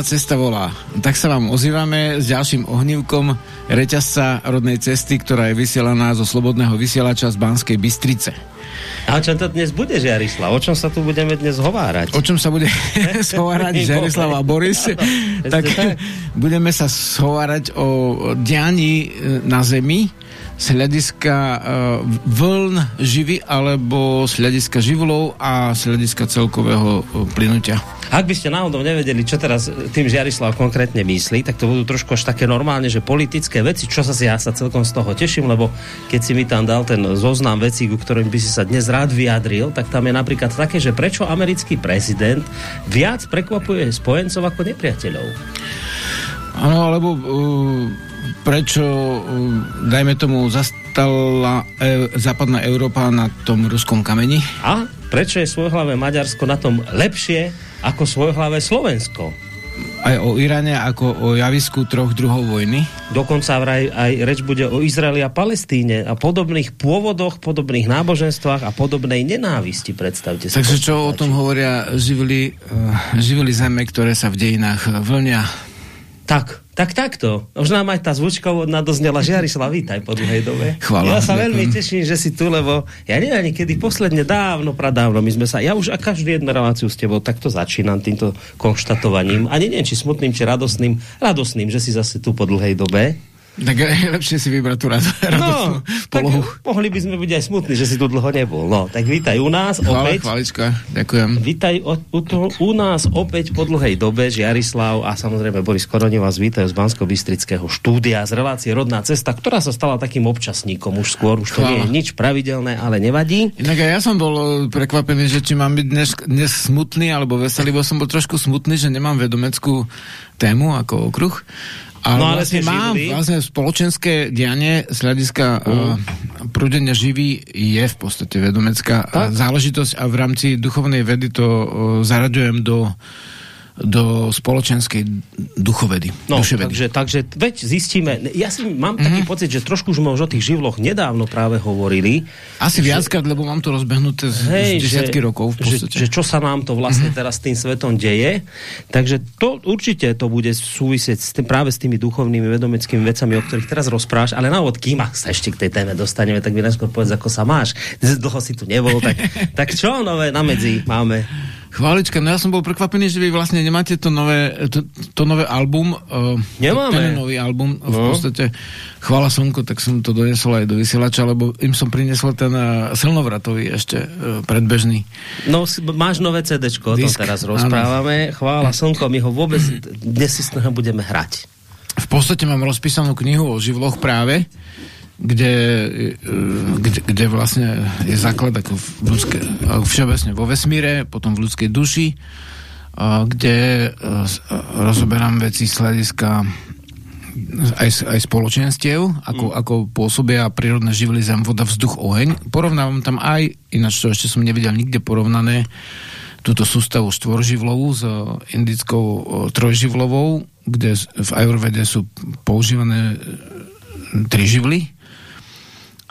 rodná cesta volá. Tak sa vám ozývame s ďalším ohnívkom reťazca rodnej cesty, ktorá je vysielaná zo Slobodného vysielača z Banskej Bystrice. A o čom to dnes bude, Žiarislav? O čom sa tu budeme dnes hovárať? O čom sa bude schovárať Žiarislav a Boris? tak budeme sa schovárať o dianí e, na Zemi z hľadiska uh, vln živy alebo z hľadiska živlov a z hľadiska celkového uh, plynutia. Ak by ste náhodou nevedeli, čo teraz tým Žiarislav konkrétne myslí, tak to budú trošku až také normálne, že politické veci, čo sa ja sa celkom z toho teším, lebo keď si mi tam dal ten zoznam vecí, ku ktorým by si sa dnes rád vyjadril, tak tam je napríklad také, že prečo americký prezident viac prekvapuje spojencov ako nepriateľov. Áno, alebo uh prečo, um, dajme tomu, zastala e, západná Európa na tom ruskom kameni? A prečo je svojhlavé Maďarsko na tom lepšie ako svojhlavé Slovensko? Aj o Iráne ako o javisku troch druhov vojny? Dokonca vraj aj reč bude o Izraeli a Palestíne a podobných pôvodoch, podobných náboženstvách a podobnej nenávisti, predstavte si. Takže čo o tom hovoria živili, uh, živili zeme, ktoré sa v dejinách vlnia? Tak, tak takto. Už nám aj tá zvučka nadoznela Žiarislav, vítaj po druhej dobe. Chvala, ja sa ďakujem. veľmi teším, že si tu, lebo ja neviem kedy posledne dávno, pradávno, my sme sa, ja už a každú jednu reláciu s tebou takto začínam týmto konštatovaním. A neviem, či smutným, či radosným. Radosným, že si zase tu po dlhej dobe. Tak je lepšie si vybrať tú radosnú no, polohu. Tak mohli by sme byť aj smutní, že si tu dlho nebol. No, tak vítaj u nás Chvále, opäť. Chválička, ďakujem. Vítaj o, u, to, u nás opäť po dlhej dobe Žiarislav a samozrejme Boris Koroni vás vítajú z Bansko-Bystrického štúdia z relácie Rodná cesta, ktorá sa stala takým občasníkom už skôr. Už to nie je nič pravidelné, ale nevadí. Inak ja som bol eh, prekvapený, že či mám byť dnes, dnes smutný alebo veselý, bo som bol trošku smutný, že nemám vedomeckú tému ako okruh. Ale no, ale vlastne mám živli. vlastne spoločenské dianie z hľadiska uh. uh, prúdenia živý je v podstate vedomecká tak? záležitosť a v rámci duchovnej vedy to uh, zaraďujem do do spoločenskej duchovedy. No, takže, takže veď zistíme, ja si mám mm-hmm. taký pocit, že trošku už už o tých živloch nedávno práve hovorili. Asi že, viackrát, lebo mám to rozbehnuté z, hej, z desiatky že, rokov v podstate. Že, že čo sa nám to vlastne mm-hmm. teraz s tým svetom deje. Takže to určite to bude súvisieť s tým, práve s tými duchovnými vedomeckými vecami, o ktorých teraz rozprávaš, ale na kým sa ešte k tej téme dostaneme, tak by najskôr povedz, ako sa máš. Dlho si tu nebol, tak, tak čo nové na medzi máme? Chválička, no ja som bol prekvapený, že vy vlastne nemáte to nové, to, to nové album. Uh, Nemáme. Ten nový album. No. V podstate chvála slnko, tak som to donesol aj do vysielača, lebo im som priniesol ten uh, silnovratový ešte uh, predbežný. No, máš nové CD, o tom teraz rozprávame. Áno. Chvála slnko, my ho vôbec dnes si budeme hrať. V podstate mám rozpísanú knihu o živloch práve kde, kde, kde vlastne je základ ako v ľudské, všeobecne vo vesmíre, potom v ľudskej duši, kde e, rozoberám veci z hľadiska aj, aj spoločenstiev, ako, mm. ako pôsobia prírodné živly zem, voda, vzduch, oheň. Porovnávam tam aj, ináč to ešte som nevidel nikde porovnané, túto sústavu štvorživlovú s indickou trojživlovou, kde v Ajurvede sú používané e, tri živly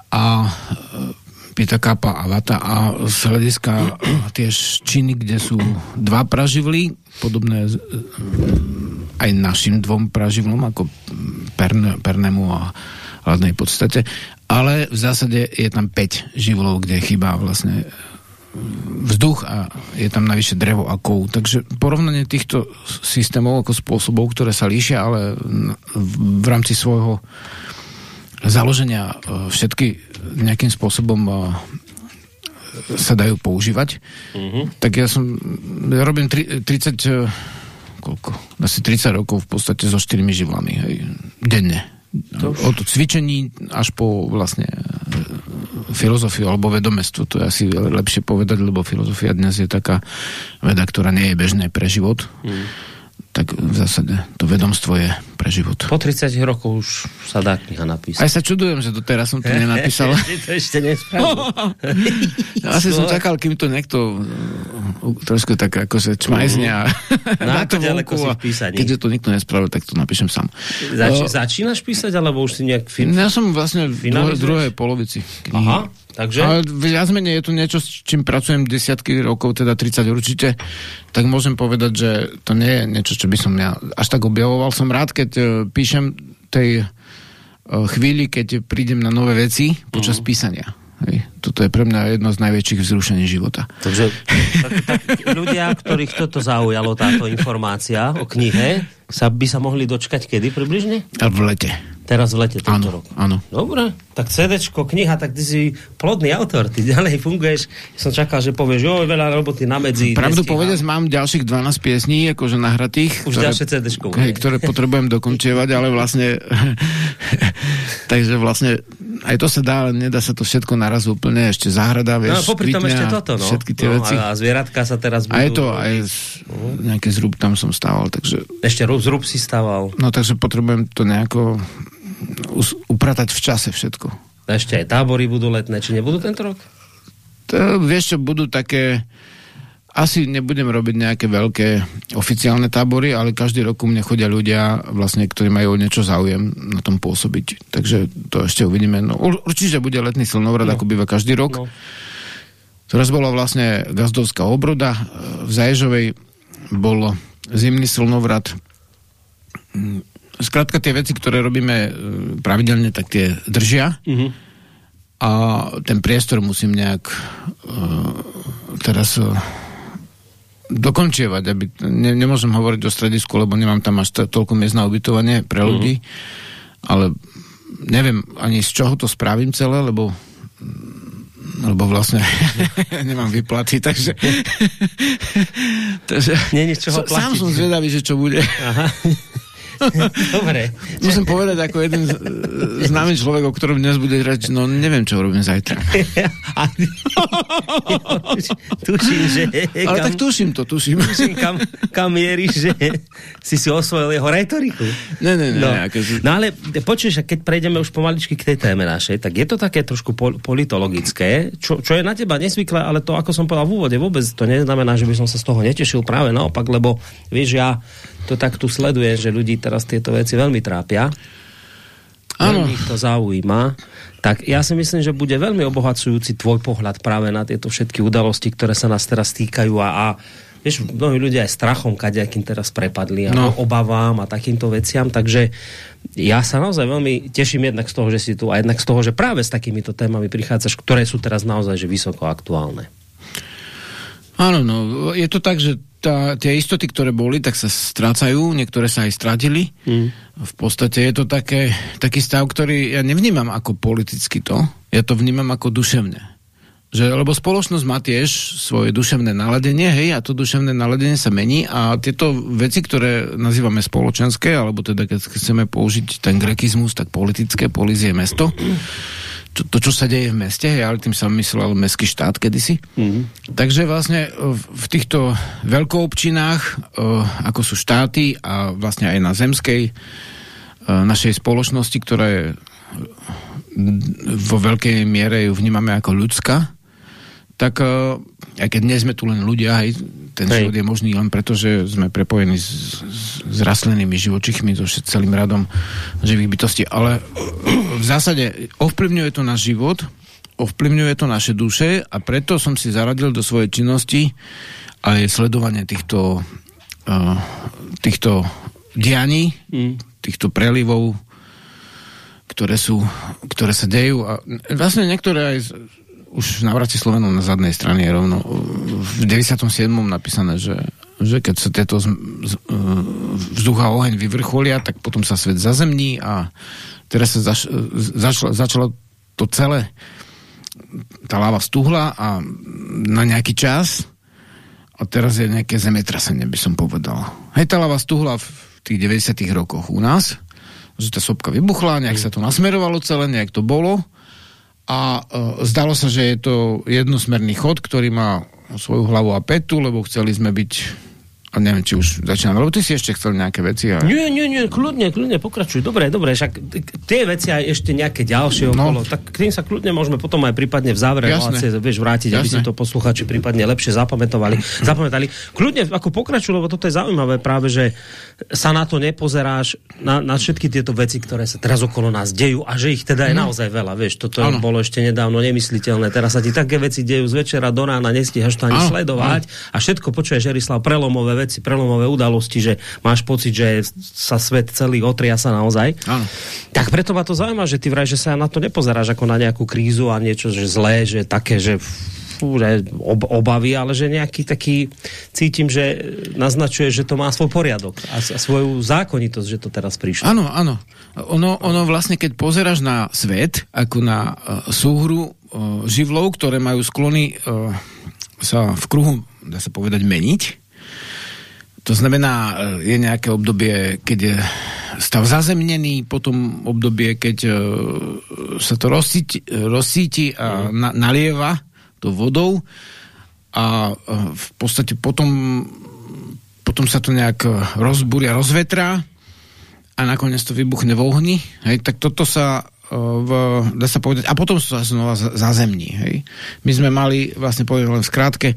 a e, Pita Kappa a Vata a z hľadiska e, tie činy, kde sú dva praživly, podobné e, aj našim dvom praživlom, ako perne, pernému a hladnej podstate, ale v zásade je tam 5 živlov, kde chýba vlastne vzduch a je tam najvyššie drevo a kov. Takže porovnanie týchto systémov ako spôsobov, ktoré sa líšia, ale v rámci svojho založenia e, všetky nejakým spôsobom e, sa dajú používať. Mm-hmm. Tak ja som, ja robím tri, 30, e, koľko? Asi 30 rokov v podstate so štyrmi živlami, hej, denne. To už... Od cvičení až po vlastne filozofiu alebo vedomestvo, to je asi lepšie povedať, lebo filozofia dnes je taká veda, ktorá nie je bežné pre život. Mm tak v zásade to vedomstvo je pre život. Po 30 rokov už sa dá kniha napísať. Aj sa čudujem, že doteraz som to nenapísal. to ešte nespravil. Asi som čakal, kým to niekto trošku tak akože čmajzne a No dá ako ďaleko si vonku v písaní? Keďže to nikto nespravil, tak to napíšem sám. Zač- O, začínaš písať, alebo už si nejak film? ja som vlastne v druhej polovici knihy. Aha, takže... Ale viac menej je to niečo, s čím pracujem desiatky rokov, teda 30 určite, tak môžem povedať, že to nie je niečo, čo by som ja až tak objavoval. Som rád, keď uh, píšem tej uh, chvíli, keď prídem na nové veci počas Mhm. písania. Hej. Toto je pre mňa jedno z najväčších vzrušení života. Takže tak, tak, ľudia, ktorých toto zaujalo, táto informácia o knihe, sa, by sa mohli dočkať kedy približne? A v lete. Teraz v lete tohto Áno, roku. áno. Dobre, tak CDčko, kniha, tak ty si plodný autor, ty ďalej funguješ. Som čakal, že povieš, jo, veľa roboty na medzi. Pravdu povedať, mám ďalších 12 piesní, akože nahratých. Už ďalšie CD-čko. hej, ktoré potrebujem dokončievať, ale vlastne takže vlastne aj to sa dá, ale nedá sa to všetko naraz úplne, ešte záhrada, No, vieš, a popri tom ešte toto, no. Všetky tie no, veci. A, a zvieratka sa teraz budú... A je to, aj z- nejaký zrub tam som stával, takže, Ešte rúb, zrub si stával. no takže potrebujem to nejako upratať v čase všetko. Ešte aj tábory budú letné, či nebudú tento rok? To, vieš čo, budú také asi nebudem robiť nejaké veľké oficiálne tábory, ale každý rok u mne chodia ľudia, vlastne, ktorí majú niečo záujem na tom pôsobiť. Takže to ešte uvidíme. No, ur- určite bude letný silnovrad, no. ako býva každý rok. No. Teraz bola vlastne gazdovská obroda, e, v Zaježovej bol zimný silnovrad. Mm, Skrátka tie veci, ktoré robíme e, pravidelne, tak tie držia Mhm. a ten priestor musím nejak uh, teraz uh, dokončievať, aby, ne, nemôžem hovoriť o stredisku, lebo nemám tam až to, toľko miest na ubytovanie pre ľudí, ale neviem ani z čoho to spravím celé, lebo lebo vlastne nemám vyplaty, takže, takže Nie je z čoho so- sám platiť. som zvedavý, že čo bude. Aha. Dobre. Musím povedať ako jeden z- známy človek, o ktorom dnes bude reč, no neviem, čo robím zajtra. A, tuším, že... Ale kam, tak tuším to, tuším. tuším, kam, kam mieríš, že si si osvojil jeho retoriku. Ne, ne, ne. No, akože- no ale počuješ, keď prejdeme už pomaličky k tej téme našej, tak je to také trošku pol- politologické, čo, čo je na teba nesvyklé, ale to, ako som povedal v úvode, vôbec to neznamená, že by som sa z toho netešil práve naopak, lebo vieš, ja to tak tu sledujem, že ľudí teraz tieto veci veľmi trápia. Áno. Veľmi ich to zaujíma. Tak ja si myslím, že bude veľmi obohacujúci tvoj pohľad práve na tieto všetky udalosti, ktoré sa nás teraz týkajú a, a vieš, mnohí ľudia aj strachom kadejakým teraz prepadli a no. obavám a takýmto veciam, takže ja sa naozaj veľmi teším jednak z toho, že si tu a jednak z toho, že práve s takýmito témami prichádzaš, ktoré sú teraz naozaj že vysoko aktuálne. Áno, no, je to tak, že tá, tie istoty, ktoré boli, tak sa strácajú, niektoré sa aj strátili. Mm. V podstate je to také, taký stav, ktorý ja nevnímam ako politicky to, ja to vnímam ako duševné. Že, lebo spoločnosť má tiež svoje duševné naladenie, hej, a to duševné naladenie sa mení a tieto veci, ktoré nazývame spoločenské, alebo teda keď chceme použiť ten grekizmus, tak politické, polis je mesto, to, to, čo sa deje v meste, hej, ale tým sa myslel mestský štát kedysi. Mm. Takže vlastne v v týchto veľkoobčinách, e, ako sú štáty a vlastne aj na zemskej e, našej spoločnosti, ktorá je e, vo veľkej miere ju vnímame ako ľudská, tak e, aj keď nie sme tu len ľudia, aj ten Hej. život je možný len preto, že sme prepojení s, s, s rastlinnými živočichmi, so celým radom živých bytostí. Ale v zásade ovplyvňuje to náš život, ovplyvňuje to naše duše a preto som si zaradil do svojej činnosti aj sledovanie týchto, uh, týchto dianí, Mm. týchto prelivov, ktoré, sú, ktoré sa dejú a vlastne niektoré aj už na vrati Slovenov na zadnej strane je rovno v 97. napísané, že, že keď sa tieto uh, vzduch a oheň vyvrcholia, tak potom sa svet zazemní a teraz sa zaš, začalo, začalo to celé tá láva stuhla a na nejaký čas a teraz je nejaké zemetrasenie, by som povedal. Hej, tá láva stuhla v tých 90 rokoch u nás, že tá sopka vybuchla, nejak sa to nasmerovalo celé, nejak to bolo a e, zdalo sa, že je to jednosmerný chod, ktorý má svoju hlavu a petu, lebo chceli sme byť A neviem, či už začínam, lebo ty si ešte chcel nejaké veci. Ale... Nie, nie, nie, kľudne, kľudne pokračuj. Dobre, dobre, však tie veci aj ešte nejaké ďalšie no. okolo, tak k tým sa kľudne môžeme potom aj prípadne v závere relácie, vieš, vrátiť, Jasne. aby si to posluchači prípadne lepšie zapamätovali. zapamätali. Kľudne, ako pokračuj, lebo toto je zaujímavé práve, že sa na to nepozeráš, na, na všetky tieto veci, ktoré sa teraz okolo nás dejú a že ich teda je mm. naozaj veľa, vieš, toto ano. bolo ešte nedávno nemysliteľné. Teraz sa ti také veci dejú z večera do rána, nestíhaš to ani ano. sledovať ano. a všetko počuješ, Jerislav, prelomové veci, prelomové udalosti, že máš pocit, že sa svet celý otria sa naozaj. Ano. Tak preto ma to zaujíma, že ty vraj, že sa na to nepozeráš ako na nejakú krízu a niečo, že zlé, že také, že že ob, obavy, ale že nejaký taký cítim, že naznačuje, že to má svoj poriadok a, a svoju zákonitosť, že to teraz prišlo. Áno, áno. Ono, ono vlastne, keď pozeráš na svet, ako na uh, súhru uh, živlov, ktoré majú sklony uh, sa v kruhu, dá sa povedať, meniť, to znamená, je nejaké obdobie, keď je stav zazemnený, potom obdobie, keď uh, sa to rozsíti, rozsíti a na, nalieva to vodou a v podstate potom, potom sa to nejak rozbúria, rozvetrá a nakoniec to vybuchne v ohni. Hej, tak toto sa v, dá sa povedať, a potom sa znova zazemní. Hej. My sme mali, vlastne poviem len v skrátke,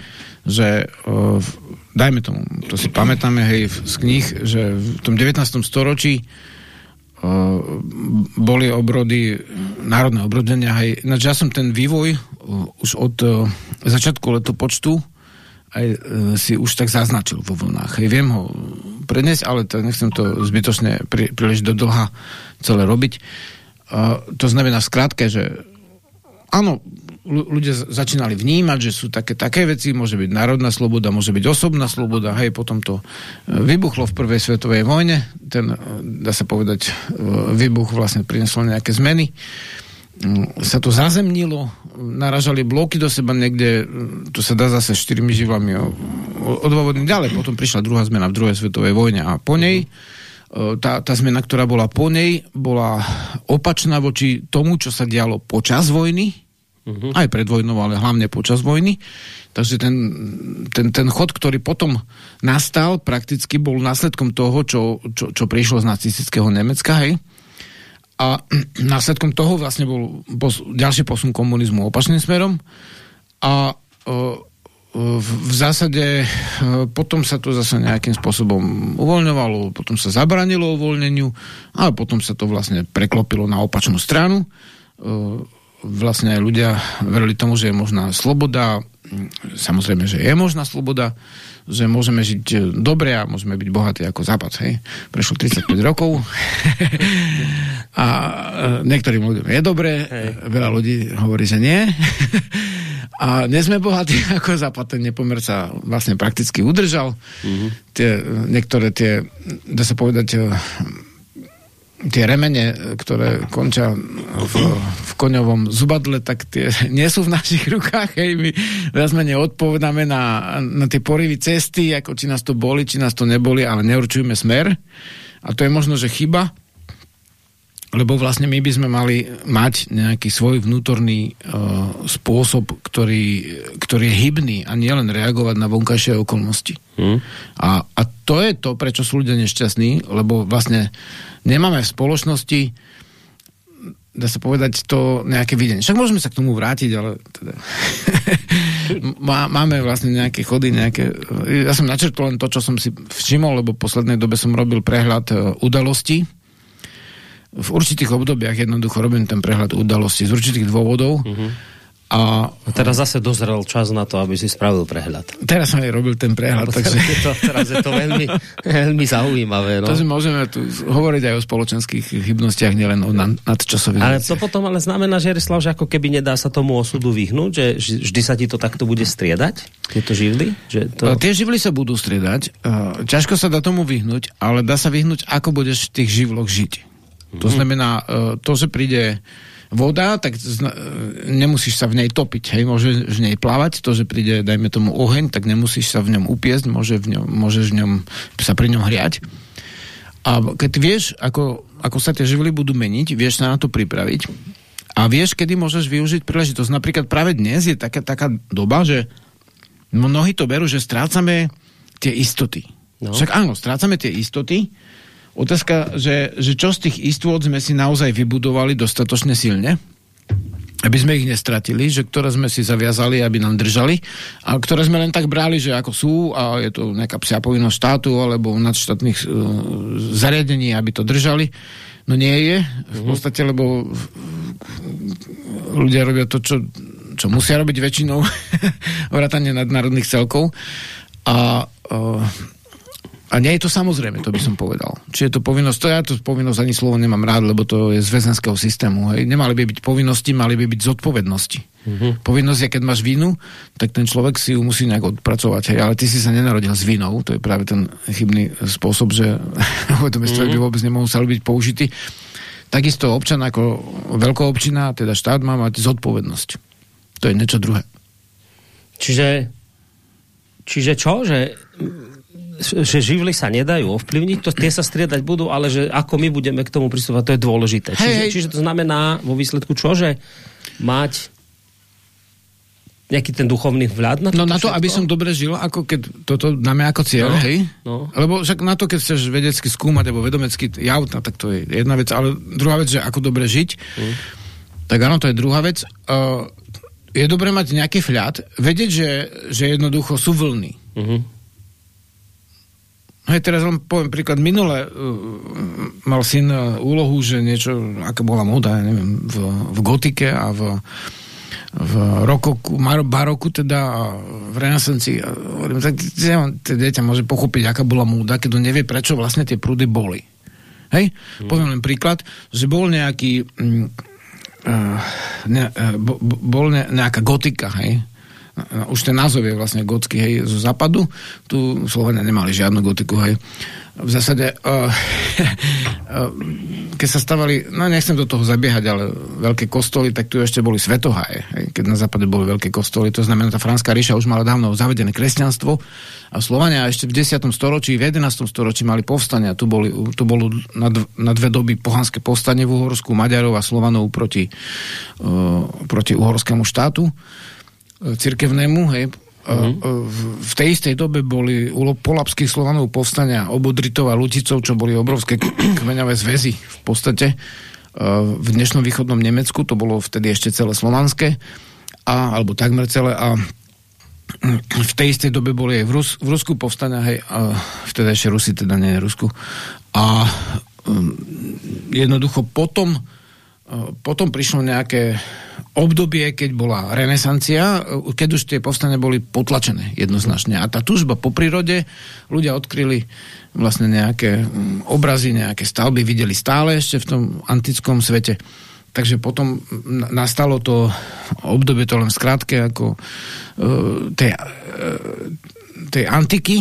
že v, dajme tomu, to si pamätáme hej, z knih, že v tom 19. storočí boli obrody, národné obrodenia. Hej. Ináč ja som ten vývoj už od začiatku letopočtu aj e, si už tak zaznačil vo vlnách. Hej, viem ho prednesť, ale to nechcem to zbytočne prí, príliš do dlha celé robiť. Uh, to znamená v skratke, že áno, ľudia začínali vnímať, že sú také, také veci, môže byť národná sloboda, môže byť osobná sloboda, hej, potom to e, vybuchlo v prvej svetovej vojne, ten, e, dá sa povedať, e, výbuch vlastne prinesol nejaké zmeny, mm, sa to zazemnilo, naražali bloky do seba niekde, to sa dá zase štyrmi živlami odôvodniť ďalej, potom prišla druhá zmena v druhej svetovej vojne a po nej tá, tá zmena, ktorá bola po nej, bola opačná voči tomu, čo sa dialo počas vojny, Uh-huh. Aj pred vojnou, ale hlavne počas vojny. Takže ten, ten, ten chod, ktorý potom nastal, prakticky bol následkom toho, čo, čo, čo prišlo z nacistického Nemecka, hej. A následkom toho vlastne bol pos, ďalší posun komunizmu opačným smerom. A o, v, zásade potom sa to zase nejakým spôsobom uvoľňovalo, potom sa zabranilo uvoľneniu a potom sa to vlastne preklopilo na opačnú stranu vlastne aj ľudia verili tomu, že je možná sloboda, samozrejme, že je možná sloboda, že môžeme žiť dobre a môžeme byť bohatí ako Západ. Hej. Prešlo 35 rokov a e, niektorým ľuďom je dobre, hej. veľa ľudí hovorí, že nie. a nie sme bohatí ako Západ, ten nepomer sa vlastne prakticky udržal. Mm-hmm. Tie, niektoré tie, dá sa povedať, tie remene, ktoré končia v, v koňovom zubadle, tak tie nie sú v našich rukách. Hej. My viac menej odpovedáme na, na tie porivy cesty, ako či nás to boli, či nás to neboli, ale neurčujeme smer. A to je možno, že chyba, lebo vlastne my by sme mali mať nejaký svoj vnútorný uh, spôsob, ktorý, ktorý je hybný a nielen reagovať na vonkajšie okolnosti. Hmm. A, a to je to, prečo sú ľudia nešťastní, lebo vlastne nemáme v spoločnosti dá sa povedať to nejaké videnie. Však môžeme sa k tomu vrátiť, ale teda Má, máme vlastne nejaké chody, nejaké... Ja som načrtol len to, čo som si všimol, lebo v poslednej dobe som robil prehľad uh, udalostí v určitých obdobiach jednoducho robím ten prehľad udalosti z určitých dôvodov. Uh-huh. A, a teraz zase dozrel čas na to, aby si spravil prehľad. Teraz som aj robil ten prehľad. No, takže... je to, teraz je to veľmi, veľmi zaujímavé. No. To si môžeme tu hovoriť aj o spoločenských chybnostiach, nielen o nadčasových Ale to potom ale znamená, že Jarislav, že ako keby nedá sa tomu osudu vyhnúť, že vždy sa ti to takto bude striedať, tieto živly? Že to... Tie živly sa budú striedať. Ťažko sa dá tomu vyhnúť, ale dá sa vyhnúť, ako budeš v tých živloch žiť. To mhm. znamená, e, to, že príde voda, tak nemusíš sa v nej topiť, hej, môžeš v nej plávať, to, že príde, dajme tomu, oheň, tak nemusíš sa v ňom upiesť, môže v ňom, môžeš v ňom sa pri ňom hriať. A keď vieš, ako, ako sa tie živly budú meniť, vieš sa na to pripraviť a vieš, kedy môžeš využiť príležitosť. Napríklad práve dnes je taká, taká doba, že mnohí to berú, že strácame tie istoty No. Však áno, strácame tie istoty. Otázka, že, že čo z tých istôt sme si naozaj vybudovali dostatočne silne, aby sme ich nestratili, že ktoré sme si zaviazali, aby nám držali, a ktoré sme len tak brali, že ako sú a je to nejaká psia povinnosť štátu alebo nadštátnych uh, zariadení, aby to držali. No nie je v mhm. podstate, lebo ľudia robia to, čo, čo musia robiť väčšinou vrátane nadnárodných celkov. A uh, a nie je to samozrejme, to by som povedal. Či je to povinnosť, to ja to povinnosť ani slovo nemám rád, lebo to je z väzenského systému. Hej. Nemali by byť povinnosti, mali by byť zodpovednosti. Uh-huh. Povinnosť je, keď máš vínu, tak ten človek si ju musí nejak odpracovať. Hej. Ale ty si sa nenarodil s vínou, to je práve ten chybný spôsob, že to uh-huh. by vôbec nemusel byť použitý. Takisto občan ako veľkoobčina, teda štát má mať zodpovednosť. To je niečo druhé. Čiže, čiže čo? Že že živly sa nedajú ovplyvniť, to tie sa striedať budú, ale že ako my budeme k tomu pristúpať, to je dôležité. Hej, čiže, hej. čiže to znamená vo výsledku čo, že mať nejaký ten duchovný vľad na to? No na to, všetko? aby som dobre žil, ako keď toto dáme ako cieľ, no, hej? No. Lebo však na to, keď chceš vedecky skúmať, alebo vedomecky jav, no, tak to je jedna vec, ale druhá vec, že ako dobre žiť, mm. tak áno, to je druhá vec. Uh, je dobré mať nejaký vľad, vedieť, že, že jednoducho sú vlny. Mm-hmm Hej, teraz len poviem príklad. Minule uh, mal syn uh, úlohu, že niečo, aká bola moda, ja neviem, v, v gotike a v, v rokoku, baroku teda a v renesancii. Hovorím, tak tie dieťa môže pochopiť, aká bola móda, keď on nevie, prečo vlastne tie prúdy boli. Hej? Hmm. Poviem len príklad, že bol nejaký uh, ne, uh, bol ne, nejaká gotika, hej? Už ten názov je vlastne gotický, hej, zo západu. Tu Slovenia nemali žiadnu gotiku, hej. V zásade, uh, keď sa stavali, no nechcem do toho zabiehať, ale veľké kostoly, tak tu ešte boli svetoháje. Hej. Keď na západe boli veľké kostoly, to znamená, tá franská ríša už mala dávno zavedené kresťanstvo a Slovania ešte v 10. storočí, v 11. storočí mali povstania. Tu, boli, tu bolo na, dv, na dve doby pohanské povstanie v Uhorsku, Maďarov a Slovanov proti, uh, proti uhorskému štátu cirkevnému, hej, Uh-huh. V tej istej dobe boli u polapských Slovanov povstania Obodritov a Luticov, čo boli obrovské kmeňové zväzy v podstate v dnešnom východnom Nemecku, to bolo vtedy ešte celé slovanské, a, alebo takmer celé a v tej istej dobe boli aj v, Rus, v Rusku povstania, hej, a vtedy ešte Rusi, teda nie Rusku. A um, jednoducho potom potom prišlo nejaké obdobie, keď bola renesancia, keď už tie povstania boli potlačené jednoznačne. A tá túžba po prírode, ľudia odkryli vlastne nejaké mm, obrazy, nejaké stavby, videli stále ešte v tom antickom svete. Takže potom nastalo to obdobie, to len skrátke, ako uh, tej, uh, tej antiky,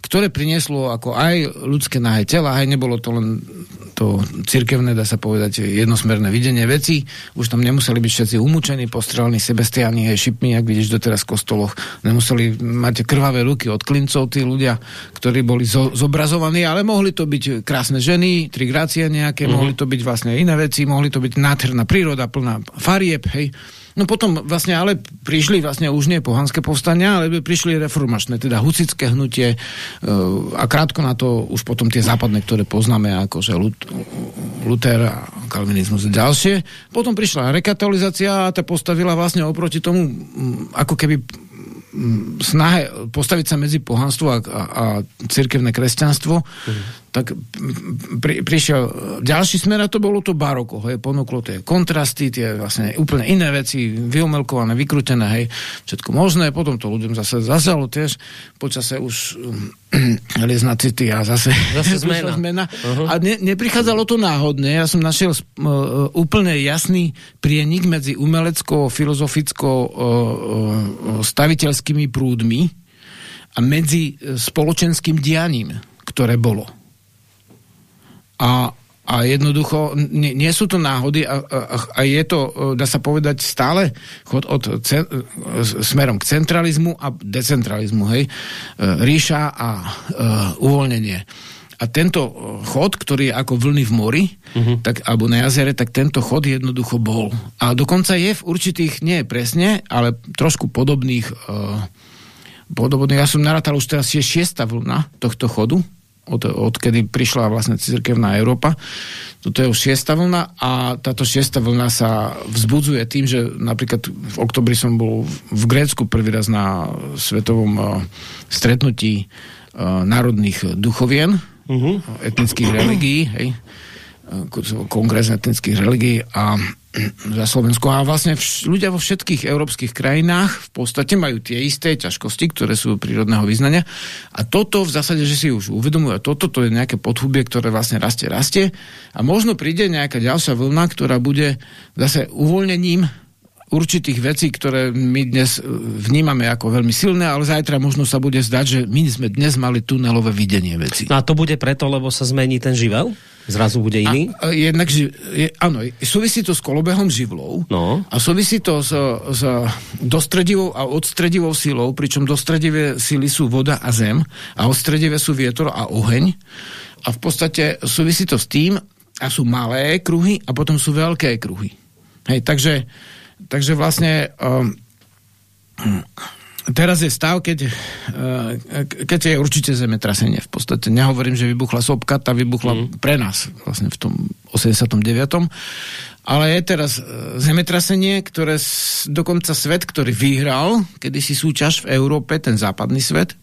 ktoré prinieslo ako aj ľudské nahé tela, aj nebolo to len to cirkevné, dá sa povedať, jednosmerné videnie veci. Už tam nemuseli byť všetci umúčení, postrelení sebestriani, aj šipmi, ak vidíš doteraz v kostoloch. Nemuseli mať krvavé ruky od klincov tí ľudia, ktorí boli zo, zobrazovaní, ale mohli to byť krásne ženy, tri grácie nejaké, uh-huh. mohli to byť vlastne iné veci, mohli to byť nádherná príroda, plná farieb, hej No potom vlastne ale prišli vlastne už nie pohanské povstania, ale prišli reformačné, teda husické hnutie e, a krátko na to už potom tie západné, ktoré poznáme ako že Luther a kalvinizmus a ďalšie. Potom prišla rekatolizácia a tá postavila vlastne oproti tomu ako keby snahe postaviť sa medzi pohanstvo a, a, a cirkevné kresťanstvo, mm. Tak pri, prišiel ďalší smer a to bolo to baroko. Hej, ponúklo tie kontrasty, tie vlastne úplne iné veci, vyumelkované, vykrútené, hej, všetko možné. Potom to ľuďom zase zazalo tiež. Počase už liezna city a zase, zase zmena. zmena. Uh-huh. A ne, neprichádzalo to náhodne. Ja som našiel uh, úplne jasný prienik medzi umeleckou, filozofickou, uh, uh, staviteľskými prúdmi a medzi spoločenským dianím, ktoré bolo. A a jednoducho nie, nie sú to náhody a, a, a je to, dá sa povedať, stále chod od ce, smerom k centralizmu a decentralizmu, hej, e, ríša a uh, uvoľnenie. A tento chod, ktorý je ako vlny v mori, uh-huh. tak, alebo na jazere, tak tento chod jednoducho bol. A dokonca je v určitých, nie presne, ale trošku podobných uh, podobne. Ja som narátal už teraz je šiesta vlna tohto chodu, od, odkedy prišla vlastne cirkevná Európa. Toto je už šiesta vlna a táto šiesta vlna sa vzbudzuje tým, že napríklad v oktobri som bol v Grécku prvý raz na svetovom uh, stretnutí uh, národných duchovien, uh-huh. etnických religií, hej, kongres etnických religií a za Slovensko. A vlastne ľudia vo všetkých európskych krajinách v podstate majú tie isté ťažkosti, ktoré sú prírodného význania. A toto v zásade, že si už uvedomujú, toto to je nejaké podhubie, ktoré vlastne rastie, rastie. A možno príde nejaká ďalšia vlna, ktorá bude zase uvoľnením určitých vecí, ktoré my dnes e, vnímame ako veľmi silné, ale zajtra možno sa bude zdať, že my sme dnes mali tunelové videnie veci. No a to bude preto, lebo sa zmení ten živel? Zrazu bude iný? A, jednak, je, áno, súvisí to s kolobehom živlov no. a súvisí to s, s dostredivou a odstredivou silou, pričom dostredivé sily sú voda a zem a odstredivé sú vietor a oheň a v podstate súvisí to s tým a sú malé kruhy a potom sú veľké kruhy. Hej, takže, takže vlastne um, teraz je stav, keď, eh, keď je určite zemetrasenie. V podstate nehovorím, že vybuchla sopka, tá vybuchla mm. pre nás vlastne v tom 89. Ale je teraz eh, zemetrasenie, ktoré dokonca svet, ktorý vyhral kedysi súťaž v Európe, ten západný svet,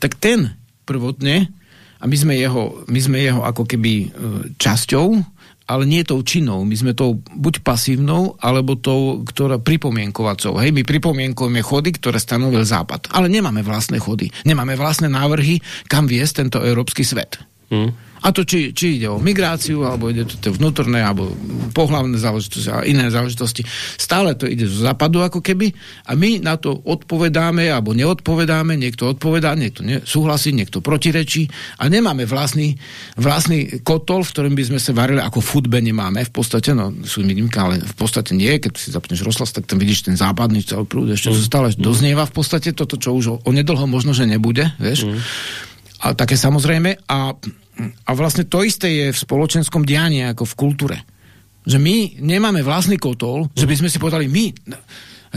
tak ten prvotne, a my sme jeho, my sme jeho ako keby eh, časťou, ale nie tou činnou. My sme tou buď pasívnou, alebo tou, ktorá pripomienkovacou. Hej, my pripomienkujeme chody, ktoré stanovil Západ. Ale nemáme vlastné chody. Nemáme vlastné návrhy, kam viesť tento európsky svet. Hmm. A to či, či ide o migráciu, alebo ide to vnútorné, alebo pohlavné záležitosti a iné záležitosti. Stále to ide zo západu ako keby a my na to odpovedáme alebo neodpovedáme, niekto odpovedá, niekto ne, súhlasí, niekto protirečí a nemáme vlastný, vlastný kotol, v ktorom by sme sa varili, ako v futbe nemáme v podstate, no sú výnimka, ale v podstate nie, keď si zapneš rozhlas, tak tam vidíš ten západný celý prúd, ešte mm. stále doznieva v podstate toto, čo už onedlho možno, že nebude, vieš. Mm. A také samozrejme a a vlastne to isté je v spoločenskom dianí ako v kultúre. Že my nemáme vlastný kotol, že by sme si povedali, my,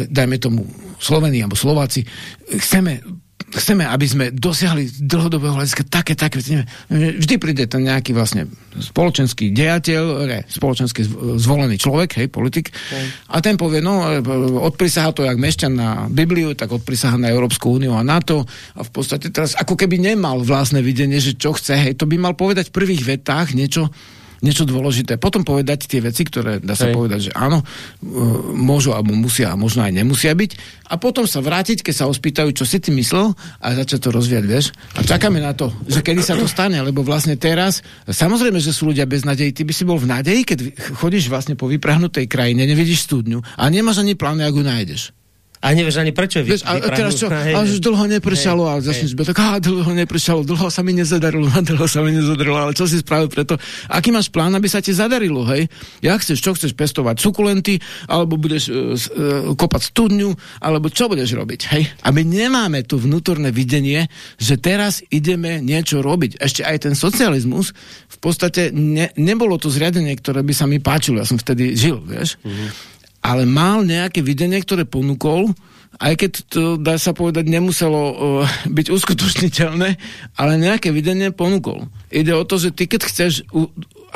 dajme tomu Slovení alebo Slováci, chceme chceme, aby sme dosiahli dlhodobého hľadiska také, také, vždy príde ten nejaký vlastne spoločenský dejateľ, ne, spoločensky zvolený človek, hej, politik, hej. a ten povie, no, odprisaha to jak mešťan na Bibliu, tak odprisaha na Európsku úniu a NATO a v podstate teraz ako keby nemal vlastné videnie, že čo chce, hej, to by mal povedať v prvých vetách niečo, niečo dôležité. Potom povedať tie veci, ktoré dá sa Hej. povedať, že áno, môžu alebo musia a možno aj nemusia byť. A potom sa vrátiť, keď sa ospýtajú, čo si ty myslel a začať to rozviať, vieš. A čakáme na to, že kedy sa to stane, lebo vlastne teraz, samozrejme, že sú ľudia bez nadeji. Ty by si bol v nadeji, keď chodíš vlastne po vyprahnutej krajine, nevidíš studňu a nemáš ani plán, ako nájdeš. A nevieš ani prečo je Vieš, a teraz čo, a už dlho neprešalo a začneš byť tak, a dlho neprešalo, dlho sa mi nezadarilo, dlho sa mi nezadarilo, ale čo si spravil preto? Aký máš plán, aby sa ti zadarilo, hej? Ja chceš, čo chceš pestovať? Sukulenty, alebo budeš uh, uh, kopať studňu, alebo čo budeš robiť, hej? A my nemáme tu vnútorné videnie, že teraz ideme niečo robiť. Ešte aj ten socializmus, v podstate ne, nebolo to zriadenie, ktoré by sa mi páčilo, ja som vtedy žil, vieš? Mm-hmm ale mal nejaké videnie, ktoré ponúkol, aj keď to, dá sa povedať, nemuselo uh, byť uskutočniteľné, ale nejaké videnie ponúkol. Ide o to, že ty keď chceš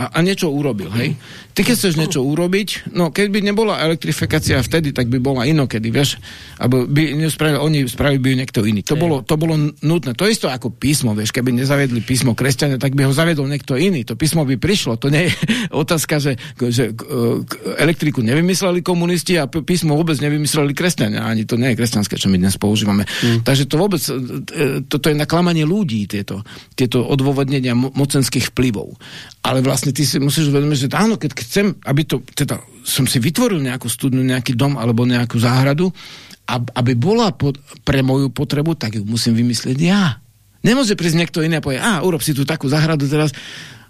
a, a niečo urobil, hej. Ty keď chceš niečo urobiť, no keď by nebola elektrifikácia vtedy, tak by bola inokedy, vieš, alebo by nespravili, oni spravili by niekto iný. To bolo, to bolo nutné. To isto ako písmo, vieš, keby nezaviedli písmo kresťania, tak by ho zaviedol niekto iný. To písmo by prišlo. To nie je otázka, že, že elektriku nevymysleli komunisti a písmo vôbec nevymysleli kresťania. Ani to nie je kresťanské, čo my dnes používame. Hmm. Takže to vôbec, e, toto je naklamanie ľudí, tieto, tieto odôvodnenia mocenských vplyvov. Ale vlastne ty si musíš uvedomiť, že áno, keď chcem, aby to, teda som si vytvoril nejakú studňu, nejaký dom alebo nejakú záhradu, aby bola pod, pre moju potrebu, tak ju musím vymyslieť ja. Nemôže prísť niekto iný a povie, a urob si tu takú záhradu teraz,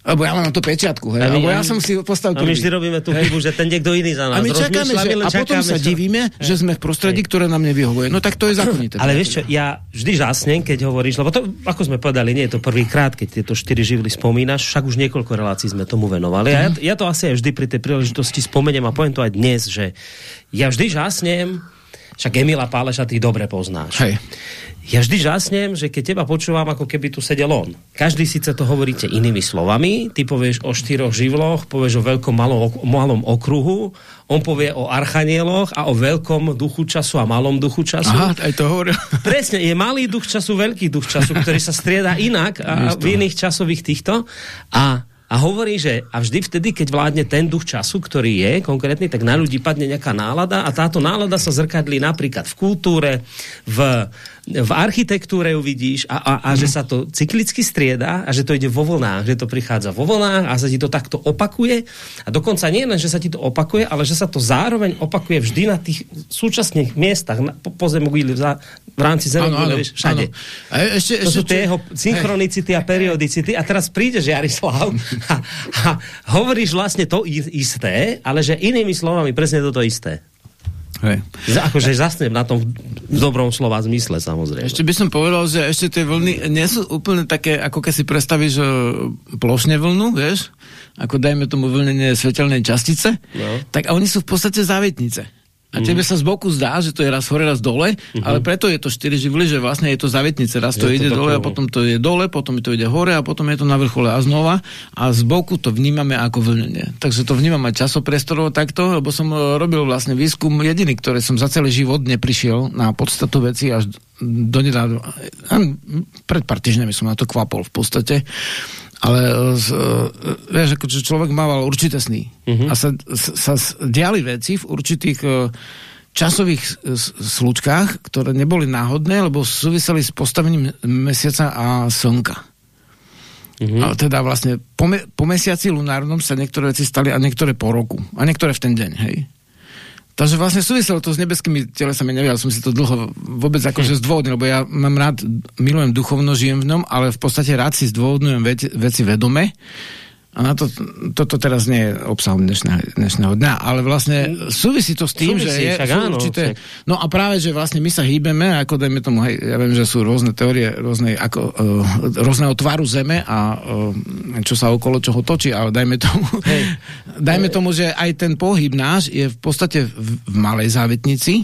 lebo ja mám na to pečiatku, hej. My, ja som si postavil A my vždy robíme tú chybu, že ten niekto iný za nás A my čakáme, že, a potom sa divíme, že sme v prostredí, ktoré nám nevyhovuje. No tak to je zákonité. Ale vieš čo, ja vždy žasnem, keď hovoríš, lebo to, ako sme povedali, nie je to prvýkrát, keď tieto štyri živly spomínaš, však už niekoľko relácií sme tomu venovali. A ja, mhm. ja to asi aj vždy pri tej príležitosti spomeniem a poviem to aj dnes, že ja vždy žasnem, Však Emila Páleša ty dobre poznáš. Hej. Ja vždy žasnem, že keď teba počúvam, ako keby tu sedel on. Každý síce to hovoríte inými slovami, ty povieš o štyroch živloch, povieš o veľkom malom, malom okruhu, on povie o archanieloch a o veľkom duchu času a malom duchu času. Aha, aj to hovoril. Presne, je malý duch času, veľký duch času, ktorý sa strieda inak a v iných časových týchto. A a hovorí, že a vždy vtedy, keď vládne ten duch času, ktorý je konkrétny, tak na ľudí padne nejaká nálada a táto nálada sa zrkadlí napríklad v kultúre, v v architektúre ju vidíš a, a, a že sa to cyklicky strieda a že to ide vo vlnách, že to prichádza vo vlnách a sa ti to takto opakuje a dokonca nie len, že sa ti to opakuje, ale že sa to zároveň opakuje vždy na tých súčasných miestach, na, po, pozemok v, v rámci zemegule, vieš, všade. A ešte, to ešte, sú tie jeho synchronicity a periodicity a teraz prídeš Jarislav a, a hovoríš vlastne to isté, ale že inými slovami presne toto isté. Hej. Akože zasnem na tom v dobrom slova zmysle, samozrejme. Ešte by som povedal, že ešte tie vlny nie sú úplne také, ako keď si predstavíš plošne vlnu, vieš, ako dajme tomu vlnenie svetelnej častice, no. tak oni sú v podstate závetnice. A tebe sa z boku zdá, že to je raz hore, raz dole, uh-huh. ale preto je to štyri živly, že vlastne je to zavetnice. Raz to, je ide to dole a potom to je dole, potom to ide hore a potom je to na vrchole a znova. A z boku to vnímame ako vlnenie. Takže to vnímam aj časopriestorovo takto, lebo som e, robil vlastne výskum jediný, ktorý som za celý život neprišiel na podstatu veci až do nedávno. Pred pár týždňami som na to kvapol v podstate ale z, uh, vieš, ako, človek mával určité sny uh-huh. a sa, sa, sa diali veci v určitých uh, časových slučkách, ktoré neboli náhodné, lebo súviseli s postavením mesiaca a slnka. Uh-huh. A teda vlastne po, me, po mesiaci lunárnom sa niektoré veci stali a niektoré po roku. A niektoré v ten deň, hej. Takže vlastne súviselo to s nebeskými telesami, nevedel som si to dlho vôbec akože zdôvodniť, lebo ja mám rád, milujem duchovno, žijem v ňom, ale v podstate rád si zdôvodňujem veci vedome a na to, toto teraz nie je obsahom dnešného, dnešného dňa, ale vlastne súvisí to s tým, súvisí, že je, však, áno, určité... Však. No a práve, že vlastne my sa hýbeme, ako dajme tomu, hej, ja viem, že sú rôzne teórie rôznej, ako, uh, rôzneho tvaru Zeme a uh, čo sa okolo čoho točí, ale dajme tomu, hej. dajme tomu, že aj ten pohyb náš je v podstate v, v malej závetnici,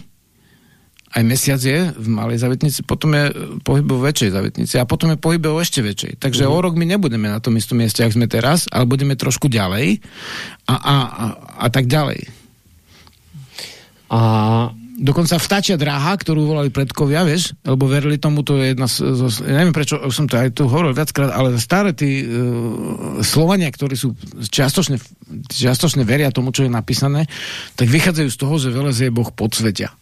aj mesiac je v malej zavetnici, potom je pohyb vo väčšej zavetnici a potom je pohyb vo ešte väčšej. Takže uh-huh. o rok my nebudeme na tom istom mieste, ak sme teraz, ale budeme trošku ďalej a, a, a, a tak ďalej. A dokonca vtáčia dráha, ktorú volali predkovia, vieš, lebo verili tomu, to je jedna z, z ja neviem prečo, som to aj tu hovoril viackrát, ale stále tí uh, Slovania, ktorí sú čiastočne, čiastočne veria tomu, čo je napísané, tak vychádzajú z toho, že veľa je Boh podsvetia.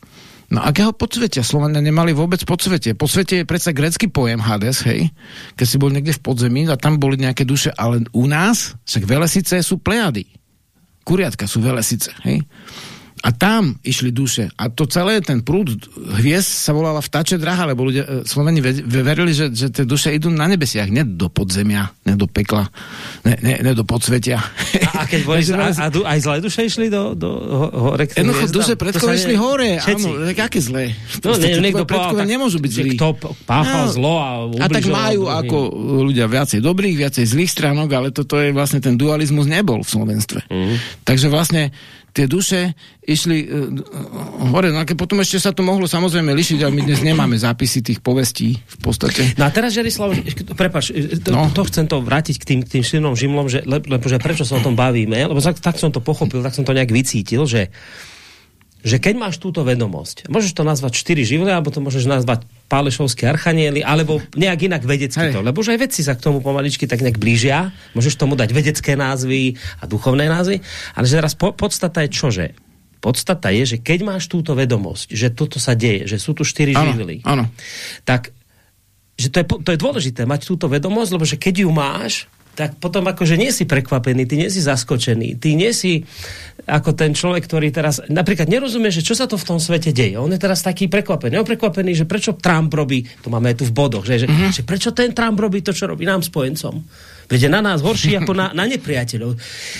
No akého podsvetia? Slovania nemali vôbec podsvetie. Podsvetie je predsa grecký pojem Hades, hej? Keď si bol niekde v podzemí a tam boli nejaké duše, ale u nás, však velesice sú plejady. Kuriatka sú velesice, hej? A tam išli duše. A to celé, ten prúd hviezd sa volala vtáče draha, lebo ľudia, e, Sloveni verili, že, že tie duše idú na nebesiach, ne do podzemia, ne do pekla, ne, ne, ne do podsvetia. A, a keď boli, a, a, a, aj zlé duše išli do, do hore? Jednoducho duše predkov išli hore, Všetci. áno, tak aké zlé? No, ne, niekto povedal, nemôžu byť zlí. Kto páchal no, zlo a A tak majú druhým. ako ľudia viacej dobrých, viacej zlých stránok, ale toto je vlastne ten dualizmus nebol v Slovenstve. Mm. Takže vlastne tie duše išli uh, hore. No a potom ešte sa to mohlo samozrejme lišiť, ale my dnes nemáme zápisy tých povestí v podstate. No a teraz, Žerislav, prepač, to, no. to chcem to vrátiť k tým, tým silnom žimlom, že, lebo že prečo sa o tom bavíme, lebo tak, tak som to pochopil, tak som to nejak vycítil, že že keď máš túto vedomosť, môžeš to nazvať štyri živle, alebo to môžeš nazvať pálešovské archaniely, alebo nejak inak vedecky to, lebo už aj vedci sa k tomu pomaličky tak nejak blížia, môžeš tomu dať vedecké názvy a duchovné názvy, ale že teraz po, podstata je čože? Podstata je, že keď máš túto vedomosť, že toto sa deje, že sú tu štyri ano, živly, tak že to je, to je dôležité mať túto vedomosť, lebo že keď ju máš, tak potom akože nie si prekvapený, ty nie si zaskočený, ty nie si ako ten človek, ktorý teraz napríklad nerozumie, že čo sa to v tom svete deje. On je teraz taký prekvapený. On je prekvapený, že prečo Trump robí, to máme aj tu v bodoch, že, mm-hmm. že prečo ten Trump robí to, čo robí nám spojencom. Veď na nás horší ako na, na nepriateľov.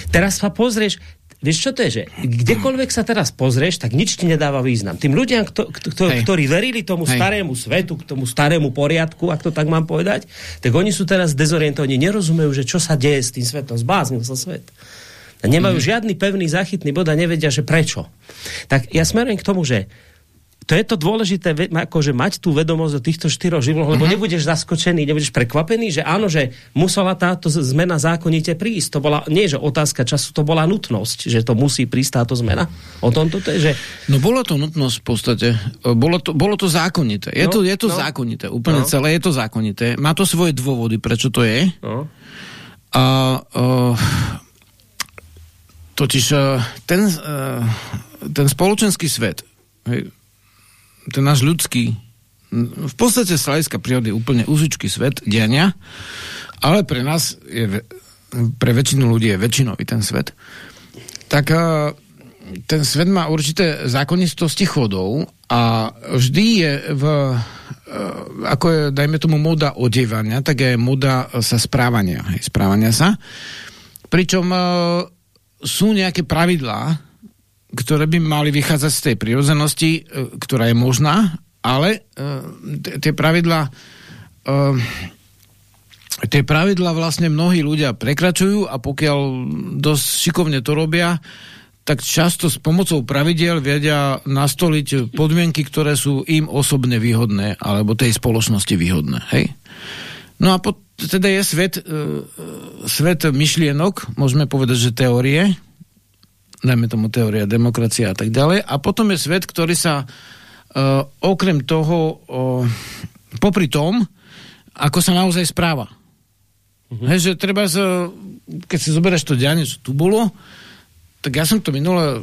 Teraz sa pozrieš, Vieš, čo to je, že kdekoľvek sa teraz pozrieš, tak nič ti nedáva význam. Tým ľuďom, kto, kto, ktorí verili tomu Hej. starému svetu, k tomu starému poriadku, ak to tak mám povedať, tak oni sú teraz dezorientovaní, nerozumejú, že čo sa deje s tým svetom, zbáznil sa svet. A nemajú mm. žiadny pevný záchytný bod a nevedia, že prečo. Tak ja smerujem k tomu, že to je to dôležité, akože mať tú vedomosť o týchto štyroch živloch, lebo uh-huh. nebudeš zaskočený, nebudeš prekvapený, že áno, že musela táto zmena zákonite prísť. To bola, nie že otázka času, to bola nutnosť, že to musí prísť táto zmena. O tom to je, že... No bolo to nutnosť v podstate. Bolo to, bolo to zákonité. Je no, to, je to no, zákonité. Úplne no. celé je to zákonité. Má to svoje dôvody, prečo to je. No. A uh, totiž uh, ten, uh, ten spoločenský svet, hej, ten náš ľudský, v podstate z hľadiska prírody úplne úzičký svet diania, ale pre nás je, pre väčšinu ľudí je väčšinový ten svet, tak ten svet má určité zákonistosti chodov a vždy je v, ako je, dajme tomu, moda odievania, tak je moda sa správania, hej, správania sa. Pričom sú nejaké pravidlá, ktoré by mali vychádzať z tej prírodzenosti, e, ktorá je možná, ale e, tie pravidlá e, tie pravidla vlastne mnohí ľudia prekračujú a pokiaľ dosť šikovne to robia, tak často s pomocou pravidel vedia nastoliť podmienky, ktoré sú im osobne výhodné alebo tej spoločnosti výhodné. Hej? No a pot, teda je svet, svet myšlienok, môžeme povedať, že teórie, dajme tomu teória demokracia a tak ďalej. A potom je svet, ktorý sa uh, okrem toho, uh, popri tom, ako sa naozaj správa. Uh-huh. Hej, že treba, sa, keď si zoberieš to dianie, čo tu bolo, tak ja som to minule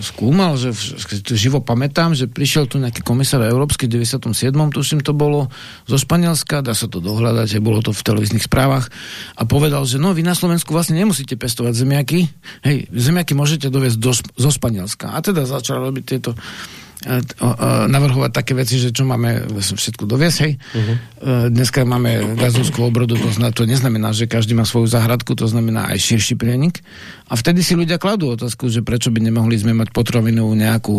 skúmal, že to živo pamätám, že prišiel tu nejaký komisár európsky v 97. tuším to bolo zo Španielska, dá sa to dohľadať, že bolo to v televíznych správach a povedal, že no vy na Slovensku vlastne nemusíte pestovať zemiaky, hej, zemiaky môžete doviesť do, zo Španielska. A teda začal robiť tieto navrhovať také veci, že čo máme všetko doviesť, hej. Uh-huh. Dneska máme gazovskú obrodu, to, zna, to neznamená, že každý má svoju záhradku, to znamená aj širší prienik. A vtedy si ľudia kladú otázku, že prečo by nemohli sme mať potravinovú nejakú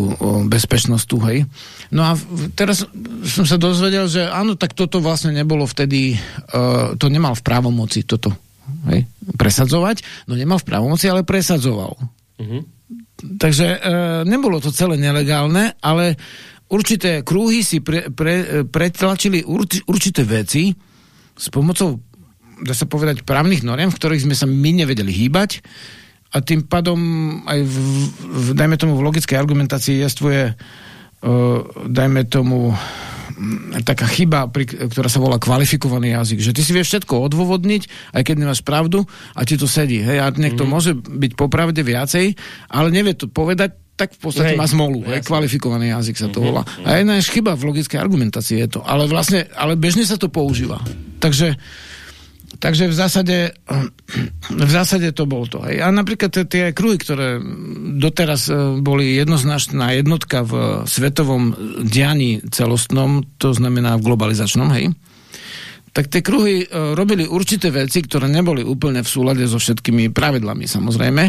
bezpečnosť tu, hej. No a teraz som sa dozvedel, že áno, tak toto vlastne nebolo vtedy, uh, to nemal v právomoci toto, hej, presadzovať, no nemal v právomoci, ale presadzoval. Uh-huh. Takže e, nebolo to celé nelegálne, ale určité krúhy si pre, pre, pretlačili urč, určité veci s pomocou, dá sa povedať, právnych noriem, v ktorých sme sa my nevedeli hýbať. A tým pádom aj v, v dajme tomu, v logickej argumentácii jestvuje, e, dajme tomu, taká chyba, pri, ktorá sa volá kvalifikovaný jazyk, že ty si vieš všetko odôvodniť, aj keď nemáš pravdu a ti to sedí. Hej, a niekto mm. môže byť popravde viacej, ale nevie to povedať, tak v podstate hej, má smolu. Hej, kvalifikovaný jazyk sa to mhm, volá. Mm-hmm. A jedna je chyba v logickej argumentácii je to. Ale vlastne, ale bežne sa to používa. Takže Takže v zásade, v zásade to bol to. A napríklad tie kruhy, ktoré doteraz e, boli jednoznačná jednotka v svetovom dianí celostnom, to znamená v globalizačnom, hej, tak tie kruhy e, robili určité veci, ktoré neboli úplne v súlade so všetkými pravidlami, samozrejme,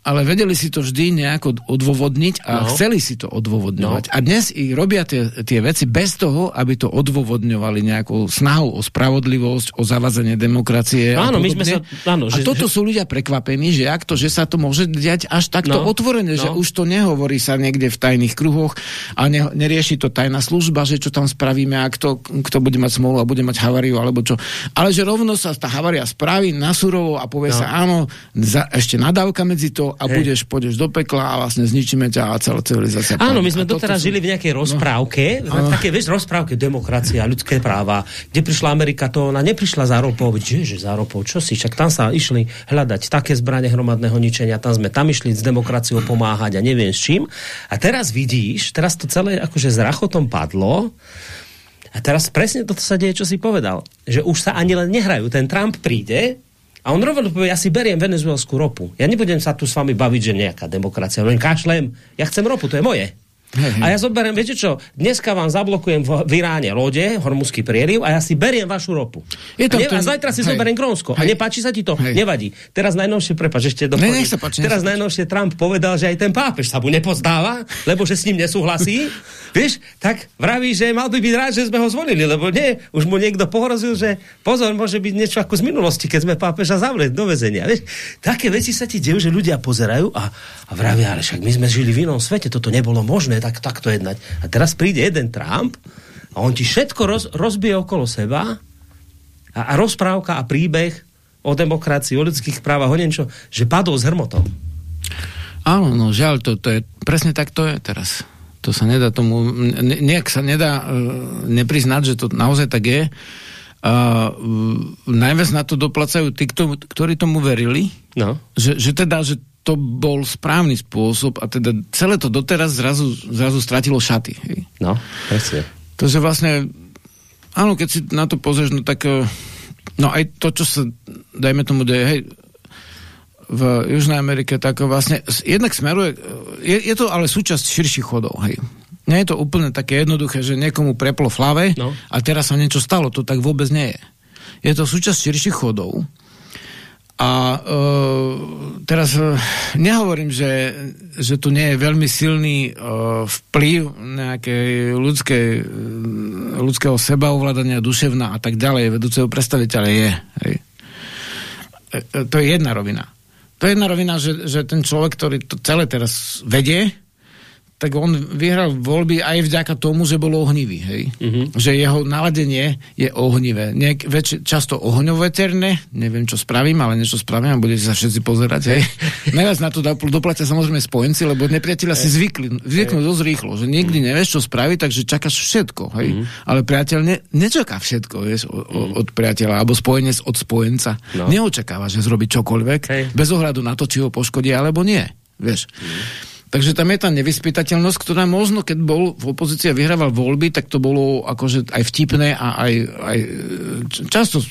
ale vedeli si to vždy nejako odôvodniť a no. chceli si to odôvodňovať. No. A dnes ich robia tie, tie veci bez toho, aby to odôvodňovali nejakou snahou o spravodlivosť, o zavazenie demokracie. Áno, my sme sa... Áno, a že, toto sú ľudia prekvapení, že ak to, že sa to môže diať až takto no. otvorené, no. že už to nehovorí sa niekde v tajných kruhoch a ne, nerieši to tajná služba, že čo tam spravíme a kto, kto bude mať smolu a bude mať havariu alebo čo. Ale že rovno sa tá havaria spraví na surovo a povie no. sa áno, za, ešte nadávka medzi to a hey. budeš, pôjdeš do pekla a vlastne zničíme ťa a celá civilizácia. Áno, my sme doteraz žili v nejakej no. rozprávke, no. také, vieš, rozprávke, demokracia, ľudské práva, kde prišla Amerika, to ona neprišla za ropou, že za ropou, čo si, však tam sa išli hľadať také zbranie hromadného ničenia, tam sme tam išli s demokraciou pomáhať a neviem s čím. A teraz vidíš, teraz to celé akože s rachotom padlo, a teraz presne toto sa deje, čo si povedal. Že už sa ani len nehrajú. Ten Trump príde, a on rovno povie, ja si beriem venezuelskú ropu. Ja nebudem sa tu s vami baviť, že nejaká demokracia. Len kašlem, ja chcem ropu, to je moje. Hej, hej. A ja zoberiem, viete čo, dneska vám zablokujem v, v Iráne lode, Hormuzský prieliv a ja si beriem vašu ropu. Je to a, ne, ten... a zajtra si hej. zoberiem Grónsko. A nepáči sa ti to? Hej. Nevadí. Teraz najnovšie, prepač, ešte doplním. Ne, páči, Teraz najnovšie Trump povedal, že aj ten pápež sa mu nepozdáva, lebo že s ním nesúhlasí. Vieš, tak vraví, že mal by byť rád, že sme ho zvolili, lebo nie, už mu niekto pohrozil, že pozor, môže byť niečo ako z minulosti, keď sme pápeža zavreli do väzenia. Vieš, také veci sa ti dejú, že ľudia pozerajú a, a vravia, ale však my sme žili v inom svete, toto nebolo možné je tak, takto jednať. A teraz príde jeden Trump a on ti všetko roz, rozbije okolo seba a, a rozprávka a príbeh o demokracii, o ľudských právach, o niečo, že padol s hrmotom. Áno, no žiaľ, to, to je, presne tak to je teraz. To sa nedá tomu, ne, nejak sa nedá uh, nepriznať, že to naozaj tak je. Uh, najviac na to doplacajú tí, kto, ktorí tomu verili, no. že, že teda, že to bol správny spôsob a teda celé to doteraz zrazu, zrazu stratilo šaty. Hej. No, presne. To, že vlastne, áno, keď si na to pozrieš, no tak, no aj to, čo sa, dajme tomu, deje, hej, v Južnej Amerike, tak vlastne jednak smeruje, je, je to ale súčasť širších chodov, hej. Nie je to úplne také jednoduché, že niekomu preplo v hlave No. a teraz sa niečo stalo, to tak vôbec nie je. Je to súčasť širších chodov a e, teraz e, nehovorím, že, že tu nie je veľmi silný e, vplyv nejakej ľudskej, e, ľudského sebaovládania, duševná a tak ďalej, vedúceho predstaviteľa je. Hej. E, e, to je jedna rovina. To je jedna rovina, že, že ten človek, ktorý to celé teraz vedie, tak on vyhral voľby aj vďaka tomu, že bol ohnivý, hej? Mhm. Že jeho naladenie je ohnivé. Niek- väč- často ohňoveterné, neviem, čo spravím, ale niečo spravím a budete sa všetci pozerať, hej? Najviac na to dopl- doplatia samozrejme spojenci, lebo nepriateľa si zvykli, zvyknú dosť rýchlo, že nikdy nevieš, čo spraviť, takže čakáš všetko, hej? Ale priateľ ne- nečaká všetko, vieš, o- o- od priateľa, alebo spojenec od spojenca. No. Neočakáva, že zrobí čokoľvek, Hej. bez ohľadu na to, či ho poškodí alebo nie. Vieš. Takže tam je tá nevyspytateľnosť, ktorá možno, keď bol v opozícii a vyhrával voľby, tak to bolo akože aj vtipné a aj, aj č- často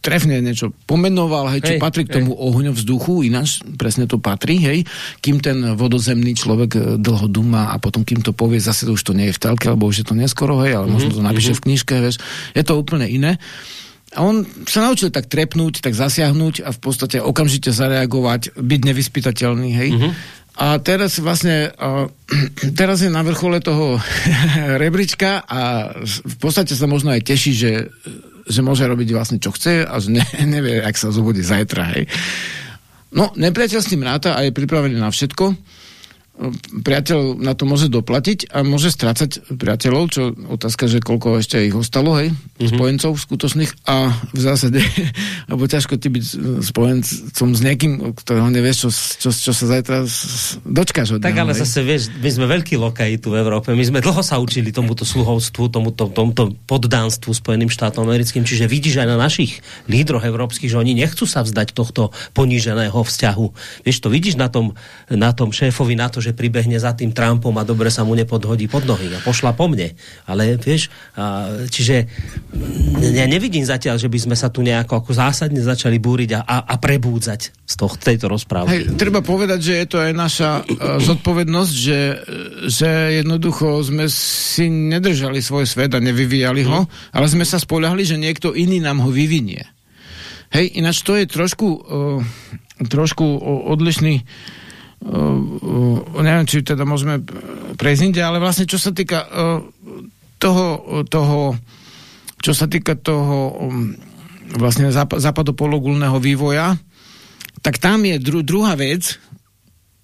trefne niečo pomenoval, hej, čo Hej, patrí k hej. tomu ohňu vzduchu, ináč presne to patrí, hej, kým ten vodozemný človek e, dlho duma a potom kým to povie, zase to už to nie je v telke, alebo už je to neskoro, hej, ale možno to napíše v knižke, vieš, je to úplne iné. A on sa naučil tak trepnúť, tak zasiahnuť a v podstate okamžite zareagovať, byť nevyspytateľný, hej. A teraz vlastne, teraz je na vrchole toho rebríčka a v podstate sa možno aj teší, že, že môže robiť vlastne čo chce a že ne, nevie, ak sa zobudí zajtra, hej. No, nepriateľ s tým ráta a je pripravený na všetko priateľ na to môže doplatiť a môže strácať priateľov, čo otázka, že koľko ešte ich ostalo, hej, mm-hmm. spojencov skutočných a v zásade, lebo ťažko ty byť spojencom s niekým, ktorého nevieš, čo, čo, čo sa zajtra dočkáš od Tak neho, ale hej. zase, vieš, my sme veľkí lokaji tu v Európe. My sme dlho sa učili tomuto sluhovstvu, tomuto, tomuto poddánstvu Spojeným štátom americkým. Čiže vidíš aj na našich lídroch európskych, že oni nechcú sa vzdať tohto poníženého vzťahu. Vieš, to vidíš na tom, na tom šéfovi na to, že pribehne za tým Trumpom a dobre sa mu nepodhodí pod nohy a pošla po mne. Ale vieš, a, čiže mm, ja nevidím zatiaľ, že by sme sa tu nejako ako zásadne začali búriť a, a, a prebúdzať z toho, tejto rozprávky. Hej, treba povedať, že je to aj naša uh, zodpovednosť, že, že jednoducho sme si nedržali svoj svet a nevyvíjali ho, ale sme sa spoľahli, že niekto iný nám ho vyvinie. Hej, ináč to je trošku, uh, trošku odlišný uh, uh, neviem, či teda môžeme prejsť inde, ale vlastne čo sa týka uh, toho, toho, čo sa týka toho um, vlastne zap- vývoja, tak tam je dru- druhá vec,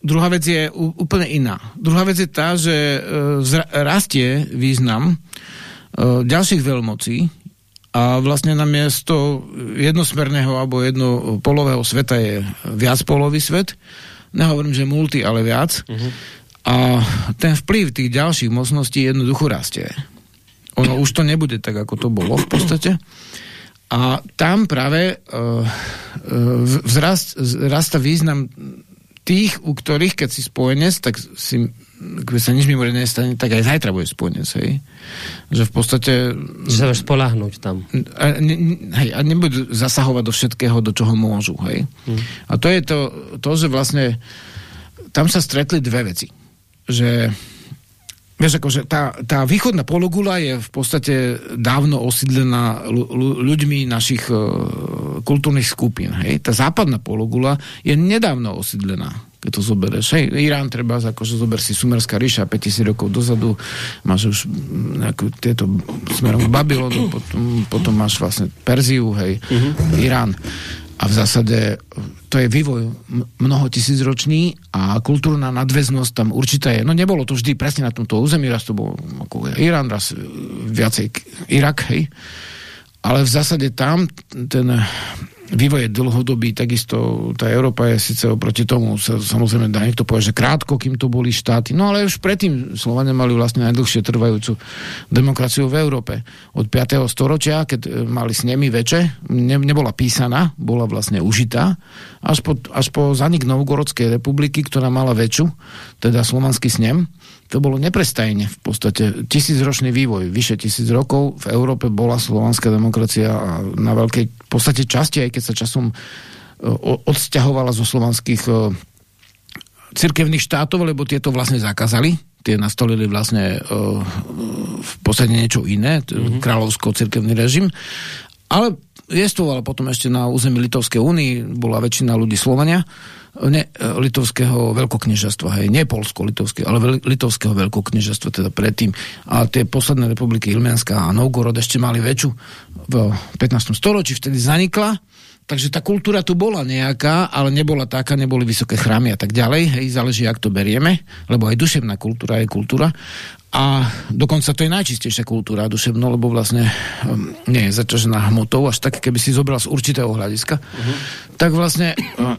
druhá vec je úplne iná. Druhá vec je tá, že zra- rastie význam e, ďalších veľmocí a vlastne na miesto jednosmerného alebo jednopolového sveta je viacpolový svet. Nehovorím, že multi, ale viac. Uh-huh. A ten vplyv tých ďalších mocností jednoducho rastie. Ono už to nebude tak, ako to bolo v podstate. A tam práve uh, uh, vzrast, rasta význam tých, u ktorých, keď si spojenec, tak si, keď sa nič mimoriadne nestane, tak aj zajtra bude spojenec, hej. Že v podstate... Že sa vieš spolahnúť tam. A, ne, hej, a nebudú zasahovať do všetkého, do čoho môžu, hej. Hm. A to je to, to, že vlastne tam sa stretli dve veci. Že Vieš, akože tá, tá východná pologula je v podstate dávno osídlená ľu- ľu- ľuďmi našich e, kultúrnych skupín. Hej? Tá západná pologula je nedávno osídlená, keď to zoberieš. Hej? Irán treba, akože zober si Sumerská ríša 5000 rokov dozadu, máš už mm, nejakú tieto smerom k Babylonu, potom, potom máš vlastne Perziu, hej, Irán. a v zásade to je vývoj mnoho tisícročný a kultúrna nadväznosť tam určitá je. No nebolo to vždy presne na tomto území, raz to bol ako Irán, raz viacej Irak, hej. Ale v zásade tam ten vývoj je dlhodobý, takisto tá Európa je síce oproti tomu, sa, samozrejme dá niekto povedať, že krátko, kým to boli štáty, no ale už predtým Slovania mali vlastne najdlhšie trvajúcu demokraciu v Európe. Od 5. storočia, keď e, mali s nimi veče, ne, nebola písaná, bola vlastne užitá, až po, až po zanik Novgorodskej republiky, ktorá mala väčšu, teda slovanský snem, to bolo neprestajne v podstate tisícročný vývoj. Vyše tisíc rokov v Európe bola slovanská demokracia a na veľkej podstate časti, aj keď sa časom e, odsťahovala zo slovanských e, cirkevných štátov, lebo tieto vlastne zakázali. Tie nastolili vlastne e, v podstate niečo iné, mm-hmm. kráľovsko-cirkevný režim. Ale jestvovala potom ešte na území Litovskej únii, bola väčšina ľudí Slovania ne, litovského veľkokniežastva, hej, nie polsko-litovského, ale litovského veľkokniežastva, teda predtým. A tie posledné republiky Ilmianská a Novgorod ešte mali väčšiu v 15. storočí, vtedy zanikla, takže tá kultúra tu bola nejaká, ale nebola taká, neboli vysoké chrámy a tak ďalej, hej, záleží, ak to berieme, lebo aj duševná kultúra je kultúra. A dokonca to je najčistejšia kultúra duševno, lebo vlastne um, nie je zaťažená hmotou, až tak, keby si zobral z určitého hľadiska. Uh-huh. Tak vlastne uh,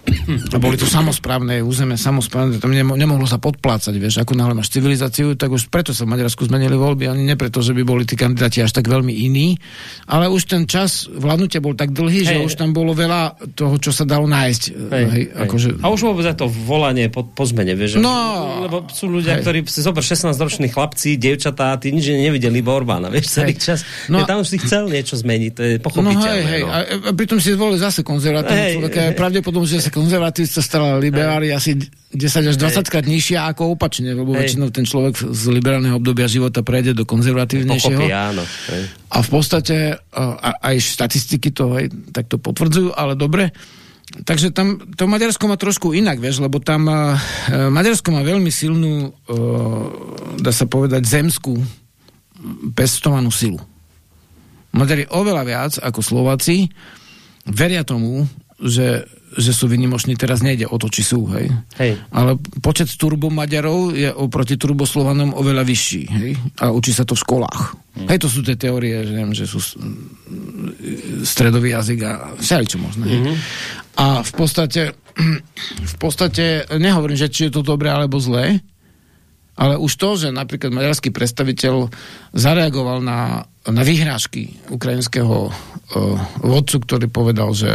boli to samozprávne územie, samozprávne, tam nemo, nemohlo sa podplácať, vieš, ako náhle máš civilizáciu, tak už preto sa v Maďarsku zmenili voľby, ani ne preto, že by boli tí kandidáti až tak veľmi iní, ale už ten čas vládnutia bol tak dlhý, hey, že už tam bolo veľa toho, čo sa dalo nájsť. Hej, hej, akože... A už vôbec to volanie po, po zmene, vieš, no, lebo sú ľudia, hej. ktorí si zober 16-roční chlapci, chlapci, devčatá, tí nič nevideli iba Orbána, vieš, celý hej. čas. No, ja tam už si chcel niečo zmeniť, to je pochopiteľné. No hej, hej. No. A, a pritom si zvolili zase človeka. Je pravdepodobne, že sa konzervatívca stala liberáli asi 10 až 20 krát nižšia ako opačne, lebo hej. väčšinou ten človek z liberálneho obdobia života prejde do konzervatívnejšieho. Pochopí, áno. Hej. A v podstate a, aj štatistiky to hej, tak to potvrdzujú, ale dobre. Takže tam to Maďarsko má trošku inak, vieš, lebo tam uh, Maďarsko má veľmi silnú, uh, dá sa povedať, zemskú pestovanú silu. Maďari oveľa viac ako Slováci veria tomu, že, že sú vynimoční. Teraz nejde o to, či sú, hej. hej. Ale počet turbomaďarov je oproti turboslovanom oveľa vyšší, hej. A učí sa to v školách. Hmm. Hej, to sú tie teórie, že, neviem, že sú stredový jazyk a všeličo možno. Mm-hmm. A v podstate, v podstate nehovorím, že či je to dobré alebo zlé, ale už to, že napríklad maďarský predstaviteľ zareagoval na, na vyhrážky ukrajinského uh, vodcu, ktorý povedal, že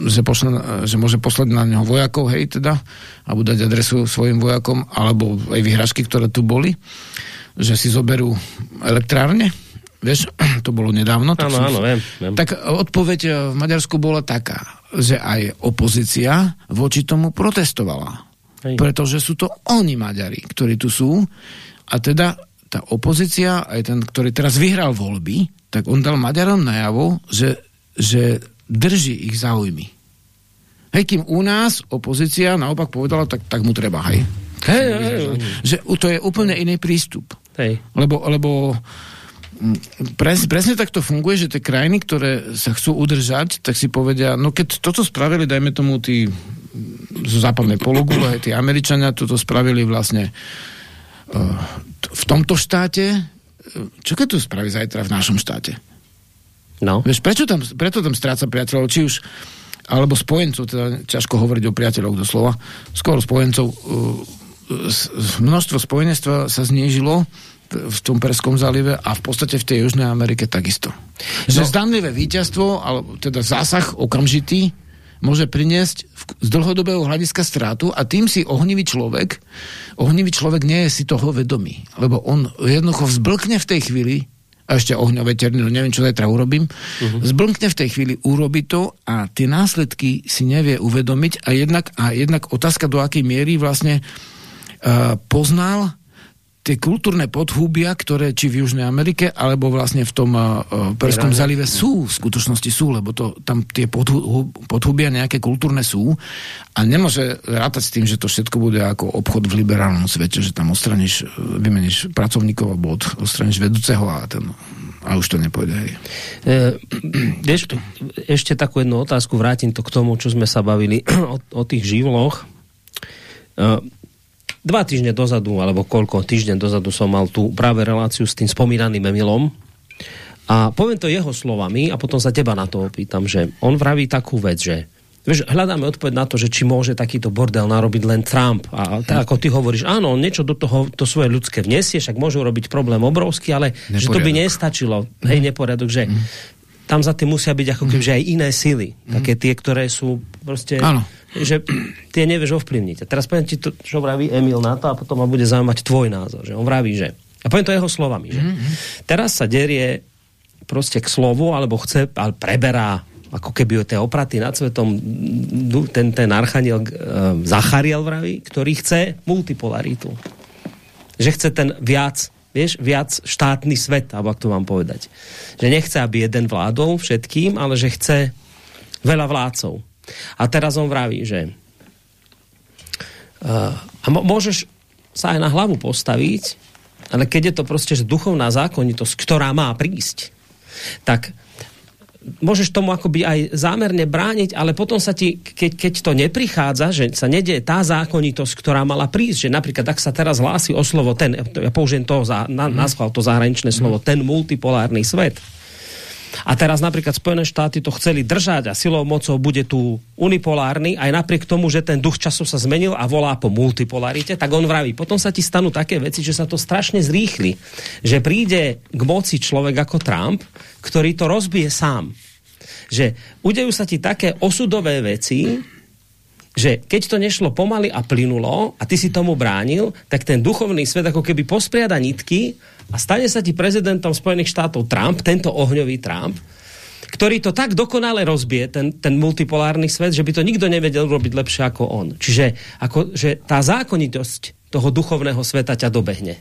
že, pošle, že môže poslať na neho vojakov, hej, teda, alebo dať adresu svojim vojakom, alebo aj vyhrážky, ktoré tu boli, že si zoberú elektrárne, Vieš, to bolo nedávno. Tak, áno, áno, viem, viem. tak odpoveď eh, v Maďarsku bola taká, že aj opozícia voči tomu protestovala. Hej. Pretože sú to oni Maďari, ktorí tu sú. A teda tá opozícia, aj ten, ktorý teraz vyhral voľby, tak on dal Maďarom najavo, že, že drží ich záujmy. Hej, kým u nás opozícia naopak povedala, tak, tak mu treba, hej. Hej, hej, hej. Že to je úplne iný prístup. Hej. Lebo, lebo Pres, presne tak to funguje, že tie krajiny, ktoré sa chcú udržať, tak si povedia, no keď toto spravili, dajme tomu tí zo západnej pologule, tí Američania toto spravili vlastne uh, v tomto štáte, čo keď to spraví zajtra v našom štáte? No. Vieš, prečo tam, preto tam stráca priateľov, či už alebo spojencov, teda ťažko hovoriť o priateľoch doslova, skoro spojencov, uh, množstvo spojenectva sa znížilo, v tom Perskom zálive a v podstate v tej Južnej Amerike takisto. Že no. zdanlivé víťazstvo, alebo teda zásah okamžitý, môže priniesť z dlhodobého hľadiska strátu a tým si ohnivý človek, ohnivý človek nie je si toho vedomý, lebo on jednoducho vzblkne v tej chvíli, a ešte ohňové terny, no neviem, čo zajtra urobím, uh-huh. zblnkne v tej chvíli, urobi to a tie následky si nevie uvedomiť a jednak, a jednak otázka, do akej miery vlastne uh, poznal tie kultúrne podhúbia, ktoré či v Južnej Amerike, alebo vlastne v tom uh, Perskom zálive sú, v skutočnosti sú, lebo to, tam tie podhú, podhúbia nejaké kultúrne sú a nemôže rátať s tým, že to všetko bude ako obchod v liberálnom svete, že tam odstraníš, vymeníš pracovníkov alebo od, odstraníš vedúceho a ten a už to nepôjde. Hej. E, vieš, ešte takú jednu otázku, vrátim to k tomu, čo sme sa bavili o, o tých živloch. E, dva týždne dozadu, alebo koľko týždeň dozadu som mal tu práve reláciu s tým spomínaným Emilom, a poviem to jeho slovami a potom sa teba na to opýtam, že on vraví takú vec, že Vieš, hľadáme odpoveď na to, že či môže takýto bordel narobiť len Trump. A tak ako ty hovoríš, áno, niečo do toho to svoje ľudské vniesie, však môže urobiť problém obrovský, ale neporiadok. že to by nestačilo. Mm. Hej, neporiadok, že mm. tam za tým musia byť ako keby mm. aj iné sily. Mm. Také tie, ktoré sú proste... Áno. Že tie nevieš ovplyvniť. A teraz poviem ti to, čo vraví Emil na to a potom ma bude zaujímať tvoj názor. Že on vraví, že... A poviem to jeho slovami, že mm. teraz sa derie proste k slovu, alebo chce, ale preberá ako keby tie opraty nad svetom ten, ten archaniel e, Zachariel vraví, ktorý chce multipolaritu. Že chce ten viac, vieš, viac štátny svet, alebo ak to mám povedať. Že nechce, aby jeden vládol všetkým, ale že chce veľa vládcov. A teraz on vraví, že uh, a môžeš sa aj na hlavu postaviť, ale keď je to proste že duchovná zákonitosť, ktorá má prísť, tak môžeš tomu akoby aj zámerne brániť, ale potom sa ti, keď, keď to neprichádza, že sa nedie tá zákonitosť, ktorá mala prísť, že napríklad ak sa teraz hlási o slovo ten, ja použijem to, za, na, na to zahraničné slovo, ten multipolárny svet, a teraz napríklad Spojené štáty to chceli držať a silou mocou bude tu unipolárny, aj napriek tomu, že ten duch času sa zmenil a volá po multipolarite, tak on vraví, potom sa ti stanú také veci, že sa to strašne zrýchli. Že príde k moci človek ako Trump, ktorý to rozbije sám. Že udejú sa ti také osudové veci, že keď to nešlo pomaly a plynulo a ty si tomu bránil, tak ten duchovný svet ako keby pospriada nitky a stane sa ti prezidentom Spojených štátov Trump, tento ohňový Trump, ktorý to tak dokonale rozbije, ten, ten multipolárny svet, že by to nikto nevedel robiť lepšie ako on. Čiže ako, že tá zákonitosť toho duchovného sveta ťa dobehne.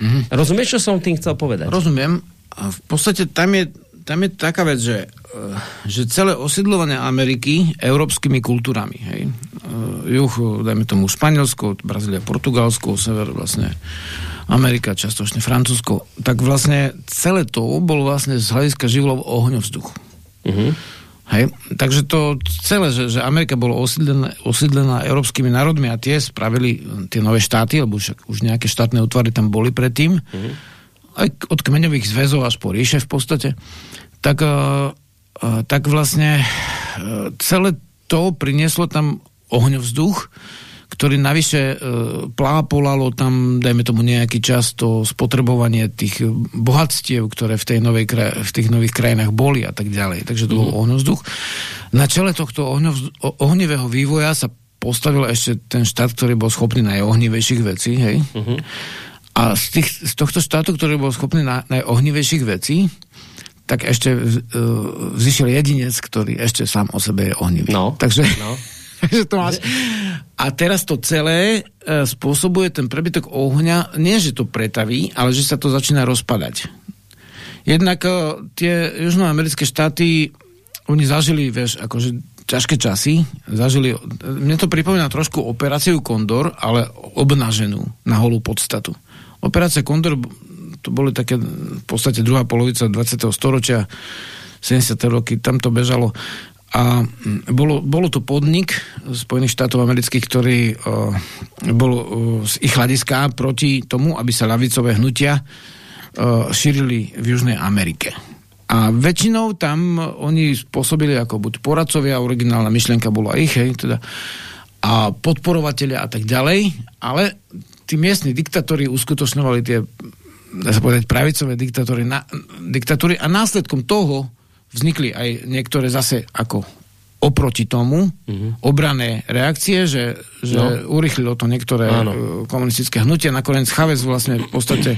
Mm-hmm. Rozumieš, čo som tým chcel povedať? Rozumiem. A v podstate tam je, tam je taká vec, že, eh, že celé osidlovanie Ameriky európskymi kultúrami, hej, eh, juh, dajme tomu Španielsko, Brazília, Portugalsko, sever vlastne Amerika, častočne Francúzsko, tak vlastne celé to bol vlastne z hľadiska živlov ohňovzduch. Uh-huh. Hej? Takže to celé, že, že Amerika bola osídlená, osídlená európskymi národmi a tie spravili tie nové štáty, lebo už, už nejaké štátne útvary tam boli predtým, uh-huh. aj od kmeňových zväzov až po ríše v podstate, tak, uh, uh, tak vlastne uh, celé to prinieslo tam ohňovzduch, ktorý navyše e, plápolalo tam, dajme tomu nejaký čas, to spotrebovanie tých bohatstiev, ktoré v, tej novej kraj, v tých nových krajinách boli a tak ďalej. Takže to mm-hmm. bol mhm. ohňovzduch. Na čele tohto ohnivého vývoja sa postavil ešte ten štát, ktorý bol schopný najohnivejších vecí, hej? Mm-hmm. A z, tých, z tohto štátu, ktorý bol schopný na, najohnivejších vecí, tak ešte uh, vzýšiel jedinec, ktorý ešte sám o sebe je ohnivý. No, Takže... No. To máš... A teraz to celé e, spôsobuje ten prebytok ohňa, nie že to pretaví, ale že sa to začína rozpadať. Jednak e, tie južnoamerické štáty, oni zažili, vieš, akože ťažké časy, zažili, mne to pripomína trošku operáciu Kondor, ale obnaženú na holú podstatu. Operácia Kondor, to boli také v podstate druhá polovica 20. storočia, 70. roky, tam to bežalo a bolo, bolo to podnik Spojených štátov amerických, ktorý uh, bol uh, z ich hľadiska proti tomu, aby sa ľavicové hnutia uh, šírili v Južnej Amerike. A väčšinou tam oni spôsobili ako buď poradcovia, originálna myšlienka bola ich, hej, teda, a podporovateľia a tak ďalej, ale tí miestni diktatóri uskutočňovali tie, dá sa povedať, pravicové diktatúry, na, diktatúry a následkom toho vznikli aj niektoré zase ako oproti tomu mm-hmm. obrané reakcie, že, že no. urychlilo to niektoré Áno. E, komunistické hnutie. Nakoniec Chavez vlastne v podstate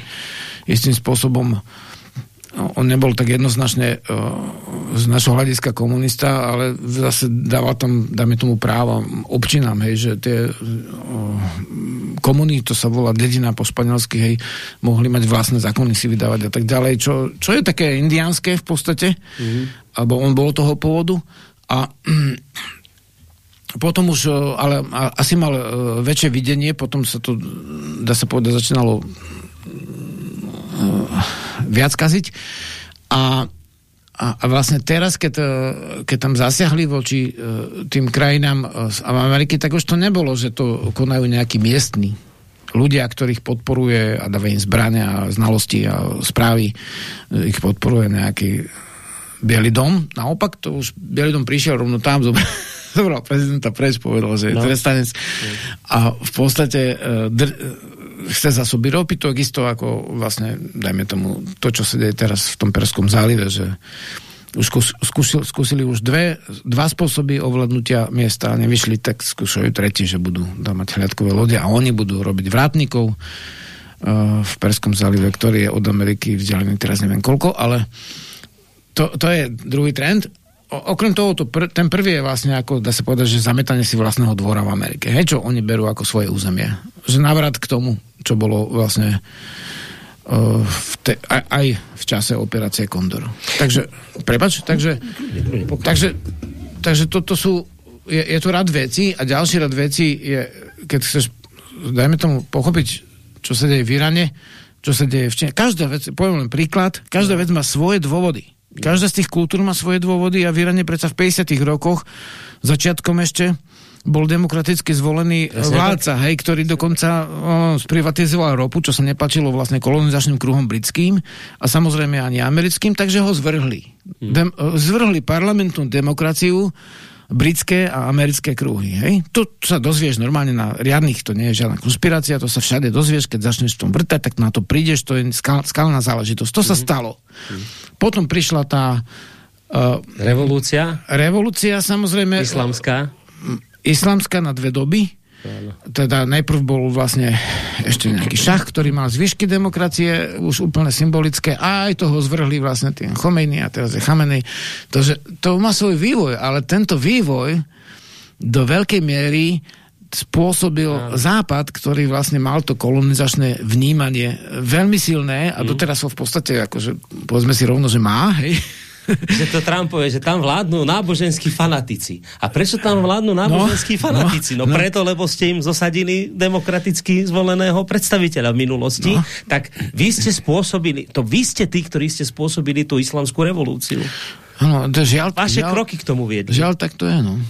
istým spôsobom on nebol tak jednoznačne uh, z našho hľadiska komunista, ale zase dával tam, dáme tomu práva občinám, hej, že tie uh, komuny, to sa volá dedina po španielsky, hej, mohli mať vlastné zákony si vydávať a tak ďalej, čo, čo je také indiánske v podstate, mm-hmm. alebo on bol toho pôvodu? A potom už, ale asi mal väčšie videnie, potom sa to, dá sa povedať, začínalo viac kaziť. A, a, a vlastne teraz, keď, e, keď tam zasiahli voči uh, tým krajinám z Ameriky, tak už to nebolo, že to konajú nejakí miestni ľudia, ktorých podporuje a dáva im zbrania a znalosti a správy, ich podporuje nejaký Bielý dom. Naopak, to už Bielý dom prišiel rovno tam, zobral prezidenta preč, povedal, že je no. trestanec. A v podstate dr- chce zasoby ropy, to isto ako vlastne, dajme tomu, to, čo sa deje teraz v tom Perskom zálive, že už skúsil, skúsili už dve, dva spôsoby ovládnutia miesta a nevyšli, tak skúšajú tretí, že budú tam mať hľadkové lode a oni budú robiť vrátnikov uh, v Perskom zálive, ktorý je od Ameriky vzdialený teraz neviem koľko, ale to, to je druhý trend. O, okrem toho, to pr- ten prvý je vlastne ako, dá sa povedať, že zametanie si vlastného dvora v Amerike. Hej, čo oni berú ako svoje územie. Že navrat k tomu, čo bolo vlastne uh, v te, aj, aj v čase operácie Kondor. Takže, prepač, takže, takže, takže toto sú, je, je to rad veci a ďalší rad veci je, keď chceš, dajme tomu, pochopiť, čo sa deje v Iráne, čo sa deje v Číne. Každá vec, poviem len príklad, každá vec má svoje dôvody. Každá z tých kultúr má svoje dôvody a v Iráne predsa v 50 rokoch, začiatkom ešte, bol demokraticky zvolený Jasne, vládca, hej, ktorý dokonca o, sprivatizoval ropu, čo sa nepačilo vlastne kolonizačným kruhom britským a samozrejme ani americkým, takže ho zvrhli. Hmm. Dem, zvrhli parlamentnú demokraciu britské a americké kruhy. Hej? To sa dozvieš normálne na riadnych, to nie je žiadna konspirácia, to sa všade dozvieš, keď začneš tom vrtať, tak na to prídeš, to je skal, skalná záležitosť. To sa hmm. stalo. Hmm. Potom prišla tá... Uh, revolúcia? Revolúcia, samozrejme. Islamská? Islamská na dve doby. Teda najprv bol vlastne ešte nejaký šach, ktorý mal zvyšky demokracie, už úplne symbolické, a aj toho zvrhli vlastne tým Chomejny a teraz je Chamenej. To, že, to má svoj vývoj, ale tento vývoj do veľkej miery spôsobil Áno. západ, ktorý vlastne mal to kolonizačné vnímanie veľmi silné a mm. doteraz ho v podstate, akože, povedzme si rovno, že má, hej, že to Trump povie, že tam vládnu náboženskí fanatici. A prečo tam vládnu náboženskí no, fanatici? No, no, no preto, lebo ste im zosadili demokraticky zvoleného predstaviteľa v minulosti. No. Tak vy ste spôsobili, to vy ste tí, ktorí ste spôsobili tú islamskú revolúciu. No, žiaľ, Vaše žiaľ, kroky k tomu viedli. Žiaľ, tak to je, no.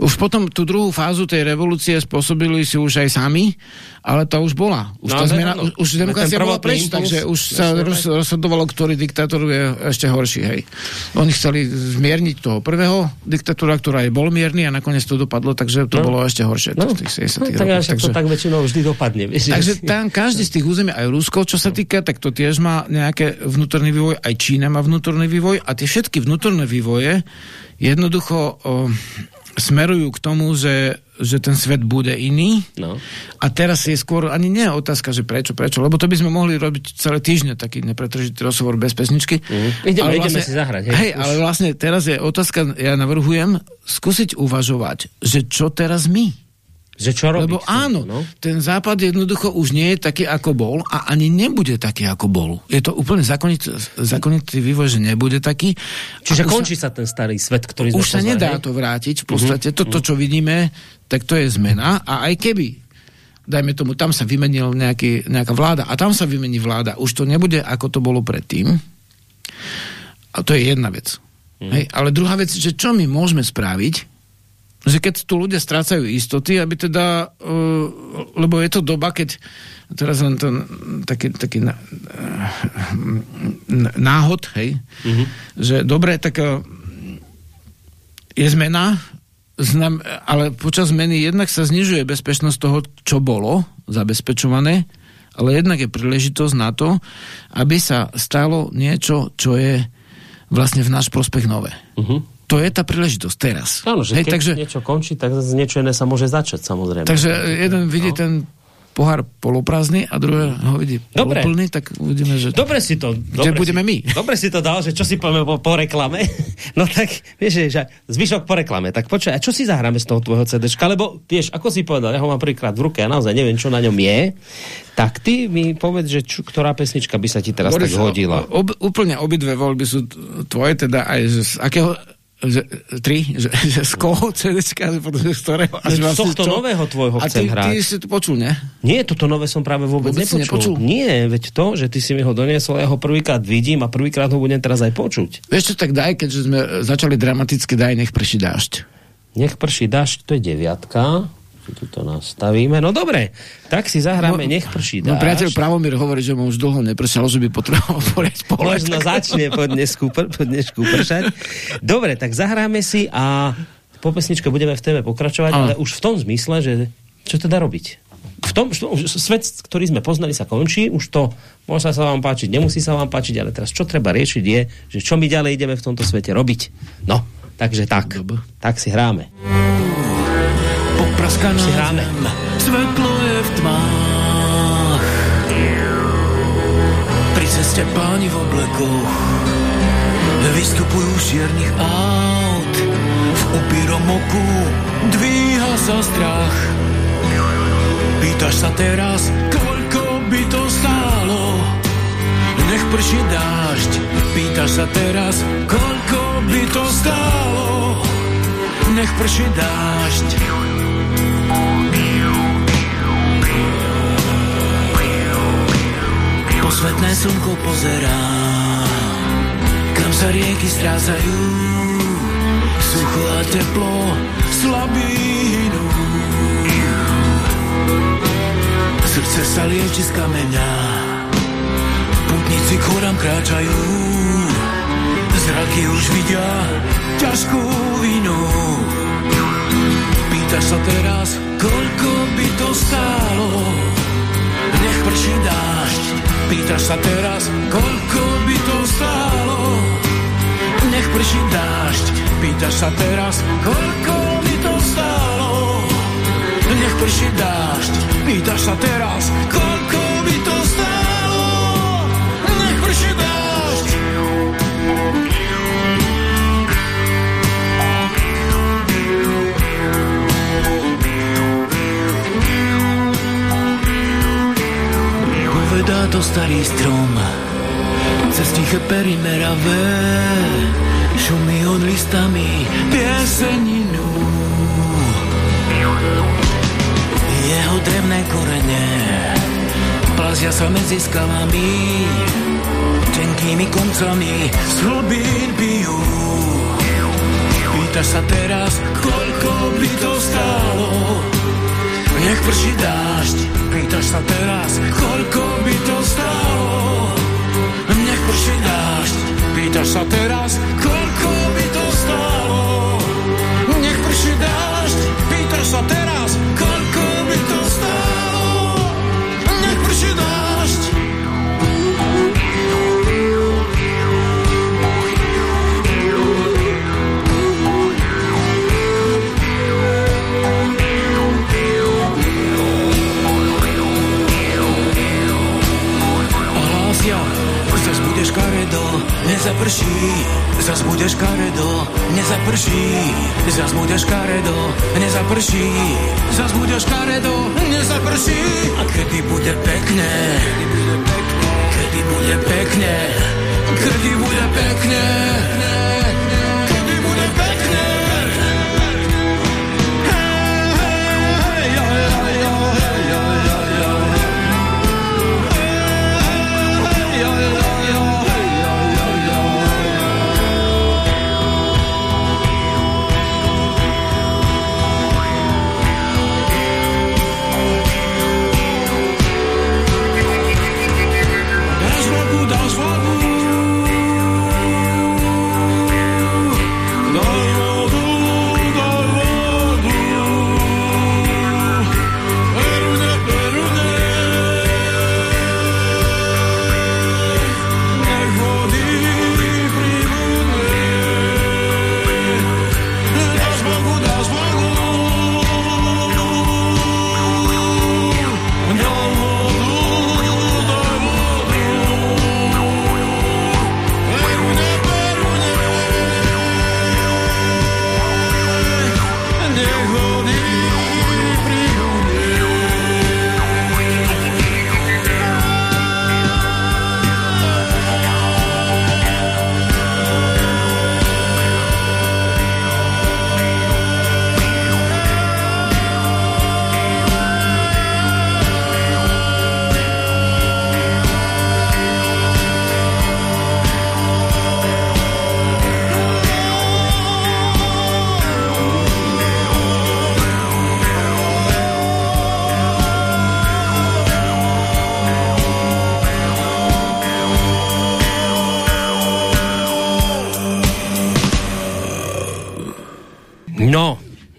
Už potom tú druhú fázu tej revolúcie spôsobili si už aj sami, ale to už bola. Už, no, zmena, no, už demokracia bola preč, takže už sa roz, rozhodovalo, ktorý diktátor je ešte horší. Hej. Oni chceli zmierniť toho prvého diktatúra, ktorá je bol mierny a nakoniec to dopadlo, takže to no. bolo ešte horšie. No. tých no, tak, rokov, takže, to tak väčšinou vždy dopadne. Vieš, takže tam každý z tých území, aj Rusko, čo sa týka, tak to tiež má nejaké vnútorný vývoj, aj Čína má vnútorný vývoj a tie všetky vnútorné vývoje jednoducho o, smerujú k tomu, že, že ten svet bude iný. No. A teraz je skôr ani nie otázka, že prečo, prečo, lebo to by sme mohli robiť celé týždne taký nepretržitý rozhovor bez pesničky. Mm. Ideme, ale vlastne, ideme si zahrať. Hej, hej ale vlastne teraz je otázka, ja navrhujem skúsiť uvažovať, že čo teraz my? Že čo robiť? Lebo áno, no? ten západ jednoducho už nie je taký, ako bol a ani nebude taký, ako bol. Je to úplne zákonitý, zákonitý vývoj, že nebude taký. Čiže končí sa, sa ten starý svet, ktorý Už sa nedá to vrátiť. V podstate uh-huh. toto, čo vidíme, tak to je zmena. A aj keby dajme tomu, tam sa vymenil nejaký, nejaká vláda a tam sa vymení vláda. Už to nebude, ako to bolo predtým. A to je jedna vec. Mm. Hej, ale druhá vec, že čo my môžeme spraviť, že keď tu ľudia strácajú istoty, aby teda, uh, lebo je to doba, keď teraz len to taký, taký ná, náhod, hej, mm-hmm. že dobre, tak uh, je zmena, znam, ale počas zmeny jednak sa znižuje bezpečnosť toho, čo bolo zabezpečované, ale jednak je príležitosť na to, aby sa stalo niečo, čo je vlastne v náš prospech nové. Uh-huh to je tá príležitosť teraz. Áno, že Hej, keď takže, niečo končí, tak niečo iné sa môže začať, samozrejme. Takže jeden vidí no. ten pohár poloprázdny a druhé ho vidí dobre. poloplný, tak uvidíme, že... Dobre si to... Dobre budeme si, my. Dobre si to dal, že čo si povieme po, po reklame. No tak, vieš, že zvyšok po reklame. Tak počkaj, a čo si zahráme z toho tvojho CDčka? Lebo, vieš, ako si povedal, ja ho mám prvýkrát v ruke a naozaj neviem, čo na ňom je. Tak ty mi povedz, že čo, ktorá pesnička by sa ti teraz Boris, tak hodila. Ob, úplne obidve voľby sú tvoje, teda aj z akého že, tri, že, že z koho CDčka, z ktorého. No, z tohto čo? nového tvojho a chcem ty, hrať. ty si to počul, ne? Nie, toto nové som práve vôbec, Vôbec nepočul. nepočul? Nie, veď to, že ty si mi ho doniesol, ja ho prvýkrát vidím a prvýkrát ho budem teraz aj počuť. Vieš čo, tak daj, keďže sme začali dramaticky, daj, nech prší dážď. Nech prší dážď, to je deviatka. Si nastavíme. No dobre, tak si zahráme Nech prší dážď. No priateľ Pravomír hovorí, že mu už dlho nepršalo, že by potreboval poriť pole. Možno začne po dnesku, po dnešku pršať. Dobre, tak zahráme si a po pesničke budeme v téme pokračovať, ale už v tom zmysle, že čo teda robiť? V tom, svet, ktorý sme poznali, sa končí, už to môže sa vám páčiť, nemusí sa vám páčiť, ale teraz čo treba riešiť je, že čo my ďalej ideme v tomto svete robiť. No, takže tak, tak si hráme. Popraskaná hráme. Svetlo je v tmách. Pri ceste páni v oblekoch Vystupujú z čiernych aut. V upírom oku Dvíha sa strach. Pýtaš sa teraz Koľko by to stálo? Nech prší dážď. Pýtaš sa teraz Koľko by to stálo? Nech prší dážď Posvetné slnko pozerá, kam sa rieky strácajú. Sucho a teplo, slabinu. Srdce sa lieči z kameňa, putníci k horám kráčajú. Zraky už vidia ťažkú vinu. Pýtaš sa teraz, koľko by to stálo? Nech prší dážď, Pýtaš sa teraz, koľko by to stálo? Nech prší dážď. Pýtaš sa teraz, koľko by to stálo? Nech prší dážď. Pýtaš sa teraz, koľko by to stálo? Starý strom. Cez tiché perimeravé Šumí on listami pieseninu. Jeho drevné korene Plazia sa medzi skalami Tenkými koncami z hlbín bijú Pýtaš sa teraz, koľko by to stálo nech prší dážď, pýtaš sa teraz, koľko by to stálo. Nech prší dážď, pýtaš sa teraz, koľko by to stálo. Nech prší dážď, pýtaš sa teraz, nezaprší Zas budeš karedo, nezaprší Zas budeš karedo, nezaprší Zas budeš karedo, nezaprší. A kedy bude pekné Kedy bude pekné Kedy bude pekné Kedy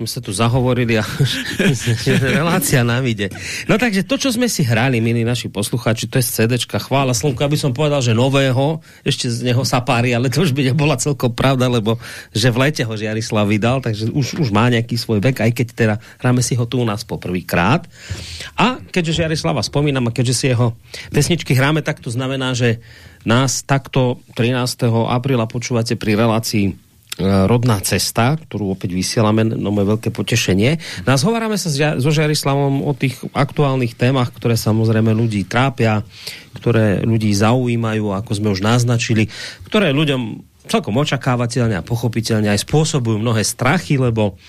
sme sa tu zahovorili a relácia nám ide. No takže to, čo sme si hrali, milí naši poslucháči, to je CDčka Chvála slnku, aby som povedal, že nového, ešte z neho sa pári, ale to už by nebola celkom pravda, lebo že v lete ho Žiarislav vydal, takže už, už má nejaký svoj vek, aj keď teda hráme si ho tu u nás poprvýkrát. A keďže Žiarislava spomínam a keďže si jeho pesničky hráme, tak to znamená, že nás takto 13. apríla počúvate pri relácii rodná cesta, ktorú opäť vysielame, no moje veľké potešenie. Hovárame sa so Žiarislavom o tých aktuálnych témach, ktoré samozrejme ľudí trápia, ktoré ľudí zaujímajú, ako sme už naznačili, ktoré ľuďom celkom očakávateľne a pochopiteľne aj spôsobujú mnohé strachy, lebo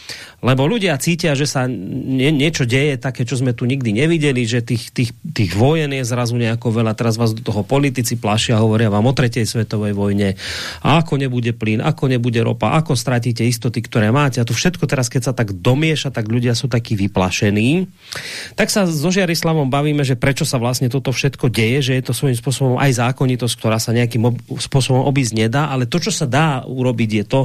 lebo ľudia cítia, že sa nie, niečo deje také, čo sme tu nikdy nevideli, že tých, tých, tých vojen je zrazu nejako veľa. Teraz vás do toho politici plašia, hovoria vám o tretej svetovej vojne. A ako nebude plyn, ako nebude ropa, ako stratíte istoty, ktoré máte. A tu všetko teraz, keď sa tak domieša, tak ľudia sú takí vyplašení. Tak sa so Žiarislavom bavíme, že prečo sa vlastne toto všetko deje, že je to svojím spôsobom aj zákonitosť, ktorá sa nejakým ob- spôsobom obísť nedá, ale to, čo sa dá urobiť, je to,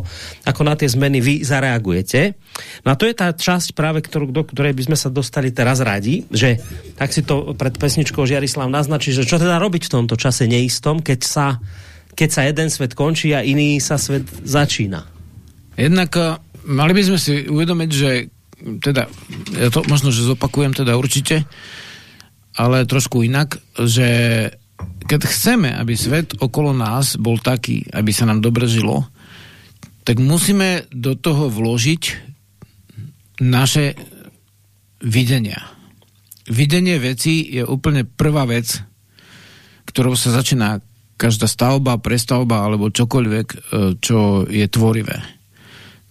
ako na tie zmeny vy zareagujete. No a to je tá časť práve, ktorú, do ktorej by sme sa dostali teraz radi, že tak si to pred pesničkou Žiarislav naznačí, že čo teda robiť v tomto čase neistom, keď sa, keď sa jeden svet končí a iný sa svet začína. Jednak eh, mali by sme si uvedomiť, že teda, ja to možno, že zopakujem teda určite, ale trošku inak, že keď chceme, aby svet okolo nás bol taký, aby sa nám dobre žilo, tak musíme do toho vložiť naše videnia. Videnie veci je úplne prvá vec, ktorou sa začína každá stavba, prestavba alebo čokoľvek, e, čo je tvorivé.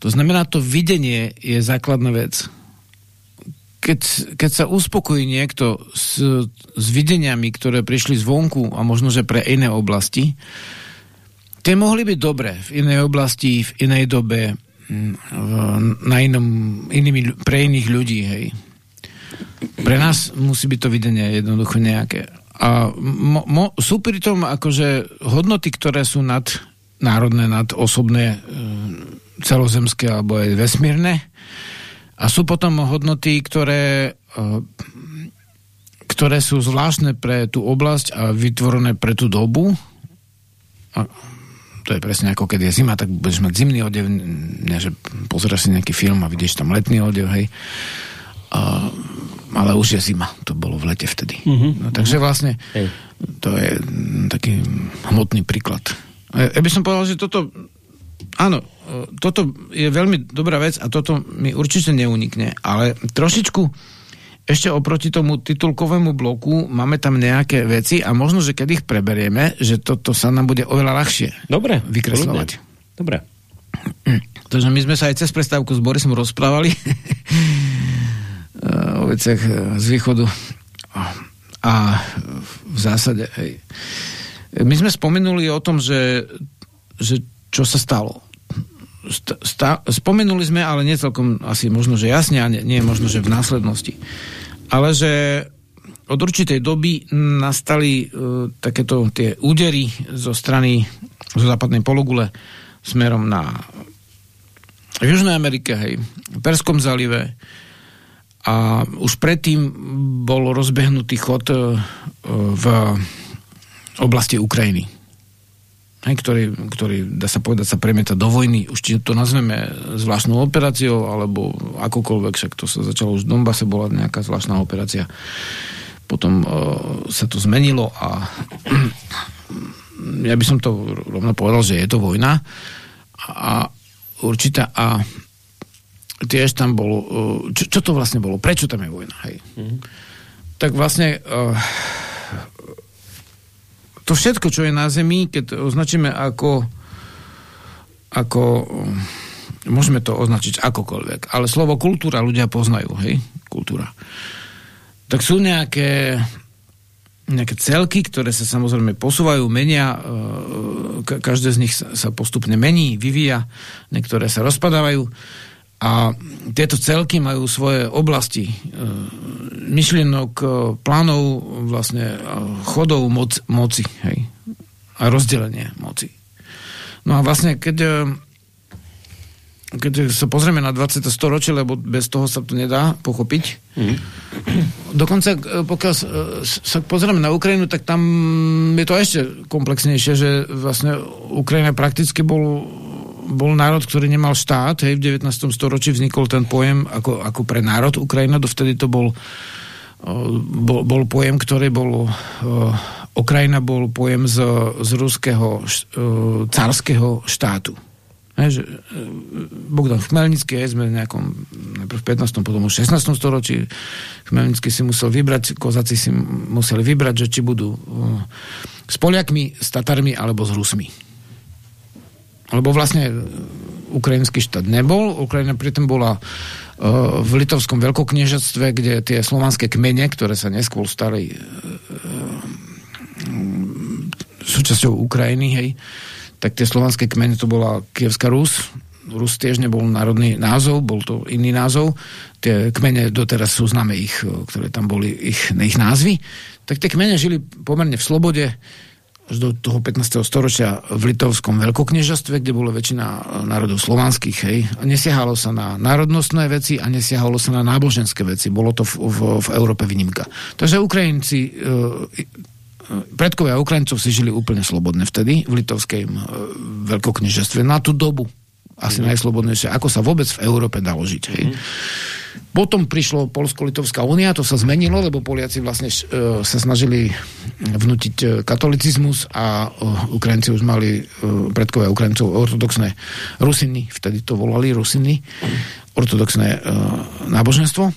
To znamená, to videnie je základná vec. Keď, keď sa uspokojí niekto s, s videniami, ktoré prišli zvonku a možno, že pre iné oblasti, tie mohli byť dobré v inej oblasti, v inej dobe, na inom, inými, pre iných ľudí, hej. Pre nás musí byť to videnie jednoducho nejaké. A mo, mo, sú pri tom akože hodnoty, ktoré sú nad národné, nad osobné, e, celozemské alebo aj vesmírne. A sú potom hodnoty, ktoré, e, ktoré sú zvláštne pre tú oblasť a vytvorené pre tú dobu. A to je presne ako keď je zima, tak budeš mať zimný odev, ne, že pozeráš si nejaký film a vidíš tam letný odev, hej. A, ale už je zima, to bolo v lete vtedy. Uh-huh. No, takže vlastne hej. to je taký hmotný príklad. Ja, ja by som povedal, že toto áno, toto je veľmi dobrá vec a toto mi určite neunikne, ale trošičku ešte oproti tomu titulkovému bloku máme tam nejaké veci a možno, že keď ich preberieme, že toto sa nám bude oveľa ľahšie Dobre, vykreslovať. Dobre. Takže my sme sa aj cez prestávku s Borisom rozprávali o veciach z východu a v zásade hej. my sme spomenuli o tom, že, že čo sa stalo sta, spomenuli sme, ale nie celkom asi možno, že jasne a nie, nie možno, že v následnosti. Ale že od určitej doby nastali uh, takéto tie údery zo strany zo západnej pologule smerom na Južnej Amerike, hej, Perskom zalive a už predtým bol rozbehnutý chod uh, v oblasti Ukrajiny hej, ktorý, ktorý, dá sa povedať, sa premieta do vojny. Už či to nazveme zvláštnou operáciou, alebo akokoľvek, však to sa začalo už v Donbase, bola nejaká zvláštna operácia. Potom uh, sa to zmenilo a ja by som to rovno povedal, že je to vojna a určitá a tiež tam bolo, uh, čo, čo to vlastne bolo, prečo tam je vojna, hej. Mm-hmm. Tak vlastne uh, to všetko, čo je na Zemi, keď označíme ako ako môžeme to označiť akokoľvek, ale slovo kultúra ľudia poznajú, hej, kultúra. Tak sú nejaké nejaké celky, ktoré sa samozrejme posúvajú, menia, e, každé z nich sa postupne mení, vyvíja, niektoré sa rozpadávajú a tieto celky majú svoje oblasti e, myšlienok, e, plánov, vlastne e, chodov moc, moci hej, a rozdelenie moci. No a vlastne, keď keď sa pozrieme na 20. storočie, lebo bez toho sa to nedá pochopiť. Mm. Dokonca, e, pokiaľ sa pozrieme na Ukrajinu, tak tam je to ešte komplexnejšie, že vlastne Ukrajina prakticky bol, bol národ, ktorý nemal štát. Hej, v 19. storočí vznikol ten pojem ako, ako pre národ Ukrajina, dovtedy to bol, bol, bol pojem, ktorý bol Ukrajina bol pojem z, z ruského carského štátu že e, Bogdan Chmelnický, sme v nejakom, najprv v 15. potom v 16. storočí. Chmelnický si musel vybrať, kozáci si museli vybrať, že či budú e, s Poliakmi, s Tatarmi alebo s Rusmi. Lebo vlastne ukrajinský štát nebol. Ukrajina pritom bola uh, v litovskom veľkokniežatstve, kde tie slovanské kmene, ktoré sa neskôr stali uh, súčasťou Ukrajiny, hej, tak tie slovanské kmene to bola Kievská Rus, Rus tiež nebol národný názov, bol to iný názov. Tie kmene doteraz sú známe ich, ktoré tam boli ich, ich názvy. Tak tie kmene žili pomerne v slobode až do toho 15. storočia v litovskom veľkokniežastve, kde bolo väčšina národov slovanských. Hej. Nesiahalo sa na národnostné veci a nesiahalo sa na náboženské veci. Bolo to v, v, v Európe výnimka. Takže Ukrajinci e, predkovia Ukrajincov si žili úplne slobodne vtedy v litovskej veľkokniežestve na tú dobu asi mm. najslobodnejšie, ako sa vôbec v Európe dalo žiť. Hej. Mm. Potom prišlo Polsko-Litovská únia, to sa zmenilo, lebo Poliaci vlastne uh, sa snažili vnútiť uh, katolicizmus a uh, Ukrajinci už mali, uh, predkovia Ukrajincov, ortodoxné Rusiny, vtedy to volali Rusiny, ortodoxné uh, náboženstvo,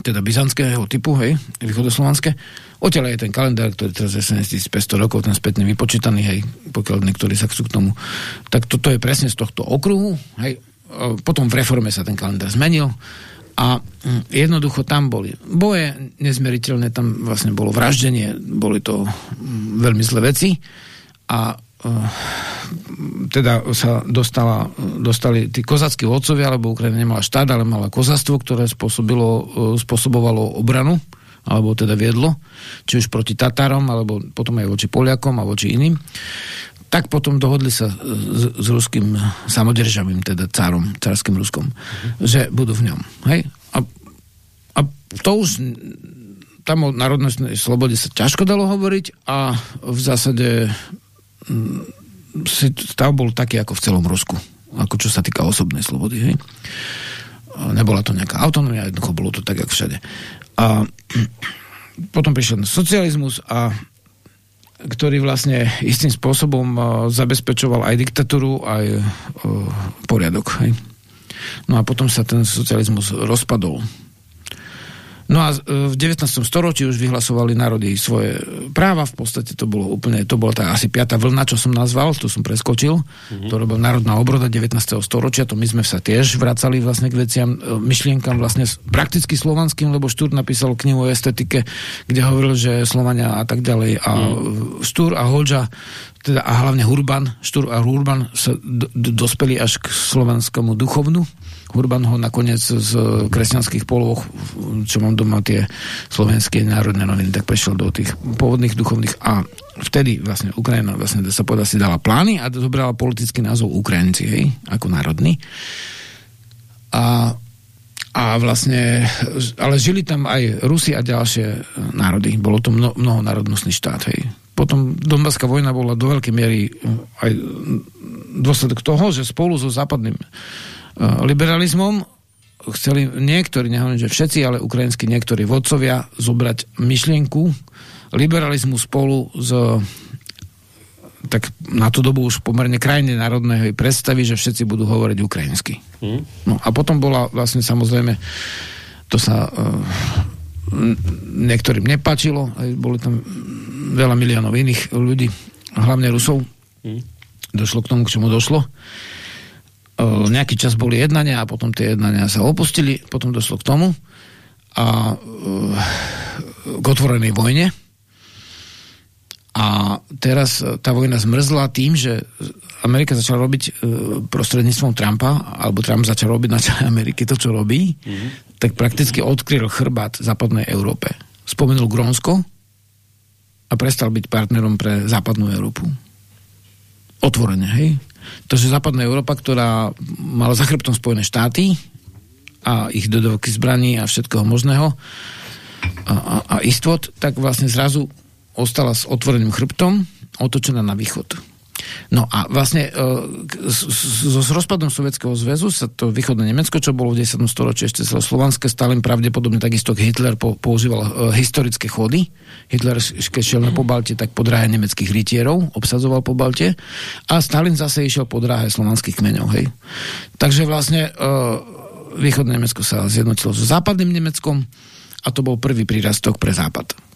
teda byzantského typu, hej, východoslovanské. Odtiaľ je ten kalendár, ktorý teraz je 7500 rokov, ten spätne vypočítaný, hej, pokiaľ niektorí sa chcú k tomu. Tak toto je presne z tohto okruhu, hej. Potom v reforme sa ten kalendár zmenil a hm, jednoducho tam boli boje nezmeriteľné, tam vlastne bolo vraždenie, boli to hm, veľmi zlé veci. A hm, teda sa dostala, dostali tí kozackí vodcovia, lebo Ukrajina nemala štát, ale mala kozastvo, ktoré spôsobilo, spôsobovalo obranu alebo teda viedlo, či už proti Tatárom, alebo potom aj voči Poliakom a voči iným, tak potom dohodli sa s, s ruským samodržavým, teda cárom, cárským Ruskom, mm-hmm. že budú v ňom. Hej? A, a to už tam o národnostnej slobode sa ťažko dalo hovoriť a v zásade m, stav bol taký ako v celom Rusku, ako čo sa týka osobnej slobody. Hej? Nebola to nejaká autonómia, jednoducho bolo to tak, ako všade. A potom prišiel socializmus a ktorý vlastne istým spôsobom uh, zabezpečoval aj diktatúru, aj uh, poriadok. No a potom sa ten socializmus rozpadol. No a v 19. storočí už vyhlasovali národy svoje práva, v podstate to bolo úplne, to bola tá asi piata vlna, čo som nazval, to som preskočil, mm-hmm. to robil národná obroda 19. storočia, to my sme sa tiež vracali vlastne k veciam, e, myšlienkam vlastne prakticky slovanským, lebo Štúr napísal knihu o estetike, kde hovoril, že Slovania a tak ďalej a mm. Štúr a Holža teda a hlavne Hurban, Štúr a Hurban sa do, do, dospeli až k slovanskému duchovnu Urban ho nakoniec z kresťanských poloh, čo mám doma tie slovenské národné noviny, tak prešiel do tých pôvodných duchovných a vtedy vlastne Ukrajina vlastne sa povedal si dala plány a zobrala politický názov Ukrajinci, hej, ako národný. A a vlastne, ale žili tam aj Rusi a ďalšie národy. Bolo to mno, mnohonárodnostný štát. Hej. Potom Donbaská vojna bola do veľkej miery aj dôsledok toho, že spolu so západným liberalizmom chceli niektorí, nehovorím, že všetci, ale ukrajinskí niektorí vodcovia zobrať myšlienku liberalizmu spolu s tak na tú dobu už pomerne krajine národného predstavy, že všetci budú hovoriť ukrajinsky. Hmm. No a potom bola vlastne samozrejme to sa uh, niektorým nepáčilo, aj boli tam veľa miliónov iných ľudí, hlavne Rusov. Hmm. Došlo k tomu, k čomu došlo nejaký čas boli jednania a potom tie jednania sa opustili, potom došlo k tomu a k otvorenej vojne. A teraz tá vojna zmrzla tým, že Amerika začala robiť prostredníctvom Trumpa, alebo Trump začal robiť na čele Ameriky to, čo robí, mm-hmm. tak prakticky odkryl chrbát západnej Európe. Spomenul Grónsko a prestal byť partnerom pre západnú Európu. Otvorene, hej? Takže západná Európa, ktorá mala za chrbtom Spojené štáty a ich dodávky zbraní a všetkého možného a, a, a istot, tak vlastne zrazu ostala s otvoreným chrbtom otočená na východ. No a vlastne e, so rozpadom Sovietskeho zväzu sa to východné Nemecko, čo bolo v 10. storočí ešte slovanské, Stalin pravdepodobne takisto Hitler používal e, historické chody. Hitler, keď šiel na Pobalte, tak po dráhe nemeckých rytierov obsadzoval po Balte a Stalin zase išiel po dráhe slovanských kmeňov. Hej. Takže vlastne e, východné Nemecko sa zjednotilo so západným Nemeckom a to bol prvý prírastok pre západ.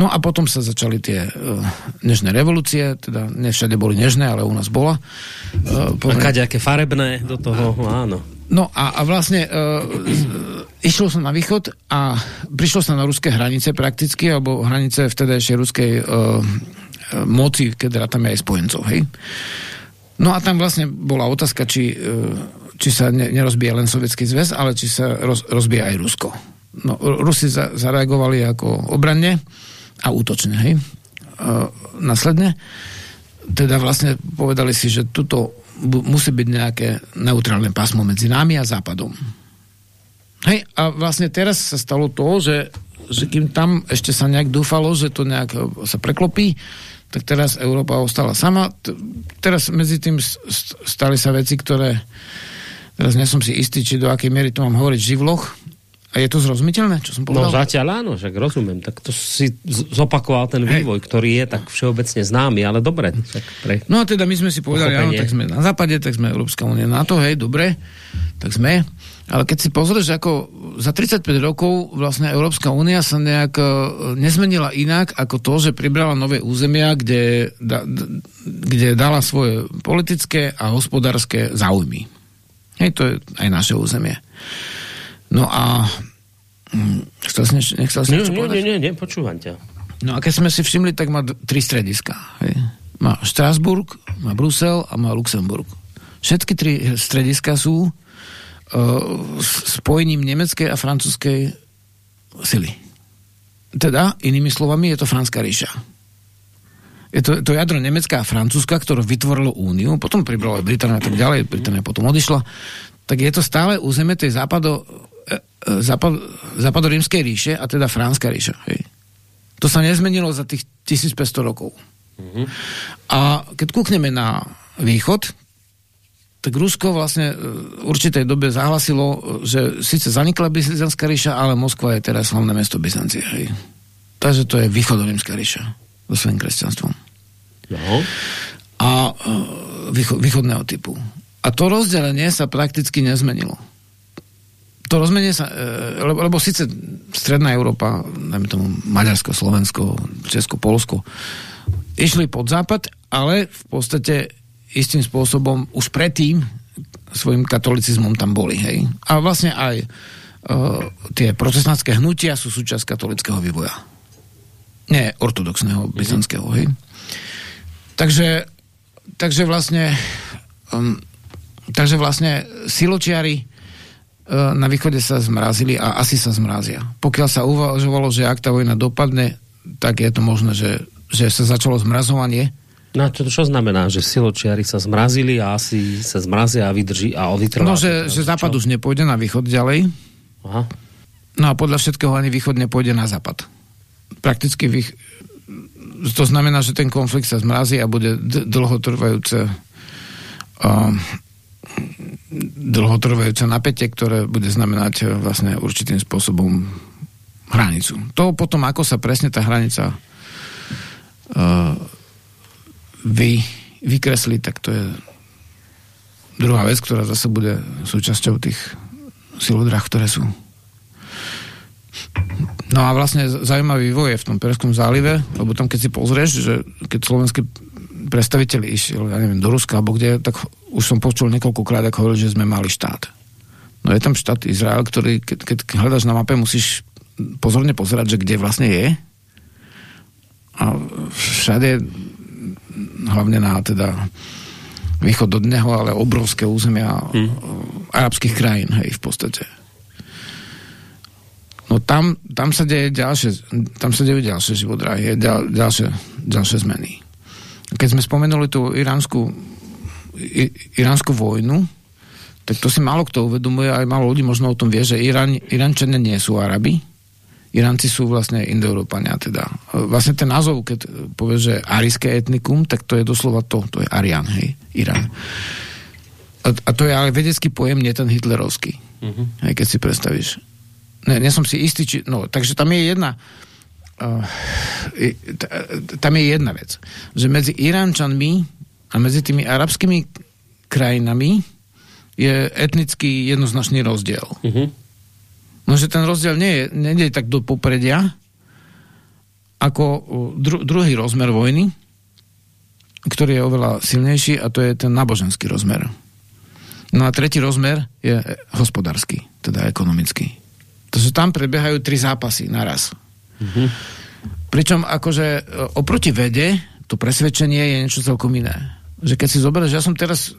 No a potom sa začali tie uh, nežné revolúcie, teda ne všade boli nežné, ale u nás bola. Uh, poviem... A aké farebné do toho, áno. No a, a vlastne uh, išlo sa na východ a prišlo sa na ruské hranice prakticky, alebo hranice vtedajšej ruskej uh, moci, keď tam aj spojencov, hej. No a tam vlastne bola otázka, či, uh, či sa ne, nerozbije len Sovietský zväz, ale či sa roz, rozbije aj Rusko. No, Rusi za, zareagovali ako obranne a útočne, hej, uh, následne. Teda vlastne povedali si, že tuto musí byť nejaké neutrálne pásmo medzi nami a Západom. Hej, a vlastne teraz sa stalo to, že, že kým tam ešte sa nejak dúfalo, že to nejak sa preklopí, tak teraz Európa ostala sama. Teraz medzi tým stali sa veci, ktoré teraz nie som si istý, či do akej miery to mám hovoriť živloch, a je to zrozumiteľné, čo som povedal? No zatiaľ áno, však rozumiem. Tak to si zopakoval ten vývoj, Hej. ktorý je tak všeobecne známy, ale dobre. Tak pre... No a teda my sme si povedali, áno, tak sme na západe, tak sme Európska únia na to, hej, dobre, tak sme. Ale keď si pozrieš, ako za 35 rokov vlastne Európska únia sa nejak e, nezmenila inak ako to, že pribrala nové územia, kde, da, kde dala svoje politické a hospodárske záujmy. Hej, to je aj naše územie. No a hm, chcel si nechcel si niečo nie, povedať? Nie, nie, nie, počúvam ťa. No a keď sme si všimli, tak má tri strediska. Hej. Má Štrásburg, má Brusel a má Luxemburg. Všetky tri strediska sú uh, spojením nemeckej a francúzskej sily. Teda, inými slovami, je to Franská ríša. Je to, to jadro Nemecká a Francúzska, ktoré vytvorilo úniu, potom pribrala Británia a tak ďalej, Británia potom odišla, tak je to stále územie tej západo, západ, západorímskej ríše a teda Fránska ríša. Hej. To sa nezmenilo za tých 1500 rokov. Mm-hmm. A keď kúkneme na východ, tak Rusko vlastne v určitej dobe zahlasilo, že síce zanikla Byzantská ríša, ale Moskva je teraz hlavné mesto Byzancie. Hej. Takže to je východorímska ríša so svojím kresťanstvom. No. A výcho, východného typu. A to rozdelenie sa prakticky nezmenilo to rozmenie sa, e, lebo, lebo síce Stredná Európa, najmä tomu Maďarsko, Slovensko, Česko, Polsko, išli pod západ, ale v podstate istým spôsobom už predtým svojim katolicizmom tam boli, hej. A vlastne aj uh, tie protestantské hnutia sú súčasť katolického vývoja. Nie ortodoxného, byzantského, hej. Takže, takže vlastne um, takže vlastne siločiari na východe sa zmrazili a asi sa zmrazia. Pokiaľ sa uvažovalo, že ak tá vojna dopadne, tak je to možné, že, že sa začalo zmrazovanie. No čo, čo znamená, že siločiari sa zmrazili a asi sa zmrazia a vydrží a vytrvá? No, že, že západ čo? už nepôjde na východ ďalej. Aha. No a podľa všetkého ani východ nepôjde na západ. Prakticky vých... to znamená, že ten konflikt sa zmrazí a bude dlhotrvajúce uh, dlhotrvajúce napätie, ktoré bude znamenať eh, vlastne určitým spôsobom hranicu. To potom, ako sa presne tá hranica uh, vy, vykreslí, tak to je druhá vec, ktorá zase bude súčasťou tých silodrách, ktoré sú. No a vlastne zaujímavý vývoj je v tom Perskom zálive, lebo tam keď si pozrieš, že keď slovenský predstaviteľ išiel, ja neviem, do Ruska, alebo kde, tak už som počul niekoľkokrát, ako hovoril, že sme mali štát. No je tam štát Izrael, ktorý, keď, keď hľadaš na mape, musíš pozorne pozerať, že kde vlastne je. A všade, hlavne na teda východ od neho, ale obrovské územia hmm. arabských krajín, hej, v podstate. No tam, tam sa deje ďalšie, tam sa dejú ďalšie živodrahy, ďal, ďalšie, ďalšie zmeny. Keď sme spomenuli tú iránsku i, iránsku vojnu, tak to si málo kto uvedomuje, aj málo ľudí možno o tom vie, že Irán, Iránčania nie sú Arabi, Iránci sú vlastne Indoeurópania teda. Vlastne ten názov, keď povie, že arijské etnikum, tak to je doslova to, to je Arian, hej, Irán. A, a to je ale vedecký pojem, nie ten hitlerovský. Uh-huh. Hej, keď si predstavíš. Ne, nie som si istý, či, no, takže tam je jedna tam je jedna vec, že medzi Iránčanmi a medzi tými arabskými krajinami je etnický jednoznačný rozdiel. Uh-huh. No, že ten rozdiel nie je, nie je tak do popredia, ako dru, druhý rozmer vojny, ktorý je oveľa silnejší a to je ten náboženský rozmer. No a tretí rozmer je hospodársky, teda ekonomický. Takže tam prebiehajú tri zápasy naraz. Mm-hmm. Pričom akože e, oproti vede to presvedčenie je niečo celkom iné. Že keď si zoberieš, ja som teraz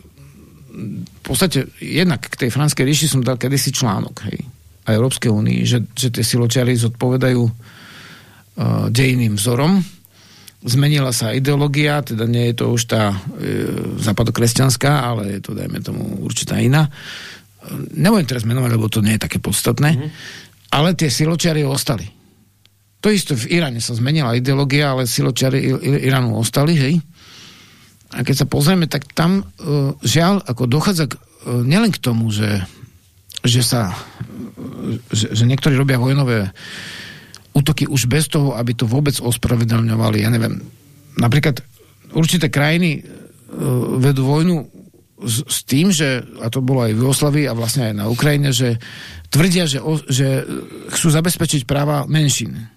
v podstate jednak k tej franskej ríši som dal kedysi článok, hej a Európskej únii, že, že tie siločiary zodpovedajú uh, dejným vzorom. Zmenila sa ideológia, teda nie je to už tá e, západokresťanská, ale je to, dajme tomu, určitá iná. Nebudem teraz menovať, lebo to nie je také podstatné, mm-hmm. ale tie siločiary ostali. To isto v Iráne sa zmenila ideológia, ale siločiary Iránu ostali, hej. A keď sa pozrieme, tak tam uh, žiaľ, ako dochádza k, uh, nielen k tomu, že že sa že, že niektorí robia vojnové útoky už bez toho, aby to vôbec ospravedlňovali. Ja neviem, napríklad určité krajiny uh, vedú vojnu s, s tým, že, a to bolo aj v Jugoslavii a vlastne aj na Ukrajine, že tvrdia, že, o, že chcú zabezpečiť práva menšín.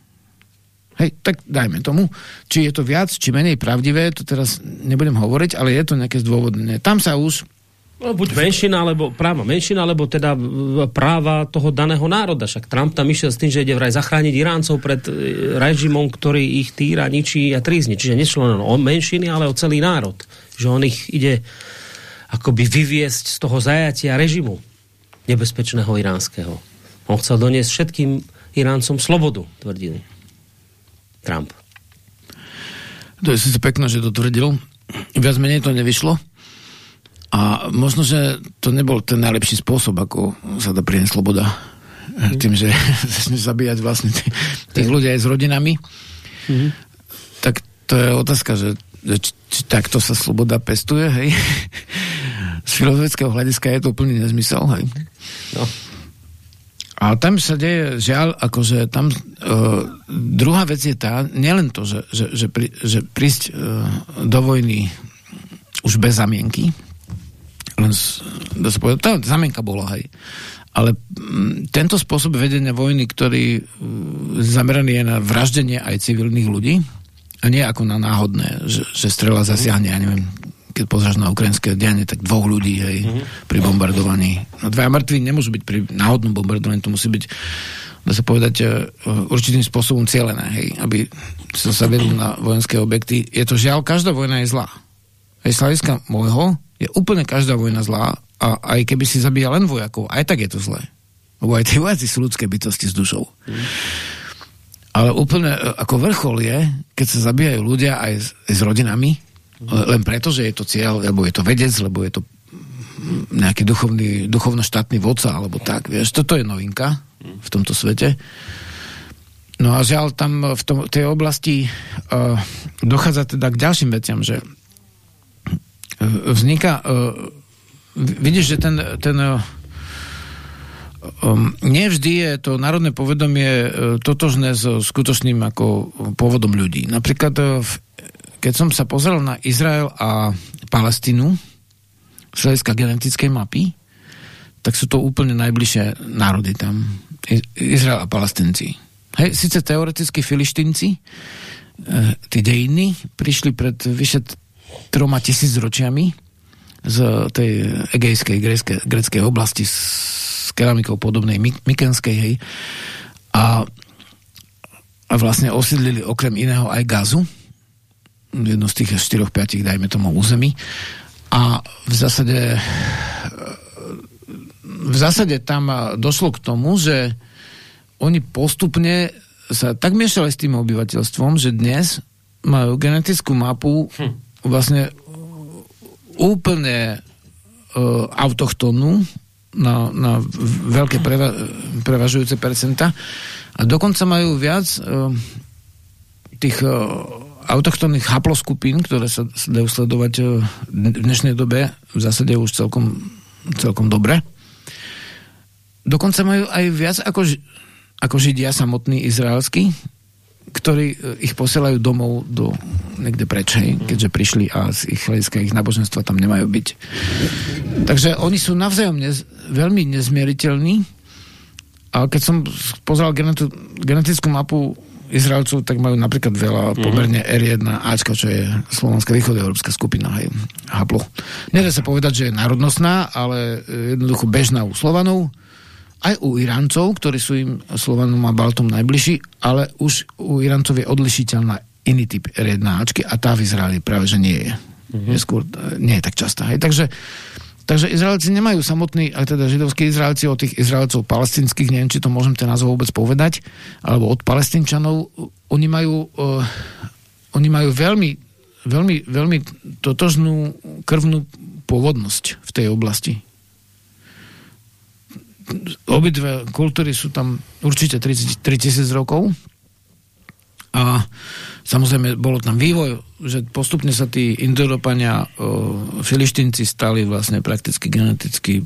Hej, tak dajme tomu. Či je to viac, či menej pravdivé, to teraz nebudem hovoriť, ale je to nejaké zdôvodné. Tam sa už No, buď menšina, alebo práva menšina, alebo teda práva toho daného národa. Však Trump tam išiel s tým, že ide vraj zachrániť Iráncov pred e, režimom, ktorý ich týra, ničí a trízni. Čiže nešlo len o menšiny, ale o celý národ. Že on ich ide akoby vyviesť z toho zajatia režimu nebezpečného iránskeho. On chcel doniesť všetkým Iráncom slobodu, tvrdil Trump. To je síce pekné, že to tvrdil. Viac menej to nevyšlo. A možno, že to nebol ten najlepší spôsob, ako sa dá priniesť sloboda. Mm. Tým, že začneš zabíjať vlastne tých, tých ľudí aj s rodinami. Mm. Tak to je otázka, že, že či, či takto sa sloboda pestuje, hej? Z filozofického hľadiska je to úplný nezmysel, hej? No. A tam sa deje, žiaľ, akože tam uh, druhá vec je tá, nielen to, že, že, že, pri, že prísť uh, do vojny už bez zamienky, len dá sa povedať, tá zamienka bola, hej. Ale m, tento spôsob vedenia vojny, ktorý m, mm, zameraný je na vraždenie aj civilných ľudí, a nie ako na náhodné, že, že strela zasiahne, ja neviem, keď pozráš na ukrajinské dianie, tak dvoch ľudí, hej, mm-hmm. pri bombardovaní. No dvaja mŕtvi nemôžu byť pri náhodnom bombardovaní, to musí byť dá sa povedať, e, určitým spôsobom cieľené, hej, aby sa sa vedli na vojenské objekty. Je to žiaľ, každá vojna je zlá. Aj z hľadiska môjho, je úplne každá vojna zlá a aj keby si zabíja len vojakov, aj tak je to zlé. Lebo aj tí vojaci sú ľudské bytosti s dušou. Mm. Ale úplne e, ako vrchol je, keď sa zabíjajú ľudia aj s, aj s rodinami. Len preto, že je to cieľ, lebo je to vedec, lebo je to nejaký duchovný, duchovno-štátny vodca, alebo tak, vieš, toto je novinka v tomto svete. No a žiaľ, tam v tom, tej oblasti uh, dochádza teda k ďalším veciam, že vzniká vidíš, že ten, ten Um, nevždy je to národné povedomie totožné so skutočným ako pôvodom ľudí. Napríklad, keď som sa pozrel na Izrael a Palestínu z hľadiska genetickej mapy, tak sú to úplne najbližšie národy tam. Izrael a Palestinci. Hej, síce teoreticky filištinci, tí dejiny, prišli pred vyše troma tisícročiami z tej egejskej greckej, greckej oblasti s keramikou podobnej Mykenskej, hej. A, a vlastne osídlili okrem iného aj Gazu, jedno z tých 4-5, dajme tomu, území. A v zásade v zásade tam došlo k tomu, že oni postupne sa tak miešali s tým obyvateľstvom, že dnes majú genetickú mapu hm vlastne úplne uh, autochtónnu na, na veľké preva, prevažujúce percenta a dokonca majú viac uh, tých uh, autochtónnych haploskupín, ktoré sa dajú sledovať uh, v dnešnej dobe v zásade už celkom, celkom dobre. Dokonca majú aj viac ako, ako Židia samotní izraelskí, ktorí e, ich posielajú domov do niekde preč, hej, keďže prišli a z ich hľadiska ich náboženstva tam nemajú byť. Takže oni sú navzájom nez, veľmi nezmieriteľní a keď som pozeral genetu, genetickú mapu Izraelcov, tak majú napríklad veľa mm-hmm. pomerne R1 Ačka, čo je Slovenská východoeurópska skupina, hej, Haplo. Nedá sa povedať, že je národnostná, ale jednoducho bežná u Slovanov, aj u Iráncov, ktorí sú im Slovanom a Baltom najbližší, ale už u Iráncov je odlišiteľná iný typ rednáčky a tá v Izraeli práve, že nie je. Mm-hmm. je skôr, nie je tak častá. Hej. Takže, takže Izraelci nemajú samotný, a teda židovskí Izraelci od tých Izraelcov palestinských, neviem, či to môžem ten názov vôbec povedať, alebo od palestinčanov, oni majú, uh, oni majú veľmi, veľmi, veľmi totožnú krvnú pôvodnosť v tej oblasti. Obidve kultúry sú tam určite 33 tisíc rokov. A samozrejme bolo tam vývoj, že postupne sa tí Indoropania, filištinci stali vlastne prakticky geneticky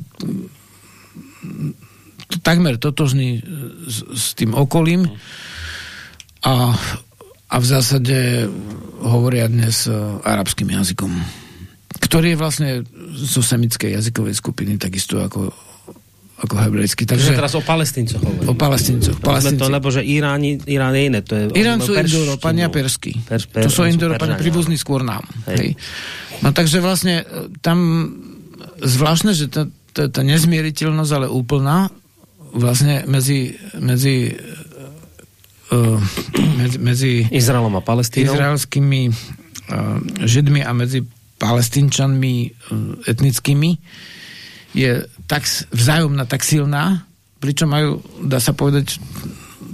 takmer totožní s, s tým okolím. A, a v zásade hovoria dnes arabským jazykom, ktorý je vlastne zo semickej jazykovej skupiny, takisto ako ako hebrejsky. Takže teraz o palestíncoch hovoríme. O palestíncoch. To, lebo že Irán, Irán je iné. To je, Irán sú Indoeurópania persky. Per, per, to sú Indoeurópania príbuzní skôr nám. Hej. Hej. No takže vlastne e, tam zvláštne, že tá, tá, tá nezmieriteľnosť, ale úplná, vlastne medzi, medzi uh, medzi, medzi Izraelom a Palestínou izraelskými uh, židmi a medzi palestínčanmi uh, etnickými je tak vzájomná, tak silná, pričom majú, dá sa povedať,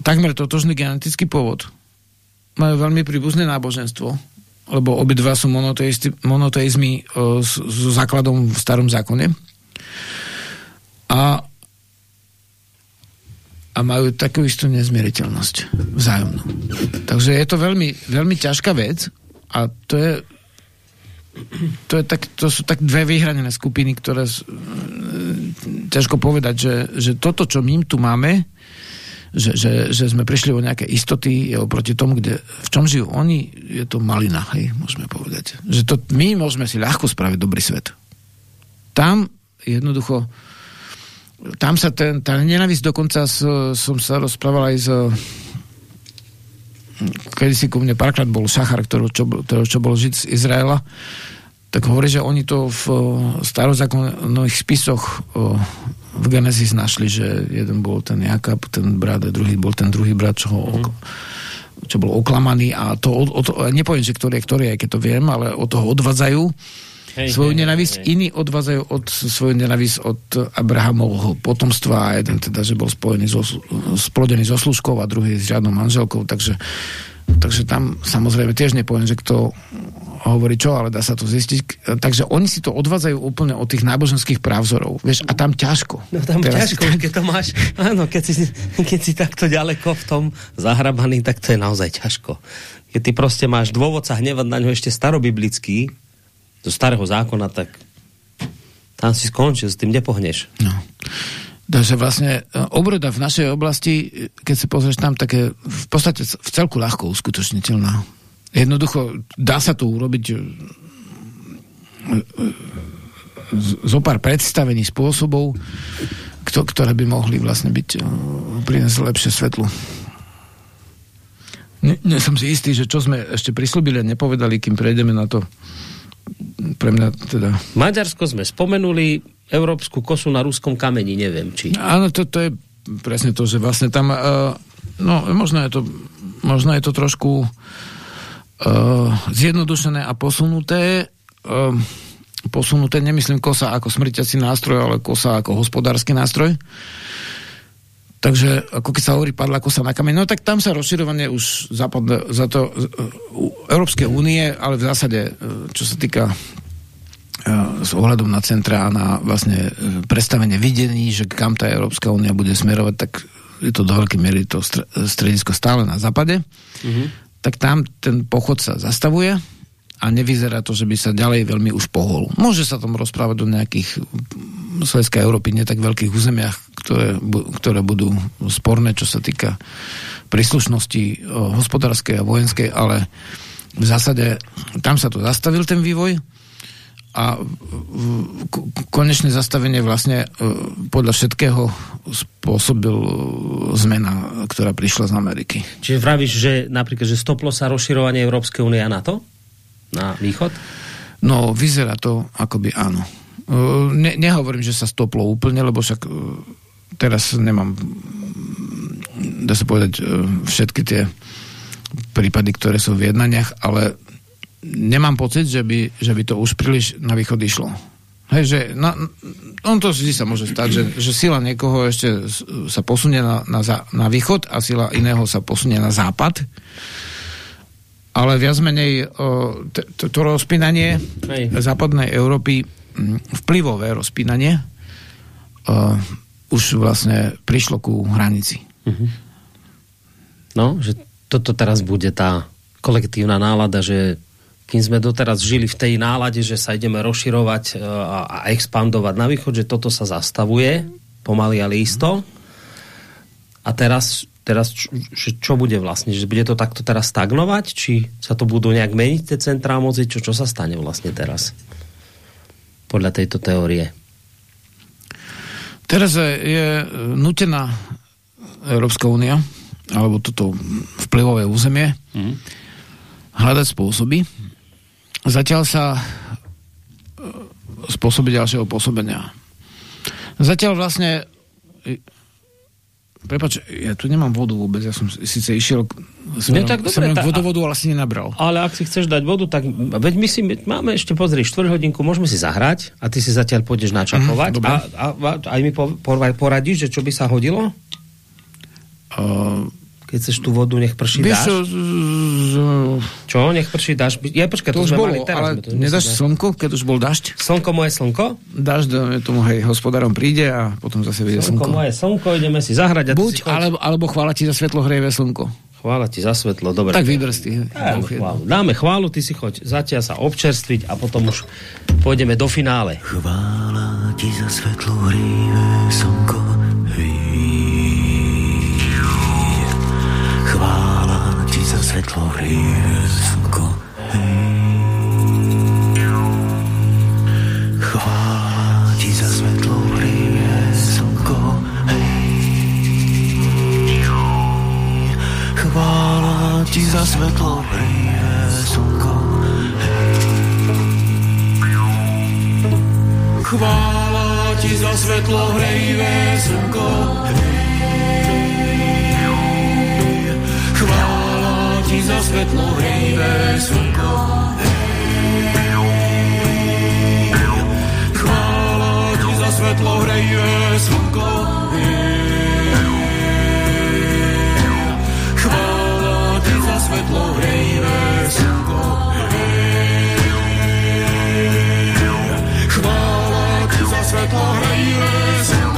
takmer totožný genetický pôvod. Majú veľmi príbuzné náboženstvo, lebo obidva sú monoteizmy so základom v starom zákone. A, a majú takú istú nezmieriteľnosť vzájomnú. Takže je to veľmi, veľmi ťažká vec a to je to, je tak, to sú tak dve vyhranené skupiny, ktoré ťažko povedať, že, že toto, čo my tu máme, že, že, že sme prišli o nejaké istoty je oproti tomu, kde, v čom žijú oni, je to malina, hej, môžeme povedať. Že to my môžeme si ľahko spraviť dobrý svet. Tam jednoducho tam sa ten, tá nenavisť dokonca s, som sa rozprával aj s kedy si ku mne párkrát bol Šachar, ktorý, čo, ktorý, čo bol žid z Izraela, tak hovorí, že oni to v starozákonných spisoch v Genesis našli, že jeden bol ten Jakab, ten brat, a druhý bol ten druhý brat, čo, ho, mm. čo bol oklamaný a to, o, o nepoviem, že ktorý je ktorý, aj keď to viem, ale od toho odvádzajú hej, svoju hej, hej. iní odvádzajú od svoju nenavisť od Abrahamovho potomstva a jeden teda, že bol spojený so, splodený so služkou a druhý s žiadnou manželkou, takže, takže tam samozrejme tiež nepoviem, že kto hovorí čo, ale dá sa to zistiť. Takže oni si to odvádzajú úplne od tých náboženských právzorov. Vieš, a tam ťažko. No tam Teraz ťažko, keď to máš, áno, keď si, keď si takto ďaleko v tom zahrabaný, tak to je naozaj ťažko. Keď ty proste máš dôvod sa hnevať na ňo ešte starobiblický, zo starého zákona, tak tam si skončil, s tým nepohneš. No. Takže vlastne e, obroda v našej oblasti, keď sa pozrieš tam, tak je v podstate v celku ľahko uskutočniteľná. Jednoducho dá sa to urobiť e, e, zo pár predstavení spôsobov, ktoré by mohli vlastne byť priniesť lepšie svetlo. Nie, nie som si istý, že čo sme ešte prislúbili a nepovedali, kým prejdeme na to pre mňa teda... Maďarsko sme spomenuli, európsku kosu na ruskom kameni, neviem, či... Áno, to, to je presne to, že vlastne tam, uh, no možno je to, možno je to trošku uh, zjednodušené a posunuté, uh, posunuté, nemyslím kosa ako smrťací nástroj, ale kosa ako hospodársky nástroj. Takže ako keď sa hovorí padla kosa na kameň, no tak tam sa rozširovanie už zapadne za to uh, Európskej únie, ale v zásade, uh, čo sa týka uh, s ohľadom na centra a na vlastne e, predstavenie videní, že kam tá Európska únia bude smerovať, tak je to do veľkej miery to stredisko stále na západe, mm-hmm. tak tam ten pochod sa zastavuje a nevyzerá to, že by sa ďalej veľmi už pohol. Môže sa tam rozprávať o nejakých Slovenská Európy, nie tak veľkých územiach, ktoré, ktoré budú sporné, čo sa týka príslušnosti hospodárskej a vojenskej, ale v zásade tam sa to zastavil ten vývoj a konečné zastavenie vlastne e, podľa všetkého spôsobil e, zmena, ktorá prišla z Ameriky. Čiže vravíš, že napríklad, že stoplo sa rozširovanie Európskej únie a NATO? Na východ? No, vyzerá to akoby áno. E, ne, nehovorím, že sa stoplo úplne, lebo však teraz nemám dá sa povedať všetky tie prípady, ktoré sú v jednaniach, ale nemám pocit, že by, že by to už príliš na východ išlo. Hej, že na, on to vždy sa môže stať, že, že sila niekoho ešte sa posunie na, na, na východ a sila iného sa posunie na západ. Ale viac menej to, to, to rozpínanie Hej. západnej Európy, vplyvové rozpínanie, uh, už vlastne prišlo ku hranici. Uh-huh. No, že toto teraz bude tá kolektívna nálada, že kým sme doteraz žili v tej nálade, že sa ideme rozširovať e, a, a expandovať na východ, že toto sa zastavuje pomaly, ale isto. A teraz, teraz čo, čo bude vlastne? Že bude to takto teraz stagnovať? Či sa to budú nejak meniť tie centrá moci? Čo, čo sa stane vlastne teraz? Podľa tejto teórie. Teraz je nutená Európska únia alebo toto vplyvové územie mm. hľadať spôsoby, Zatiaľ sa e, spôsoby ďalšieho pôsobenia. Zatiaľ vlastne e, Prepač, ja tu nemám vodu vôbec, ja som síce išiel smerom, no, tak dobre, tá, vodovodu, ale si nenabral. Ale ak si chceš dať vodu, tak veď my si, máme ešte, pozri, 4 hodinku, môžeme si zahrať a ty si zatiaľ pôjdeš načakovať mm, a, a, a, aj mi poradíš, že čo by sa hodilo? Uh, keď chceš tú vodu, nech prší Víš, dáš? Z, z, Čo? Nech prší dáš? Ja počkaj, to, to už bolo, mali teraz. Ale to nedáš slnko, keď už bol dažď? Slnko moje slnko? Dažď tomu, hej, hospodárom príde a potom zase vyjde slnko. Slnko moje slnko, ideme si zahrať. A Buď, si alebo, alebo chvála ti za svetlo hreje slnko. Chvála ti za svetlo, dobre. Tak vybrsty. Dáme chválu. Dáme chválu, ty si choď zatiaľ sa občerstviť a potom už pôjdeme do finále. Chvála ti za svetlo hreje slnko, svetlo hriezko, Chvála ti za svetlo hriezko, Chvála ti za Chvála ti za svetlo hrejivé slnko, Chvála ti za svetlo hejvé slnko. Chvála ti za svetlo hrejivé slnko. Chvála ti za svetlo hrejivé slnko. Chvála ti za svetlo hrejivé slnko.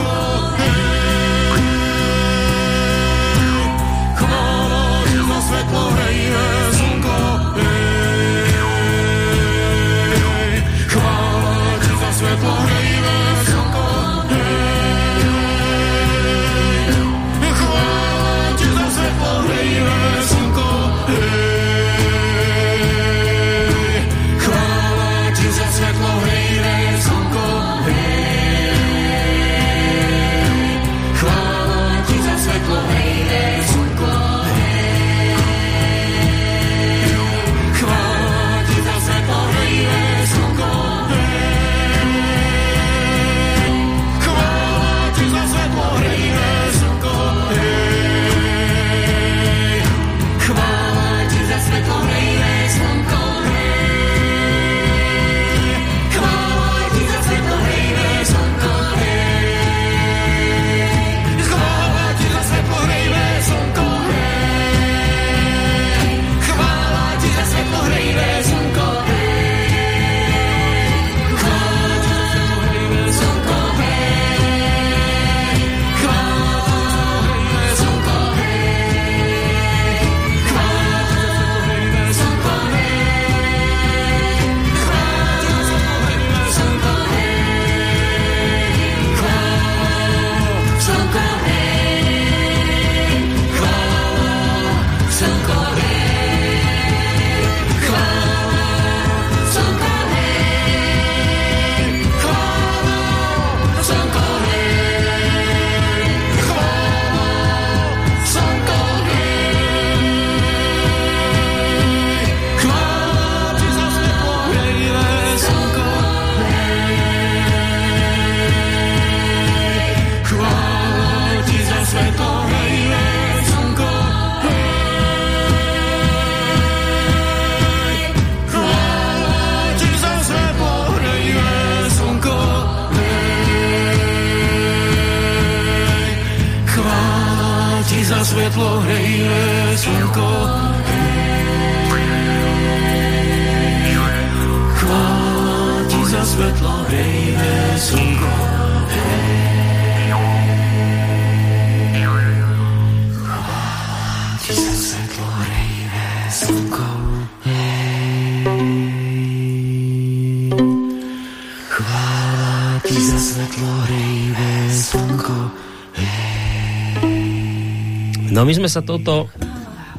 Sme sa touto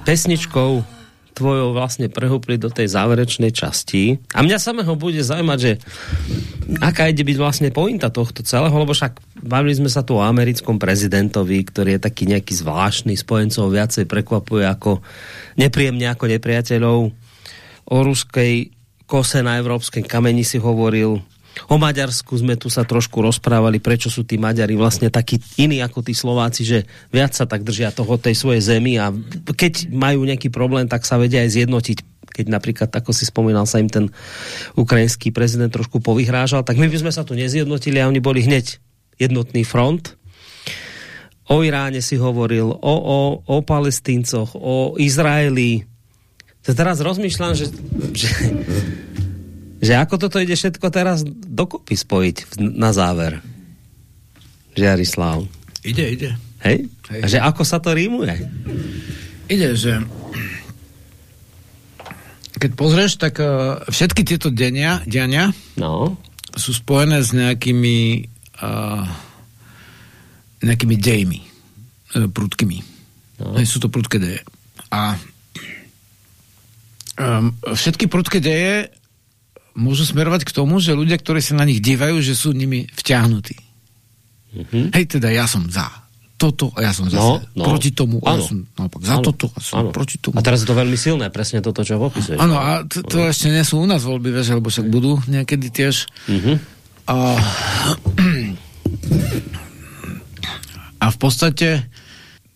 pesničkou tvojou vlastne prehúpli do tej záverečnej časti. A mňa samého bude zaujímať, že aká ide byť vlastne pointa tohto celého, lebo však bavili sme sa tu o americkom prezidentovi, ktorý je taký nejaký zvláštny, spojencov viacej prekvapuje ako nepríjemne ako nepriateľov. O ruskej kose na európskej kameni si hovoril, O Maďarsku sme tu sa trošku rozprávali, prečo sú tí Maďari vlastne takí iní ako tí Slováci, že viac sa tak držia toho tej svojej zemi a keď majú nejaký problém, tak sa vedia aj zjednotiť keď napríklad, ako si spomínal, sa im ten ukrajinský prezident trošku povyhrážal, tak my by sme sa tu nezjednotili a oni boli hneď jednotný front. O Iráne si hovoril, o, o, o palestíncoch, o Izraeli. Teraz rozmýšľam, že, že že ako toto ide všetko teraz dokopy spojiť na záver. Žiarislav. Ide, ide. Hej? Hej. A že ako sa to rímuje? Ide, že keď pozrieš, tak uh, všetky tieto denia, diania no. sú spojené s nejakými uh, nejakými dejmi uh, prudkými. No. Hej, sú to prudké deje. A um, všetky prudké deje môžu smerovať k tomu, že ľudia, ktorí sa na nich dívajú, že sú nimi vťahnutí. Mm-hmm. Hej, teda ja som za toto a ja som zase no, no. proti tomu a ja som naopak za ano. toto a som ano. proti tomu. A teraz je to veľmi silné, presne toto, čo opisuješ. Áno, a to, to ano. ešte nie sú u nás voľby, vieš, lebo však budú niekedy tiež. Mm-hmm. A, a v podstate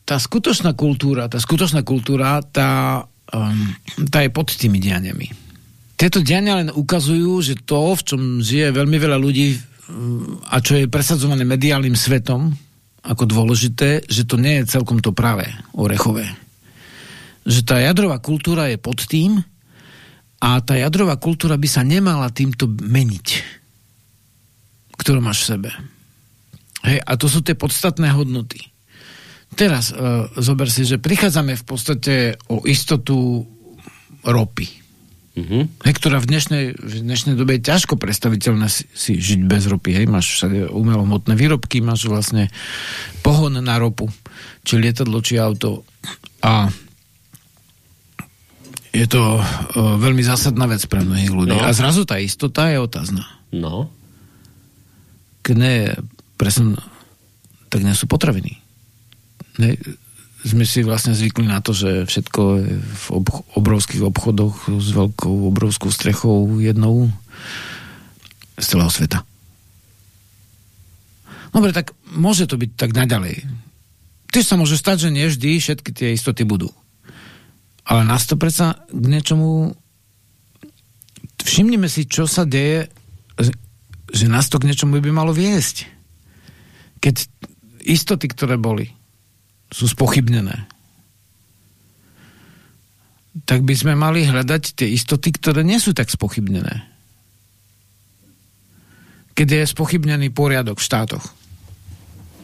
tá skutočná kultúra, tá skutočná kultúra, tá, um, tá je pod tými dianiami tieto diania len ukazujú, že to, v čom žije veľmi veľa ľudí a čo je presadzované mediálnym svetom ako dôležité, že to nie je celkom to pravé, orechové. Že tá jadrová kultúra je pod tým a tá jadrová kultúra by sa nemala týmto meniť, ktorú máš v sebe. Hej, a to sú tie podstatné hodnoty. Teraz uh, zober si, že prichádzame v podstate o istotu ropy Mm-hmm. Hej, ktorá v dnešnej, v dnešnej dobe je ťažko predstaviteľné si, si žiť bez ropy. Hej, máš všade umelomotné výrobky, máš vlastne pohon na ropu, či lietadlo, či auto. A je to uh, veľmi zásadná vec pre mnohých ľudí. No. A zrazu tá istota je otázna. No. Je presne, tak nie sú potraviny. Ne, sme si vlastne zvykli na to, že všetko je v ob- obrovských obchodoch s veľkou, obrovskou strechou jednou z celého sveta. Dobre, tak môže to byť tak naďalej. Tiež sa môže stať, že nie vždy všetky tie istoty budú. Ale nás to predsa k niečomu... Všimnime si, čo sa deje, že nás to k niečomu by malo viesť. Keď istoty, ktoré boli, sú spochybnené. Tak by sme mali hľadať tie istoty, ktoré nie sú tak spochybnené. Keď je spochybnený poriadok v štátoch.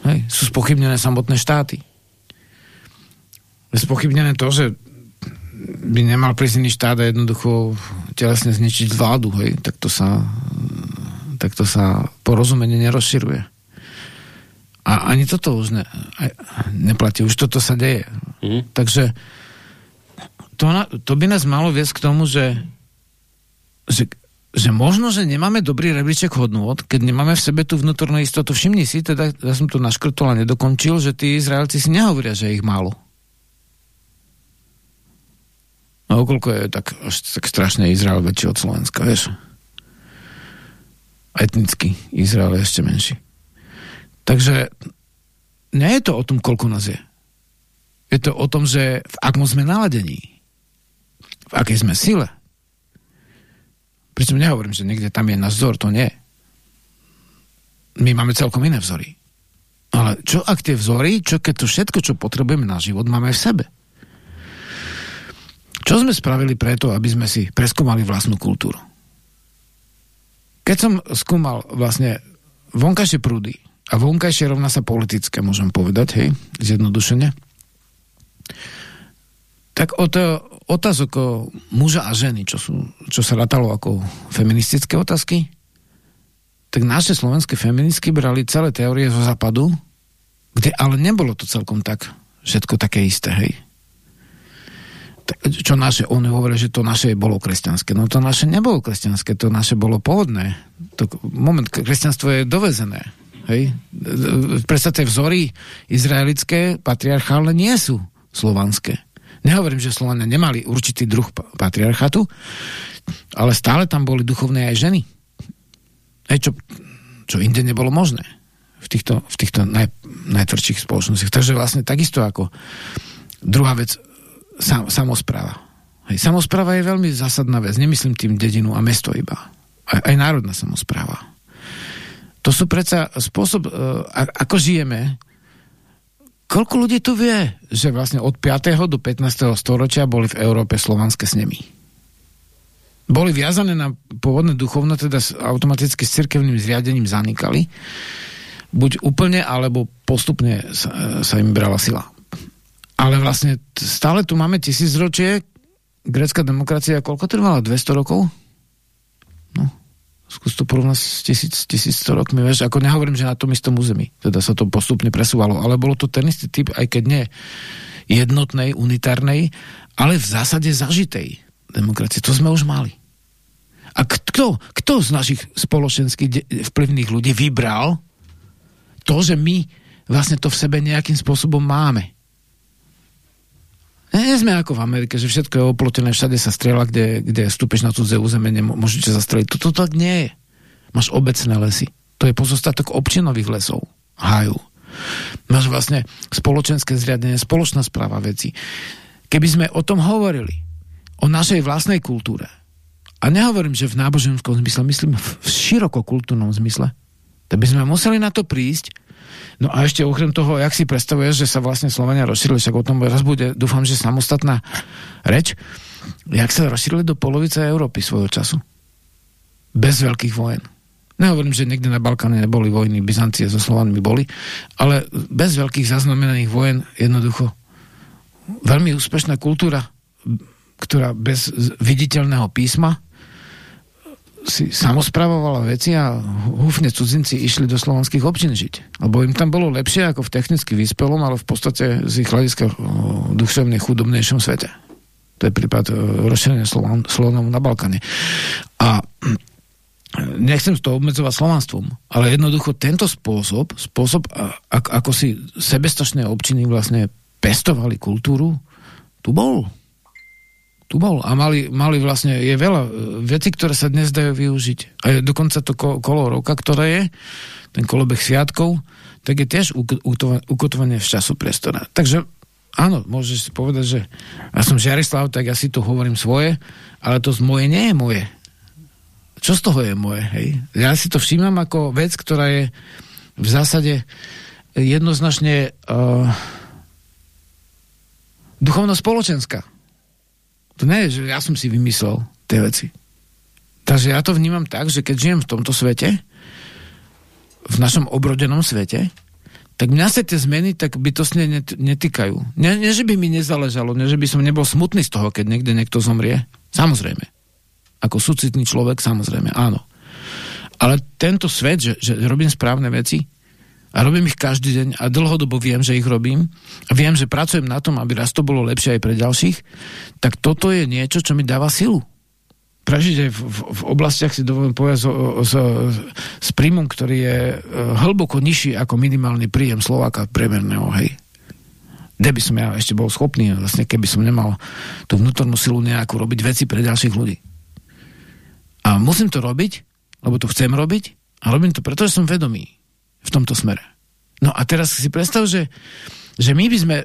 Hej, sú spochybnené samotné štáty. Je spochybnené to, že by nemal prísť štát a jednoducho telesne zničiť vládu, hej, tak to sa tak to sa porozumenie nerozširuje. A ani toto už ne, neplatí, už toto sa deje. Mm. Takže to, to by nás malo viesť k tomu, že, že, že možno, že nemáme dobrý rebríček hodnôt, keď nemáme v sebe tú vnútornú istotu. Všimni si, teda ja som to naškrtol a nedokončil, že tí Izraelci si nehovoria, že ich málo. No okolko je tak, až tak strašne Izrael väčší od Slovenska, vieš? Etnicky Izrael je ešte menší. Takže nie je to o tom, koľko nás je. Je to o tom, že v akom sme naladení. V akej sme sile. Pričom nehovorím, že niekde tam je náš vzor, to nie. My máme celkom iné vzory. Ale čo ak tie vzory, čo keď to všetko, čo potrebujeme na život, máme v sebe? Čo sme spravili preto, aby sme si preskúmali vlastnú kultúru? Keď som skúmal vlastne vonkajšie prúdy a vonkajšie rovná sa politické, môžem povedať, hej, zjednodušene, tak od otázok muža a ženy, čo, sú, čo sa ratalo ako feministické otázky, tak naše slovenské feministky brali celé teórie zo západu, kde ale nebolo to celkom tak, všetko také isté, hej čo naše, on hovorí, že to naše bolo kresťanské. No to naše nebolo kresťanské, to naše bolo pôvodné. To, moment, kresťanstvo je dovezené. Hej? Predstavte, vzory izraelické, patriarchálne nie sú slovanské. Nehovorím, že Slovania nemali určitý druh patriarchatu, ale stále tam boli duchovné aj ženy. Hej, čo, čo inde nebolo možné v týchto, v týchto naj, najtvrdších spoločnostiach. Takže vlastne takisto ako druhá vec, sam, samozpráva. Hej, samozpráva je veľmi zásadná vec. Nemyslím tým dedinu a mesto iba. Aj, aj národná samozpráva. To sú predsa spôsob, uh, ako žijeme. Koľko ľudí tu vie, že vlastne od 5. do 15. storočia boli v Európe slovanské snemy? Boli viazané na pôvodné duchovno, teda automaticky s cirkevným zriadením zanikali. Buď úplne, alebo postupne sa, sa im brala sila. Ale vlastne stále tu máme tisícročie, grécka demokracia koľko trvala? 200 rokov? Skús to porovnať s 1100 rokmi, vieš, ako nehovorím, že na tom istom území, teda sa to postupne presúvalo, ale bolo to ten istý typ, aj keď nie jednotnej, unitárnej, ale v zásade zažitej demokracie. To sme už mali. A kto, kto z našich spoločenských vplyvných ľudí vybral to, že my vlastne to v sebe nejakým spôsobom máme? Nie sme ako v Amerike, že všetko je oplotené, všade sa strieľa, kde, kde stúpeš na cudzie územie, môžete zastreliť. Toto tak nie je. Máš obecné lesy. To je pozostatok občinových lesov. Háju. Máš vlastne spoločenské zriadenie, spoločná správa veci. Keby sme o tom hovorili, o našej vlastnej kultúre, a nehovorím, že v náboženskom zmysle, myslím v širokokultúrnom zmysle, tak by sme museli na to prísť, No a ešte okrem toho, jak si predstavuješ, že sa vlastne Slovenia rozšírili, však o tom raz bude, dúfam, že samostatná reč, jak sa rozšírili do polovice Európy svojho času. Bez veľkých vojen. Nehovorím, že niekde na Balkáne neboli vojny, Byzancie so Slovanmi boli, ale bez veľkých zaznamenaných vojen jednoducho veľmi úspešná kultúra, ktorá bez viditeľného písma si samospravovala veci a húfne cudzinci išli do slovanských občín žiť. Lebo im tam bolo lepšie ako v technicky vyspelom, ale v podstate z ich hľadiska duševne chudobnejšom svete. To je prípad rozšírenia Slovanov na Balkáne. A nechcem to obmedzovať slovanstvom, ale jednoducho tento spôsob, spôsob, ako si sebestačné občiny vlastne pestovali kultúru, tu bol tu bol a mali, mali vlastne, je veľa e, vecí, ktoré sa dnes dajú využiť. A dokonca to kolo roka, ktoré je, ten kolobeh sviatkov, tak je tiež ukotovanie v času priestora. Takže áno, môžeš si povedať, že ja som Žiarislav, tak ja si tu hovorím svoje, ale to z moje nie je moje. Čo z toho je moje, hej? Ja si to všímam ako vec, ktorá je v zásade jednoznačne uh, duchovno-spoločenská to nie je, že ja som si vymyslel tie veci. Takže ja to vnímam tak, že keď žijem v tomto svete, v našom obrodenom svete, tak mňa sa tie zmeny tak bytosne netýkajú. Nie, nie, že by mi nezáležalo, nie, že by som nebol smutný z toho, keď niekde niekto zomrie. Samozrejme. Ako súcitný človek, samozrejme, áno. Ale tento svet, že, že robím správne veci, a robím ich každý deň a dlhodobo viem, že ich robím a viem, že pracujem na tom, aby raz to bolo lepšie aj pre ďalších, tak toto je niečo, čo mi dáva silu. Prežiť aj v, v, v oblastiach si dovolím povedať s, s, príjmom, ktorý je e, hlboko nižší ako minimálny príjem Slováka priemerného, hej. Kde by som ja ešte bol schopný, vlastne keby som nemal tú vnútornú silu nejakú robiť veci pre ďalších ľudí. A musím to robiť, lebo to chcem robiť a robím to preto, že som vedomý v tomto smere. No a teraz si predstav, že, že my by sme,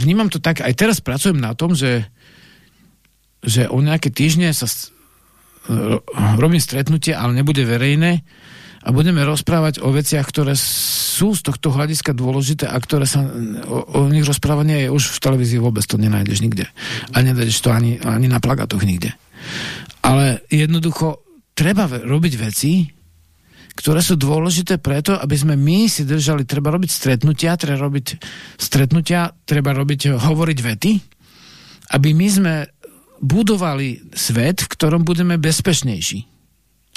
vnímam to tak, aj teraz pracujem na tom, že, že o nejaké týždne sa robím stretnutie, ale nebude verejné a budeme rozprávať o veciach, ktoré sú z tohto hľadiska dôležité a ktoré sa o, o nich rozprávanie je už v televízii vôbec to nenájdeš nikde. A nedáš to ani, ani na plagatoch nikde. Ale jednoducho treba robiť veci, ktoré sú dôležité preto, aby sme my si držali, treba robiť stretnutia, treba robiť stretnutia, treba robiť, hovoriť vety, aby my sme budovali svet, v ktorom budeme bezpečnejší.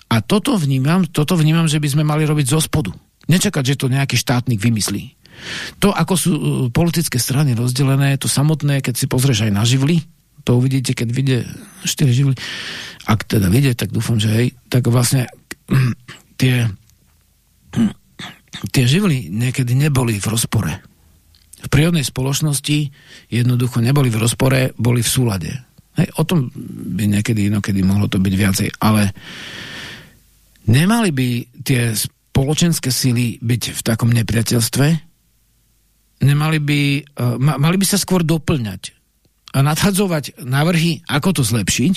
A toto vnímam, toto vnímam, že by sme mali robiť zo spodu. Nečakať, že to nejaký štátnik vymyslí. To, ako sú uh, politické strany rozdelené, to samotné, keď si pozrieš aj na živly, to uvidíte, keď vidie 4 živly. Ak teda vidie, tak dúfam, že hej, tak vlastne tie, tie živly niekedy neboli v rozpore. V prírodnej spoločnosti jednoducho neboli v rozpore, boli v súlade. Hej, o tom by niekedy inokedy mohlo to byť viacej, ale Nemali by tie spoločenské síly byť v takom nepriateľstve? Nemali by, uh, mali by sa skôr doplňať a nadhadzovať návrhy, ako to zlepšiť,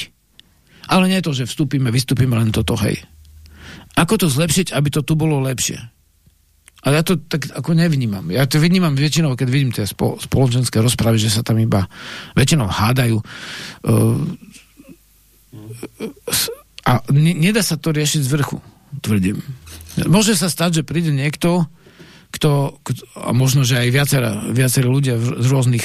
ale nie to, že vstúpime, vystúpime len toto, hej. Ako to zlepšiť, aby to tu bolo lepšie? A ja to tak ako nevnímam. Ja to vnímam väčšinou, keď vidím tie spoločenské rozpravy, že sa tam iba väčšinou hádajú. Uh, a ne, nedá sa to riešiť z vrchu, tvrdím. Môže sa stať, že príde niekto, kto, kto a možno, že aj viacera, viacerí ľudia z rôznych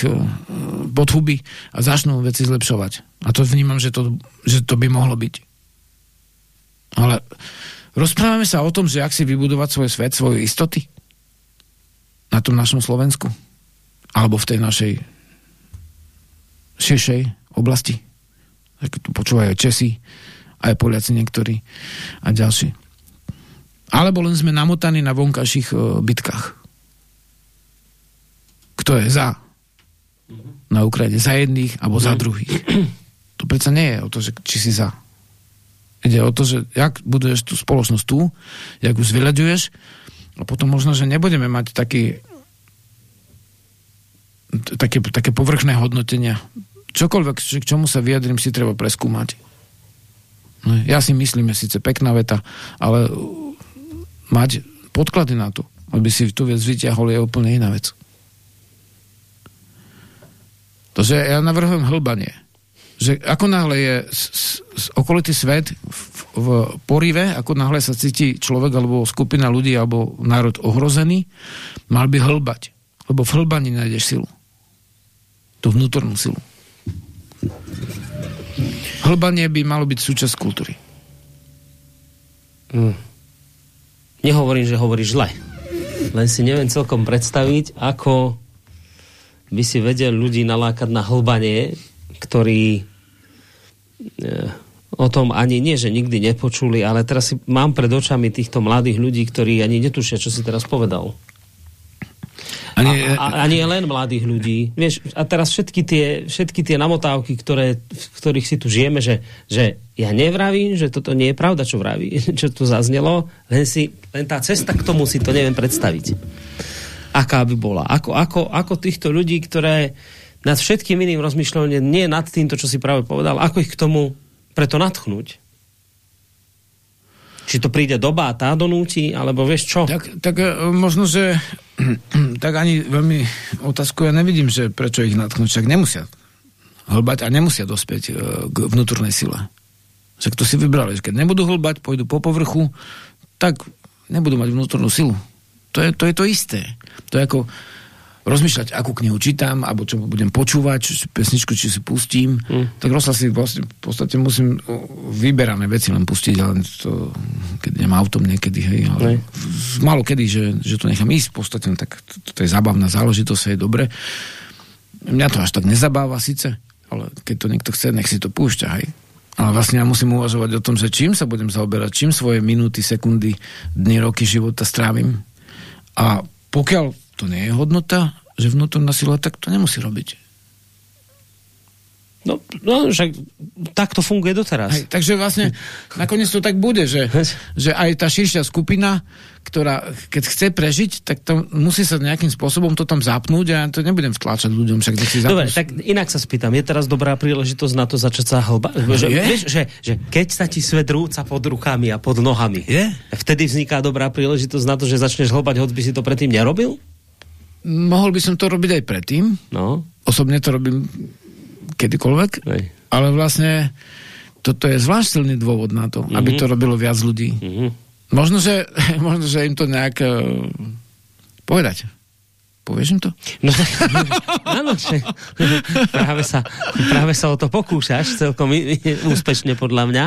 podhubí a začnú veci zlepšovať. A to vnímam, že to, že to by mohlo byť. Ale rozprávame sa o tom, že ak si vybudovať svoj svet, svoje istoty na tom našom Slovensku alebo v tej našej širšej oblasti. Tak tu počúvajú Česi, aj Poliaci niektorí a ďalší. Alebo len sme namotaní na vonkajších uh, bitkách. Kto je za na Ukrajine? Za jedných alebo za mhm. druhých? To predsa nie je o to, že či si za. Ide o to, že jak buduješ tú spoločnosť tu, jak ju zvyľaďuješ a potom možno, že nebudeme mať taký také, také povrchné hodnotenia. Čokoľvek, k čomu sa vyjadrím, si treba preskúmať. No, ja si myslím, je síce pekná veta, ale mať podklady na to, aby si tu vec vyťahol, je úplne iná vec. Takže ja navrhujem hlbanie. Že ako náhle je okolitý svet v, v porive, ako náhle sa cíti človek alebo skupina ľudí alebo národ ohrozený, mal by hlbať. Lebo v hlbaní nájdeš silu. Tú vnútornú silu. Hlbanie by malo byť súčasť kultúry. Mm. Nehovorím, že hovoríš zle. Len si neviem celkom predstaviť, ako by si vedel ľudí nalákať na hlbanie, ktorí e, o tom ani nie, že nikdy nepočuli, ale teraz si mám pred očami týchto mladých ľudí, ktorí ani netušia, čo si teraz povedal. Ani, a, a, ani len mladých ľudí. Vieš, a teraz všetky tie, všetky tie namotávky, ktoré, v ktorých si tu žijeme, že, že ja nevravím, že toto nie je pravda, čo vraví, čo tu zaznelo, len, si, len tá cesta k tomu si to neviem predstaviť. Aká by bola. Ako, ako, ako týchto ľudí, ktoré nad všetkým iným rozmýšľajú, nie nad týmto, čo si práve povedal, ako ich k tomu preto natchnúť. Či to príde doba a tá donúti, alebo vieš čo? Tak, tak e, možno, že tak ani veľmi otázku ja nevidím, že prečo ich natknúť, však nemusia hlbať a nemusia dospieť e, k vnútornej sile. Však to si vybrali, že keď nebudú hlbať, pôjdu po povrchu, tak nebudú mať vnútornú silu. To je to, je to isté. To je ako rozmýšľať, akú knihu čítam, alebo čo budem počúvať, či pesničku, či si pustím, mm. tak rozhlas si vlastne v podstate musím vyberané veci len pustiť, ale to, keď idem autom niekedy, hej, ale mm. málo kedy, že, že to nechám ísť v podstate, no, tak to, to je zábavná záležitosť, je dobre. Mňa to až tak nezabáva síce, ale keď to niekto chce, nech si to púšťa, hej. Ale vlastne ja musím uvažovať o tom, že čím sa budem zaoberať, čím svoje minúty, sekundy, dny, roky života strávim. A pokiaľ to nie je hodnota, že vnútorná sila, tak to nemusí robiť. No, no však tak to funguje doteraz. Hej, takže vlastne nakoniec to tak bude, že, že aj tá širšia skupina, ktorá keď chce prežiť, tak to musí sa nejakým spôsobom to tam zapnúť a ja to nebudem vtláčať ľuďom, však si Dobre, tak inak sa spýtam, je teraz dobrá príležitosť na to začať sa hlba? Že, je? vieš, že, že keď sa ti svet rúca pod rukami a pod nohami, Je? vtedy vzniká dobrá príležitosť na to, že začneš hlbať, hoď by si to predtým nerobil? Mohol by som to robiť aj predtým, No, osobne to robím kedykoľvek, hej. ale vlastne toto je zvlášť silný dôvod na to, mm-hmm. aby to robilo viac ľudí. Mhm. Možno, že, možno, že im to nejak uh, povedať. Povieš im to? No, áno, že, práve, sa, práve sa o to pokúšaš celkom úspešne podľa mňa.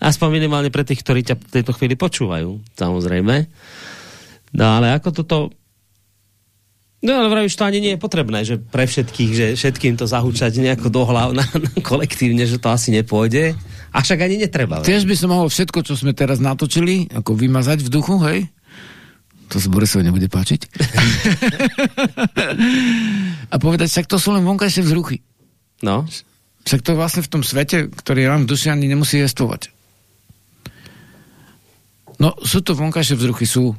Aspoň minimálne pre tých, ktorí ťa v tejto chvíli počúvajú, samozrejme. No ale ako toto... No ale vravíš, to ani nie je potrebné, že pre všetkých, že všetkým to zahúčať nejako do hlav na, na kolektívne, že to asi nepôjde. A však ani netreba. Tiež by som mohol všetko, čo sme teraz natočili, ako vymazať v duchu, hej? To sa Borisovi nebude páčiť. A povedať, však to sú len vonkajšie vzruchy. No, Však to vlastne v tom svete, ktorý ja mám v duši, ani nemusí jestvovať. No, sú to vonkajšie vzruchy, sú.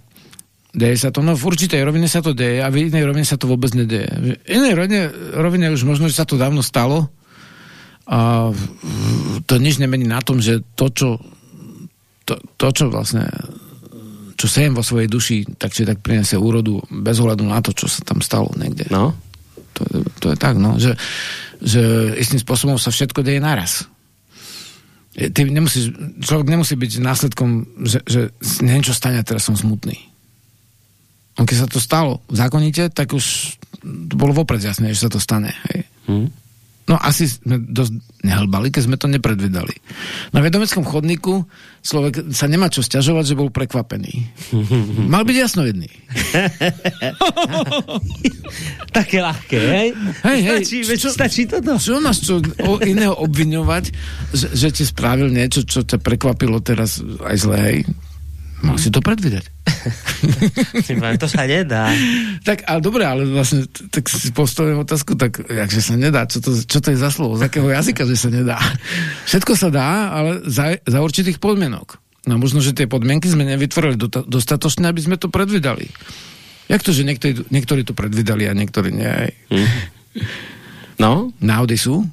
Deje sa to, no v určitej rovine sa to deje a v inej rovine sa to vôbec nedeje. V inej rovine, rovine už možno, že sa to dávno stalo a to nič nemení na tom, že to, čo to, to čo vlastne čo sejem vo svojej duši, tak či tak prinesie úrodu bez ohľadu na to, čo sa tam stalo niekde. no. To, je- to je tak, no, že, že istým spôsobom sa všetko deje naraz. Ty nemusíš, človek nemusí byť následkom, že, že niečo stane a teraz som smutný. On keď sa to stalo zákonite, tak už to bolo vopred jasné, že sa to stane. Hej. Hm. No asi sme dosť nehlbali, keď sme to nepredvedali. Na vedomeckom chodníku človek sa nemá čo stiažovať, že bol prekvapený. Mal byť jasnovidný. Také ľahké, hej? Hej, hej, stačí, čo- stačí toto. Čo máš čo o iného obviňovať, že, že ti spravil niečo, čo ťa prekvapilo teraz aj zle, hej? Mal si to predvídať. to sa nedá. Tak, ale dobre, ale vlastne, tak si postavím otázku, tak jakže sa nedá, čo to, čo to je za slovo, z akého jazyka, že sa nedá. Všetko sa dá, ale za, za určitých podmienok. No možno, že tie podmienky sme nevytvorili do, dostatočne, aby sme to predvídali. Jak to, že niektorí, niektorí to predvídali a niektorí nie? Hej? No, Náhody sú.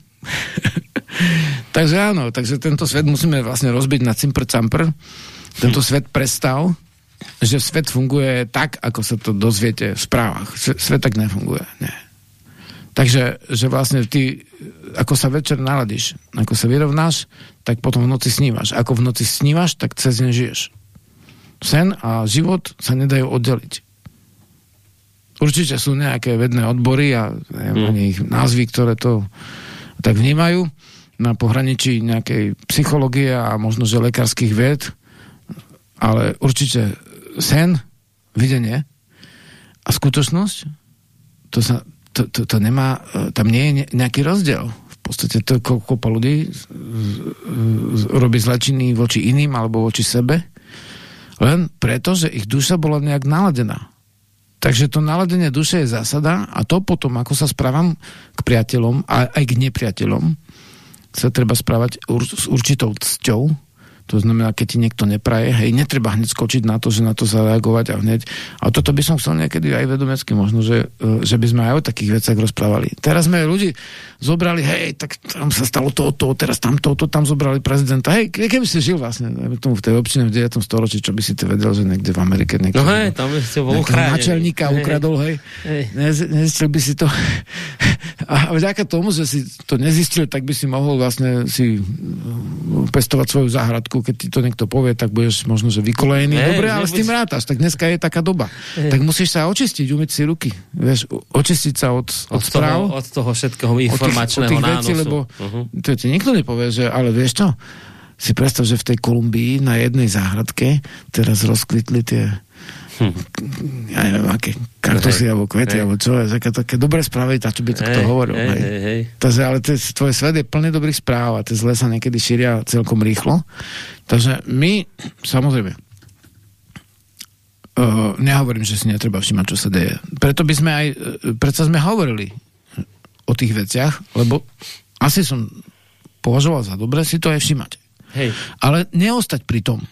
takže áno, takže tento svet musíme vlastne rozbiť na cimpr-campr. Tento svet prestav, že svet funguje tak, ako sa to dozviete v správach. Sve- Svet tak nefunguje. Nie. Takže, že vlastne ty, ako sa večer naladíš, ako sa vyrovnáš, tak potom v noci snívaš. Ako v noci snívaš, tak cez deň žiješ. Sen a život sa nedajú oddeliť. Určite sú nejaké vedné odbory a neviem, ani ich názvy, ktoré to tak vnímajú na pohraničí nejakej psychológie a možno, že lekárskych vied, ale určite sen, videnie a skutočnosť, to sa, to, to, to nemá, e, tam nie je ne- nejaký rozdiel. V podstate to ko- kopa ľudí robí zlačiny voči iným alebo voči sebe, len preto, že ich duša bola nejak naladená. Takže to naladenie duše je zásada a to potom, ako sa správam k priateľom a aj k nepriateľom, sa treba správať s určitou cťou. To znamená, keď ti niekto nepraje, hej, netreba hneď skočiť na to, že na to zareagovať a hneď. A toto by som chcel niekedy aj vedomecky, možno, že, e, že by sme aj o takých veciach rozprávali. Teraz sme ľudí zobrali, hej, tak tam sa stalo to, to, teraz tam to, to, tam zobrali prezidenta. Hej, ke- keby si žil vlastne tomu v tej občine v 9. storočí, čo by si ty vedel, že niekde v Amerike niekto no hej, tam by ste bol načelníka Hej. ukradol, hej. Hej. Nez- Nezistil by si to. A vďaka tomu, že si to nezistil, tak by si mohol vlastne si mm, pestovať svoju záhradku. Keď ti to niekto povie, tak budeš možno, že vykolejený. Hej, Dobre, ale nebuď- s tým rátaš. Tak dneska je taká doba. Tak musíš sa očistiť, umyť si ruky. Vieš, očistiť sa od, od, Od správ. toho, od toho všetkého od tých- informačného od tých nánosu. vecí, lebo Mhm. to ti nikto nepovie, že ale vieš čo, si predstav, že v tej Kolumbii na jednej záhradke teraz rozkvitli tie ja neviem, aké kartusy Hej. alebo kvety, Hej. alebo čo, také, také dobré správy, tá, čo by takto hovoril. hej, hej. hej, hej. Takže, ale te, tvoj svet je plný dobrých správ a tie zle sa niekedy šíria celkom rýchlo. Takže my, samozrejme, uh, nehovorím, že si netreba všimať, čo sa deje. Preto by sme aj, uh, predsa sme hovorili o tých veciach, lebo asi som považoval za dobré si to aj všimať. Hej. Ale neostať pri tom.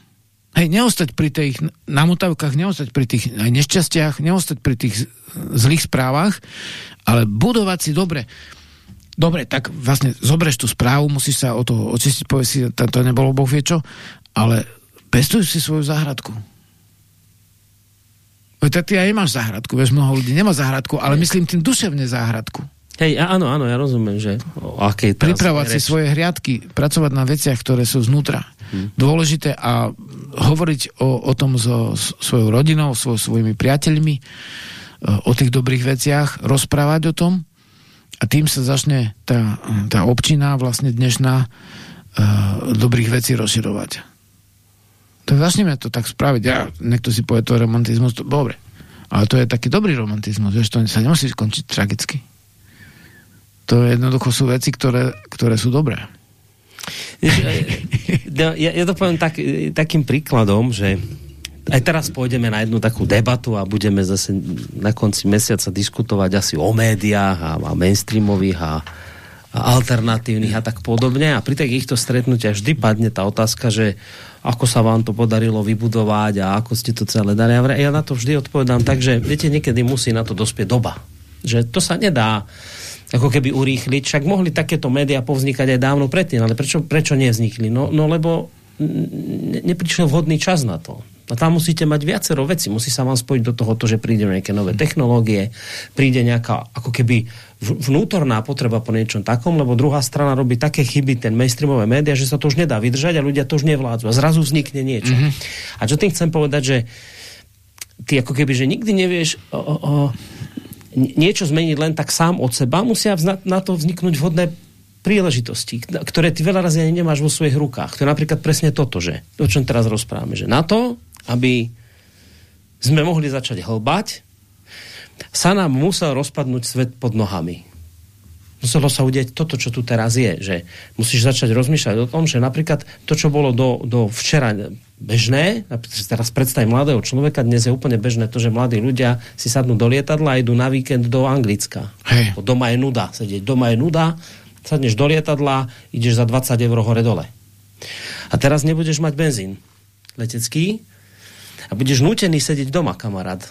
Hej, neostať pri tých namotavkách, neostať pri tých aj nešťastiach, neostať pri tých zlých správach, ale budovať si dobre. Dobre, tak vlastne zobereš tú správu, musíš sa o to očistiť, povieš si, to, nebolo boh vie čo, ale pestuj si svoju záhradku. Veď ty aj nemáš záhradku, vieš, mnoho ľudí nemá záhradku, ale myslím tým duševne záhradku. Hej, áno, áno, ja rozumiem, že o akej si svoje hriadky, pracovať na veciach, ktoré sú znútra. Hmm. Dôležité a hovoriť o, o tom so svojou rodinou, so svojimi priateľmi, e, o tých dobrých veciach, rozprávať o tom a tým sa začne tá, tá občina vlastne dnešná uh, dobrých vecí rozširovať. Tak začneme to tak spraviť. Ja, niekto si povie, to romantizmus, to, dobre. Ale to je taký dobrý romantizmus, vieš, to sa nemusí skončiť tragicky. To jednoducho sú veci, ktoré, ktoré sú dobré. Ja, ja to poviem tak, takým príkladom, že aj teraz pôjdeme na jednu takú debatu a budeme zase na konci mesiaca diskutovať asi o médiách a, a mainstreamových a, a alternatívnych a tak podobne. A pri takýchto stretnutiach vždy padne tá otázka, že ako sa vám to podarilo vybudovať a ako ste to celé dali. A ja na to vždy odpovedám tak, že viete, niekedy musí na to dospieť doba. Že to sa nedá ako keby urýchliť. Však mohli takéto médiá povznikať aj dávno predtým, ale prečo, prečo nevznikli? No, no lebo ne, neprišiel vhodný čas na to. A tam musíte mať viacero veci. Musí sa vám spojiť do toho, to, že príde nejaké nové technológie, príde nejaká ako keby vnútorná potreba po niečom takom, lebo druhá strana robí také chyby, ten mainstreamové média, že sa to už nedá vydržať a ľudia to už nevládzu. A zrazu vznikne niečo. Mm-hmm. A čo tým chcem povedať, že ty ako keby, že nikdy nevieš o, o niečo zmeniť len tak sám od seba, musia na to vzniknúť vhodné príležitosti, ktoré ty veľa razy ani nemáš vo svojich rukách. To je napríklad presne toto, že, o čom teraz rozprávame, že na to, aby sme mohli začať hlbať, sa nám musel rozpadnúť svet pod nohami. Muselo sa udiať toto, čo tu teraz je, že musíš začať rozmýšľať o tom, že napríklad to, čo bolo do, do včera bežné, teraz predstav mladého človeka, dnes je úplne bežné to, že mladí ľudia si sadnú do lietadla a idú na víkend do Anglicka. Hej. Doma je nuda, sedieť doma je nuda, sadneš do lietadla, ideš za 20 eur hore dole. A teraz nebudeš mať benzín letecký a budeš nutený sedieť doma, kamarát.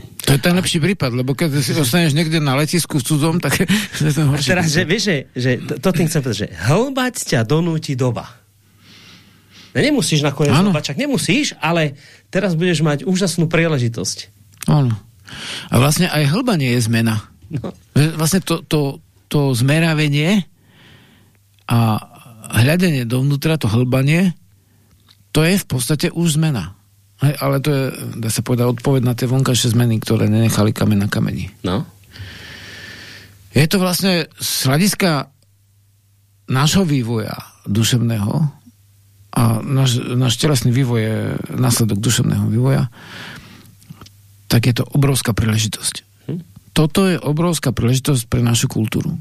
To je ten lepší prípad, lebo keď si ostaneš niekde na letisku v cudzom, tak je to horší. A teraz, že, vieš, že, že to, to tým chcem povedať, že hlbať ťa donúti doba. Nemusíš nakoniec čak nemusíš, ale teraz budeš mať úžasnú príležitosť. Áno. A vlastne aj hlbanie je zmena. No. Vlastne to, to, to zmeravenie a hľadenie dovnútra, to hlbanie, to je v podstate už zmena. Hej, ale to je, dá sa povedať, odpoveď na tie vonkajšie zmeny, ktoré nenechali kamen na kameni. No. Je to vlastne z hľadiska nášho vývoja duševného, a náš, náš telesný vývoj je následok duševného vývoja, tak je to obrovská príležitosť. Hm? Toto je obrovská príležitosť pre našu kultúru.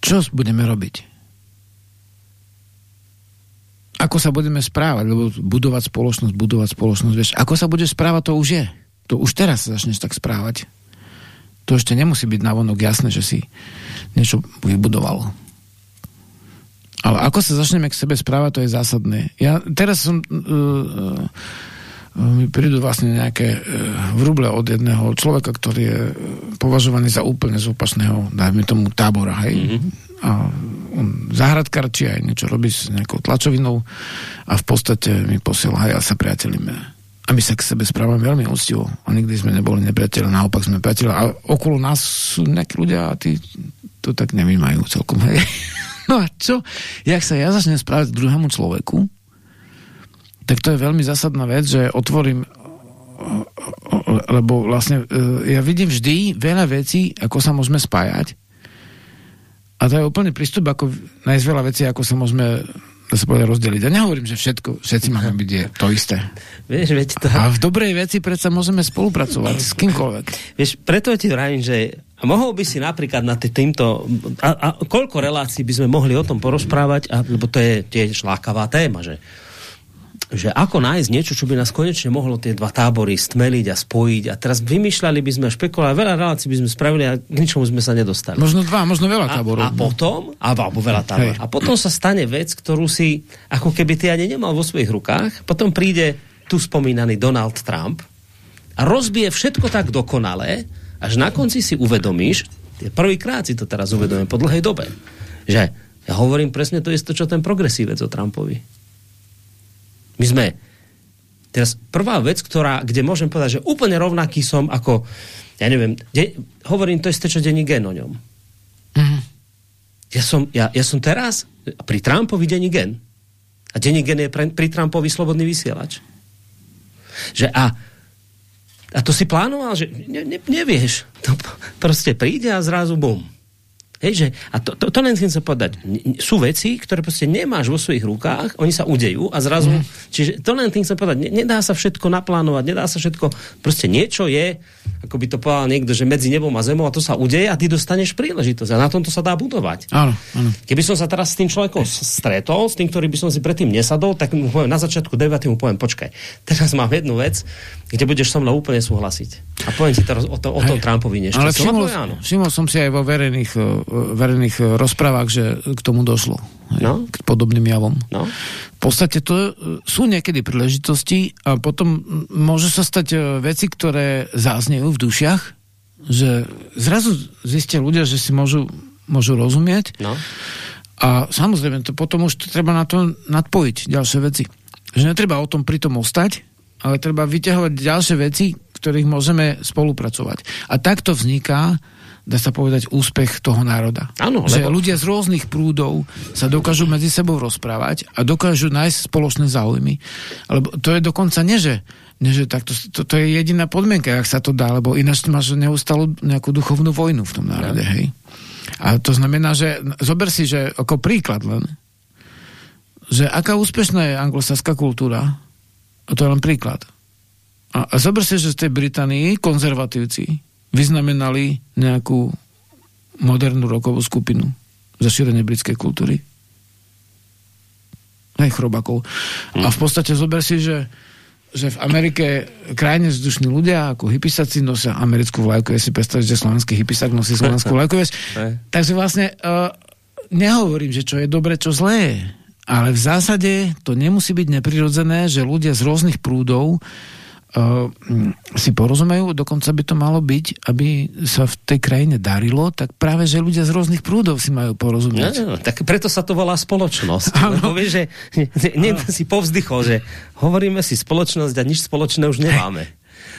Čo budeme robiť? Ako sa budeme správať? Lebo budovať spoločnosť, budovať spoločnosť, vieš, ako sa bude správať, to už je. To už teraz sa začneš tak správať. To ešte nemusí byť navonok jasné, že si niečo vybudoval. Ale ako sa začneme k sebe správať, to je zásadné. Ja teraz som... Uh, uh, mi prídu vlastne nejaké vruble od jedného človeka, ktorý je považovaný za úplne z opačného, dajme tomu, tábora, hej? Mm-hmm. A on zahradkar, či aj niečo robí s nejakou tlačovinou a v podstate mi posiela, hej, a sa priateľíme. A my sa k sebe správame veľmi úctivo. A nikdy sme neboli nepriateľi, naopak sme priateľi. A okolo nás sú nejakí ľudia a tí to tak nevnímajú celkom, hej. No a čo? Jak sa ja začnem správať druhému človeku, tak to je veľmi zásadná vec, že otvorím lebo vlastne e, ja vidím vždy veľa vecí, ako sa môžeme spájať a to je úplne prístup, ako nájsť veľa vecí, ako sa môžeme sa povedať, rozdeliť. Ja nehovorím, že všetko, všetci máme byť je to isté. Vieš, veď to... A v dobrej veci predsa môžeme spolupracovať s kýmkoľvek. Vieš, preto ti vravím, že mohol by si napríklad na týmto... A, a koľko relácií by sme mohli o tom porozprávať, a, lebo to je tiež lákavá téma, že že ako nájsť niečo, čo by nás konečne mohlo tie dva tábory stmeliť a spojiť. A teraz vymýšľali by sme, špekulovali, veľa relácií by sme spravili a k ničomu sme sa nedostali. Možno dva, možno veľa táborov. A, a potom, alebo veľa táborov. A potom sa stane vec, ktorú si, ako keby ty ani nemal vo svojich rukách, potom príde tu spomínaný Donald Trump a rozbije všetko tak dokonale, až na konci si uvedomíš, prvýkrát si to teraz uvedomím po dlhej dobe, že ja hovorím presne to isté, čo ten progresívec o Trumpovi my sme teraz prvá vec, ktorá, kde môžem povedať, že úplne rovnaký som ako, ja neviem, de, hovorím to isté, čo denní gen o ňom. Mm-hmm. Ja, som, ja, ja som teraz pri Trumpovi denní gen. A denní gen je pre, pri Trumpovi slobodný vysielač. Že a, a to si plánoval, že ne, ne, nevieš. To proste príde a zrazu bum Hej, že, a to, to, to len chcem sa povedať. Sú veci, ktoré proste nemáš vo svojich rukách, oni sa udejú a zrazu, mm. čiže to len tým chcem povedať, nedá sa všetko naplánovať, nedá sa všetko, proste niečo je, ako by to povedal niekto, že medzi nebom a zemou a to sa udeje a ty dostaneš príležitosť a na tomto sa dá budovať. Áno, áno. Keby som sa teraz s tým človekom stretol, s tým, ktorý by som si predtým nesadol, tak mu poviem na začiatku debaty mu poviem, počkaj, teraz mám jednu vec, kde budeš so mnou úplne súhlasiť. A poviem ti teraz o, to, o tom Trumpovi niečo. Ale všimol, všimol som si aj vo verejných verejných eh, rozprávach, že k tomu došlo. No? K podobným javom. No? V podstate to eh, sú niekedy príležitosti a potom môže sa stať eh, veci, ktoré záznejú v dušiach, že zrazu zistia ľudia, že si môžu, môžu rozumieť no? a samozrejme to potom už treba na to nadpojiť ďalšie veci. Že netreba o tom pritom ostať, ale treba vyťahovať ďalšie veci, ktorých môžeme spolupracovať. A takto vzniká dá sa povedať, úspech toho národa. Áno, že lebo... ľudia z rôznych prúdov sa dokážu medzi sebou rozprávať a dokážu nájsť spoločné záujmy. Lebo to je dokonca nie, že, nie, že takto, to, to je jediná podmienka, ak sa to dá, lebo ináč máš neustálu nejakú duchovnú vojnu v tom národe, hej. A to znamená, že zober si, že ako príklad len, že aká úspešná je anglosaská kultúra, a to je len príklad. A, a zober si, že z tej Británii konzervatívci vyznamenali nejakú modernú rokovú skupinu za šírenie britskej kultúry. Hej, chrobakov. Mm. A v podstate zober si, že, že v Amerike krajine vzdušní ľudia, ako hypisaci nosia americkú vlajku, ja si predstavíš, že slovenský hypisak nosí slovenskú vlajku. Takže vlastne uh, nehovorím, že čo je dobre, čo zlé je. Ale v zásade to nemusí byť neprirodzené, že ľudia z rôznych prúdov uh, si porozumejú, dokonca by to malo byť, aby sa v tej krajine darilo, tak práve, že ľudia z rôznych prúdov si majú porozumieť. No, no, tak preto sa to volá spoločnosť. Lebo vieš, že nie, si povzdychol, že hovoríme si spoločnosť a nič spoločné už nemáme.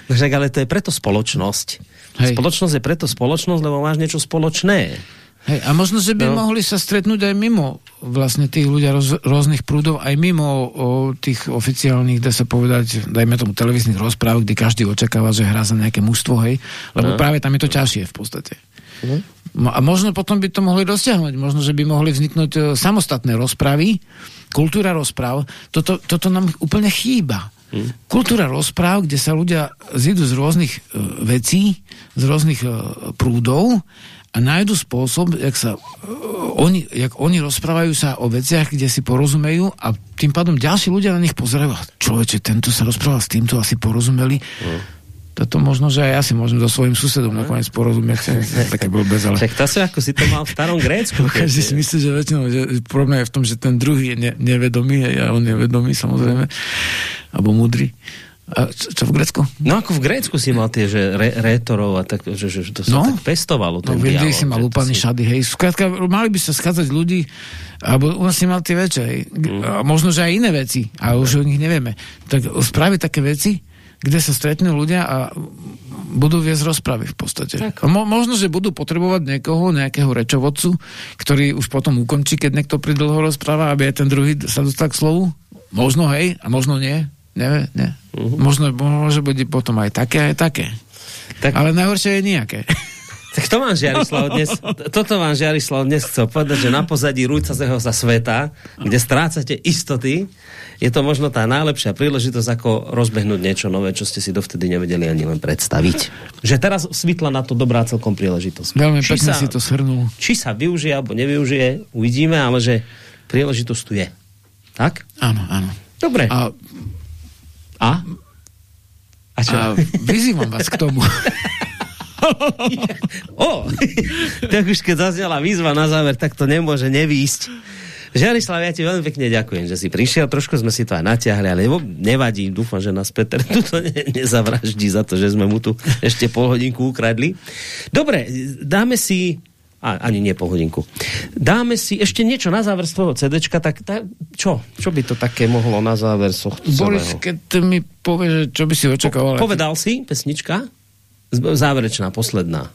No však ale to je preto spoločnosť. Hej. Spoločnosť je preto spoločnosť, lebo máš niečo spoločné. Hej, a možno, že by no. mohli sa stretnúť aj mimo vlastne tých ľudia roz, rôznych prúdov, aj mimo o, tých oficiálnych, dá sa povedať, dajme tomu televíznych rozpráv, kde každý očakáva, že hrá za nejaké mužstvo, hej, lebo no. práve tam je to ťažšie v podstate. No. A možno potom by to mohli dosiahnuť, možno, že by mohli vzniknúť e, samostatné rozpravy, kultúra rozpráv, toto, toto nám úplne chýba. Hmm. Kultúra rozpráv, kde sa ľudia zídu z rôznych e, vecí, z rôznych e, prúdov a nájdu spôsob, jak sa uh, oni, jak oni rozprávajú sa o veciach, kde si porozumejú a tým pádom ďalší ľudia na nich pozerajú. Človeče, tento sa rozprával s týmto, asi porozumeli. Mm. Toto možno, že aj ja si môžem so svojím susedom mm. nakoniec porozumieť. Také bol bez, ale... Však to si ako si to mal v starom Grécku. Každý si myslí, že väčšinou, že problém je v tom, že ten druhý je ne, nevedomý a on nevedomý samozrejme, alebo múdry. A čo, čo v Grécku? No ako v Grécku si mal tie, že re, rétorov a tak, že, že to sa no? tak pestovalo. No, v Indii si mal úplný si... šady, hej. Skrátka, mali by sa schádzať ľudí, alebo u nás si mal tie väčšie, hej. Mm. A možno, že aj iné veci, a už o nich nevieme. Tak spraviť také veci, kde sa stretnú ľudia a budú viesť rozpravy v podstate. Mo, možno, že budú potrebovať niekoho, nejakého rečovodcu, ktorý už potom ukončí, keď niekto pridlho rozpráva, aby aj ten druhý sa dostal k slovu. Možno hej, a možno nie. Nevie, ne. Uh-huh. Možno môže byť potom aj také, aj také. Tak... Ale najhoršie je nejaké. Tak to vám Žiarislav dnes, toto vám Žiarislav dnes chcel povedať, že na pozadí rúcazeho sa sveta, kde strácate istoty, je to možno tá najlepšia príležitosť, ako rozbehnúť niečo nové, čo ste si dovtedy nevedeli ani len predstaviť. Že teraz svitla na to dobrá celkom príležitosť. Veľmi či pekne sa, si to shrnul. Či sa využije alebo nevyužije, uvidíme, ale že príležitosť tu je. Tak? Áno, áno. Dobre. A A? A čo? A vyzývam vás k tomu. o, tak už keď zaznela výzva na záver, tak to nemôže nevýsť. Žiarislav, ja ti veľmi pekne ďakujem, že si prišiel. Trošku sme si to aj natiahli, ale nevadí. Dúfam, že nás Peter tu ne, nezavraždí za to, že sme mu tu ešte pol hodinku ukradli. Dobre, dáme si a, ani nie pol hodinku. Dáme si ešte niečo na záver z tvojho CDčka, tak tá, čo? Čo by to také mohlo na záver soch Boris, keď mi povie, čo by si očakával. Po, povedal si, pesnička? Záverečná, posledná.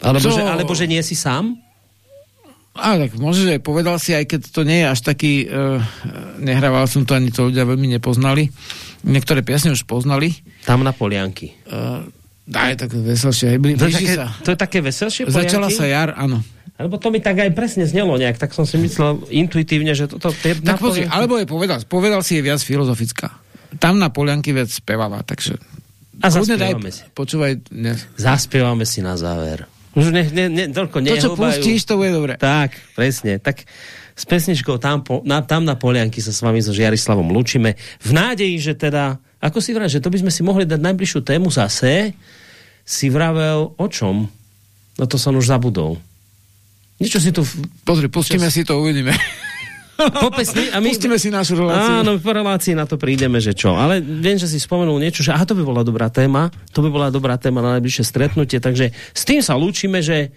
Alebo, že, alebo že nie si sám? A tak môže, že povedal si, aj keď to nie je až taký, uh, nehrával som to, ani to ľudia veľmi nepoznali. Niektoré piesne už poznali. Tam na polianky. Uh, daj, tak veselšie. To je, také, sa. to je také veselšie? Začala sa jar, áno. Lebo to mi tak aj presne znelo nejak, tak som si myslel intuitívne, že toto... To, tak pozri, alebo je povedal, povedal si je viac filozofická. Tam na polianky viac speváva, takže... A zaspievame si. Počúvaj. Ne. Zaspievame si na záver. Už ne, ne, ne, toľko To, čo pustíš, to bude dobre. Tak, presne. Tak s pesničkou tam, po, na, tam na Polianky sa s vami so Žiarislavom lúčime. V nádeji, že teda, ako si vravel, že to by sme si mohli dať najbližšiu tému zase, si vravel o čom? No to som už zabudol. Niečo si tu... Pozri, pustíme čas... si to, uvidíme. Po pesni, a my, Pustíme si našu reláciu. Áno, po relácii na to prídeme, že čo. Ale viem, že si spomenul niečo, že aha, to by bola dobrá téma, to by bola dobrá téma na najbližšie stretnutie, takže s tým sa lúčime, že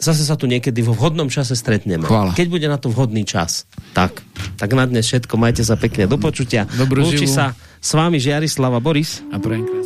zase sa tu niekedy vo vhodnom čase stretneme. Chvála. Keď bude na to vhodný čas. Tak, tak na dnes všetko, majte sa pekne do počutia. Dobrú Lúči sa s vami Žiarislava Boris. A prajem krásne.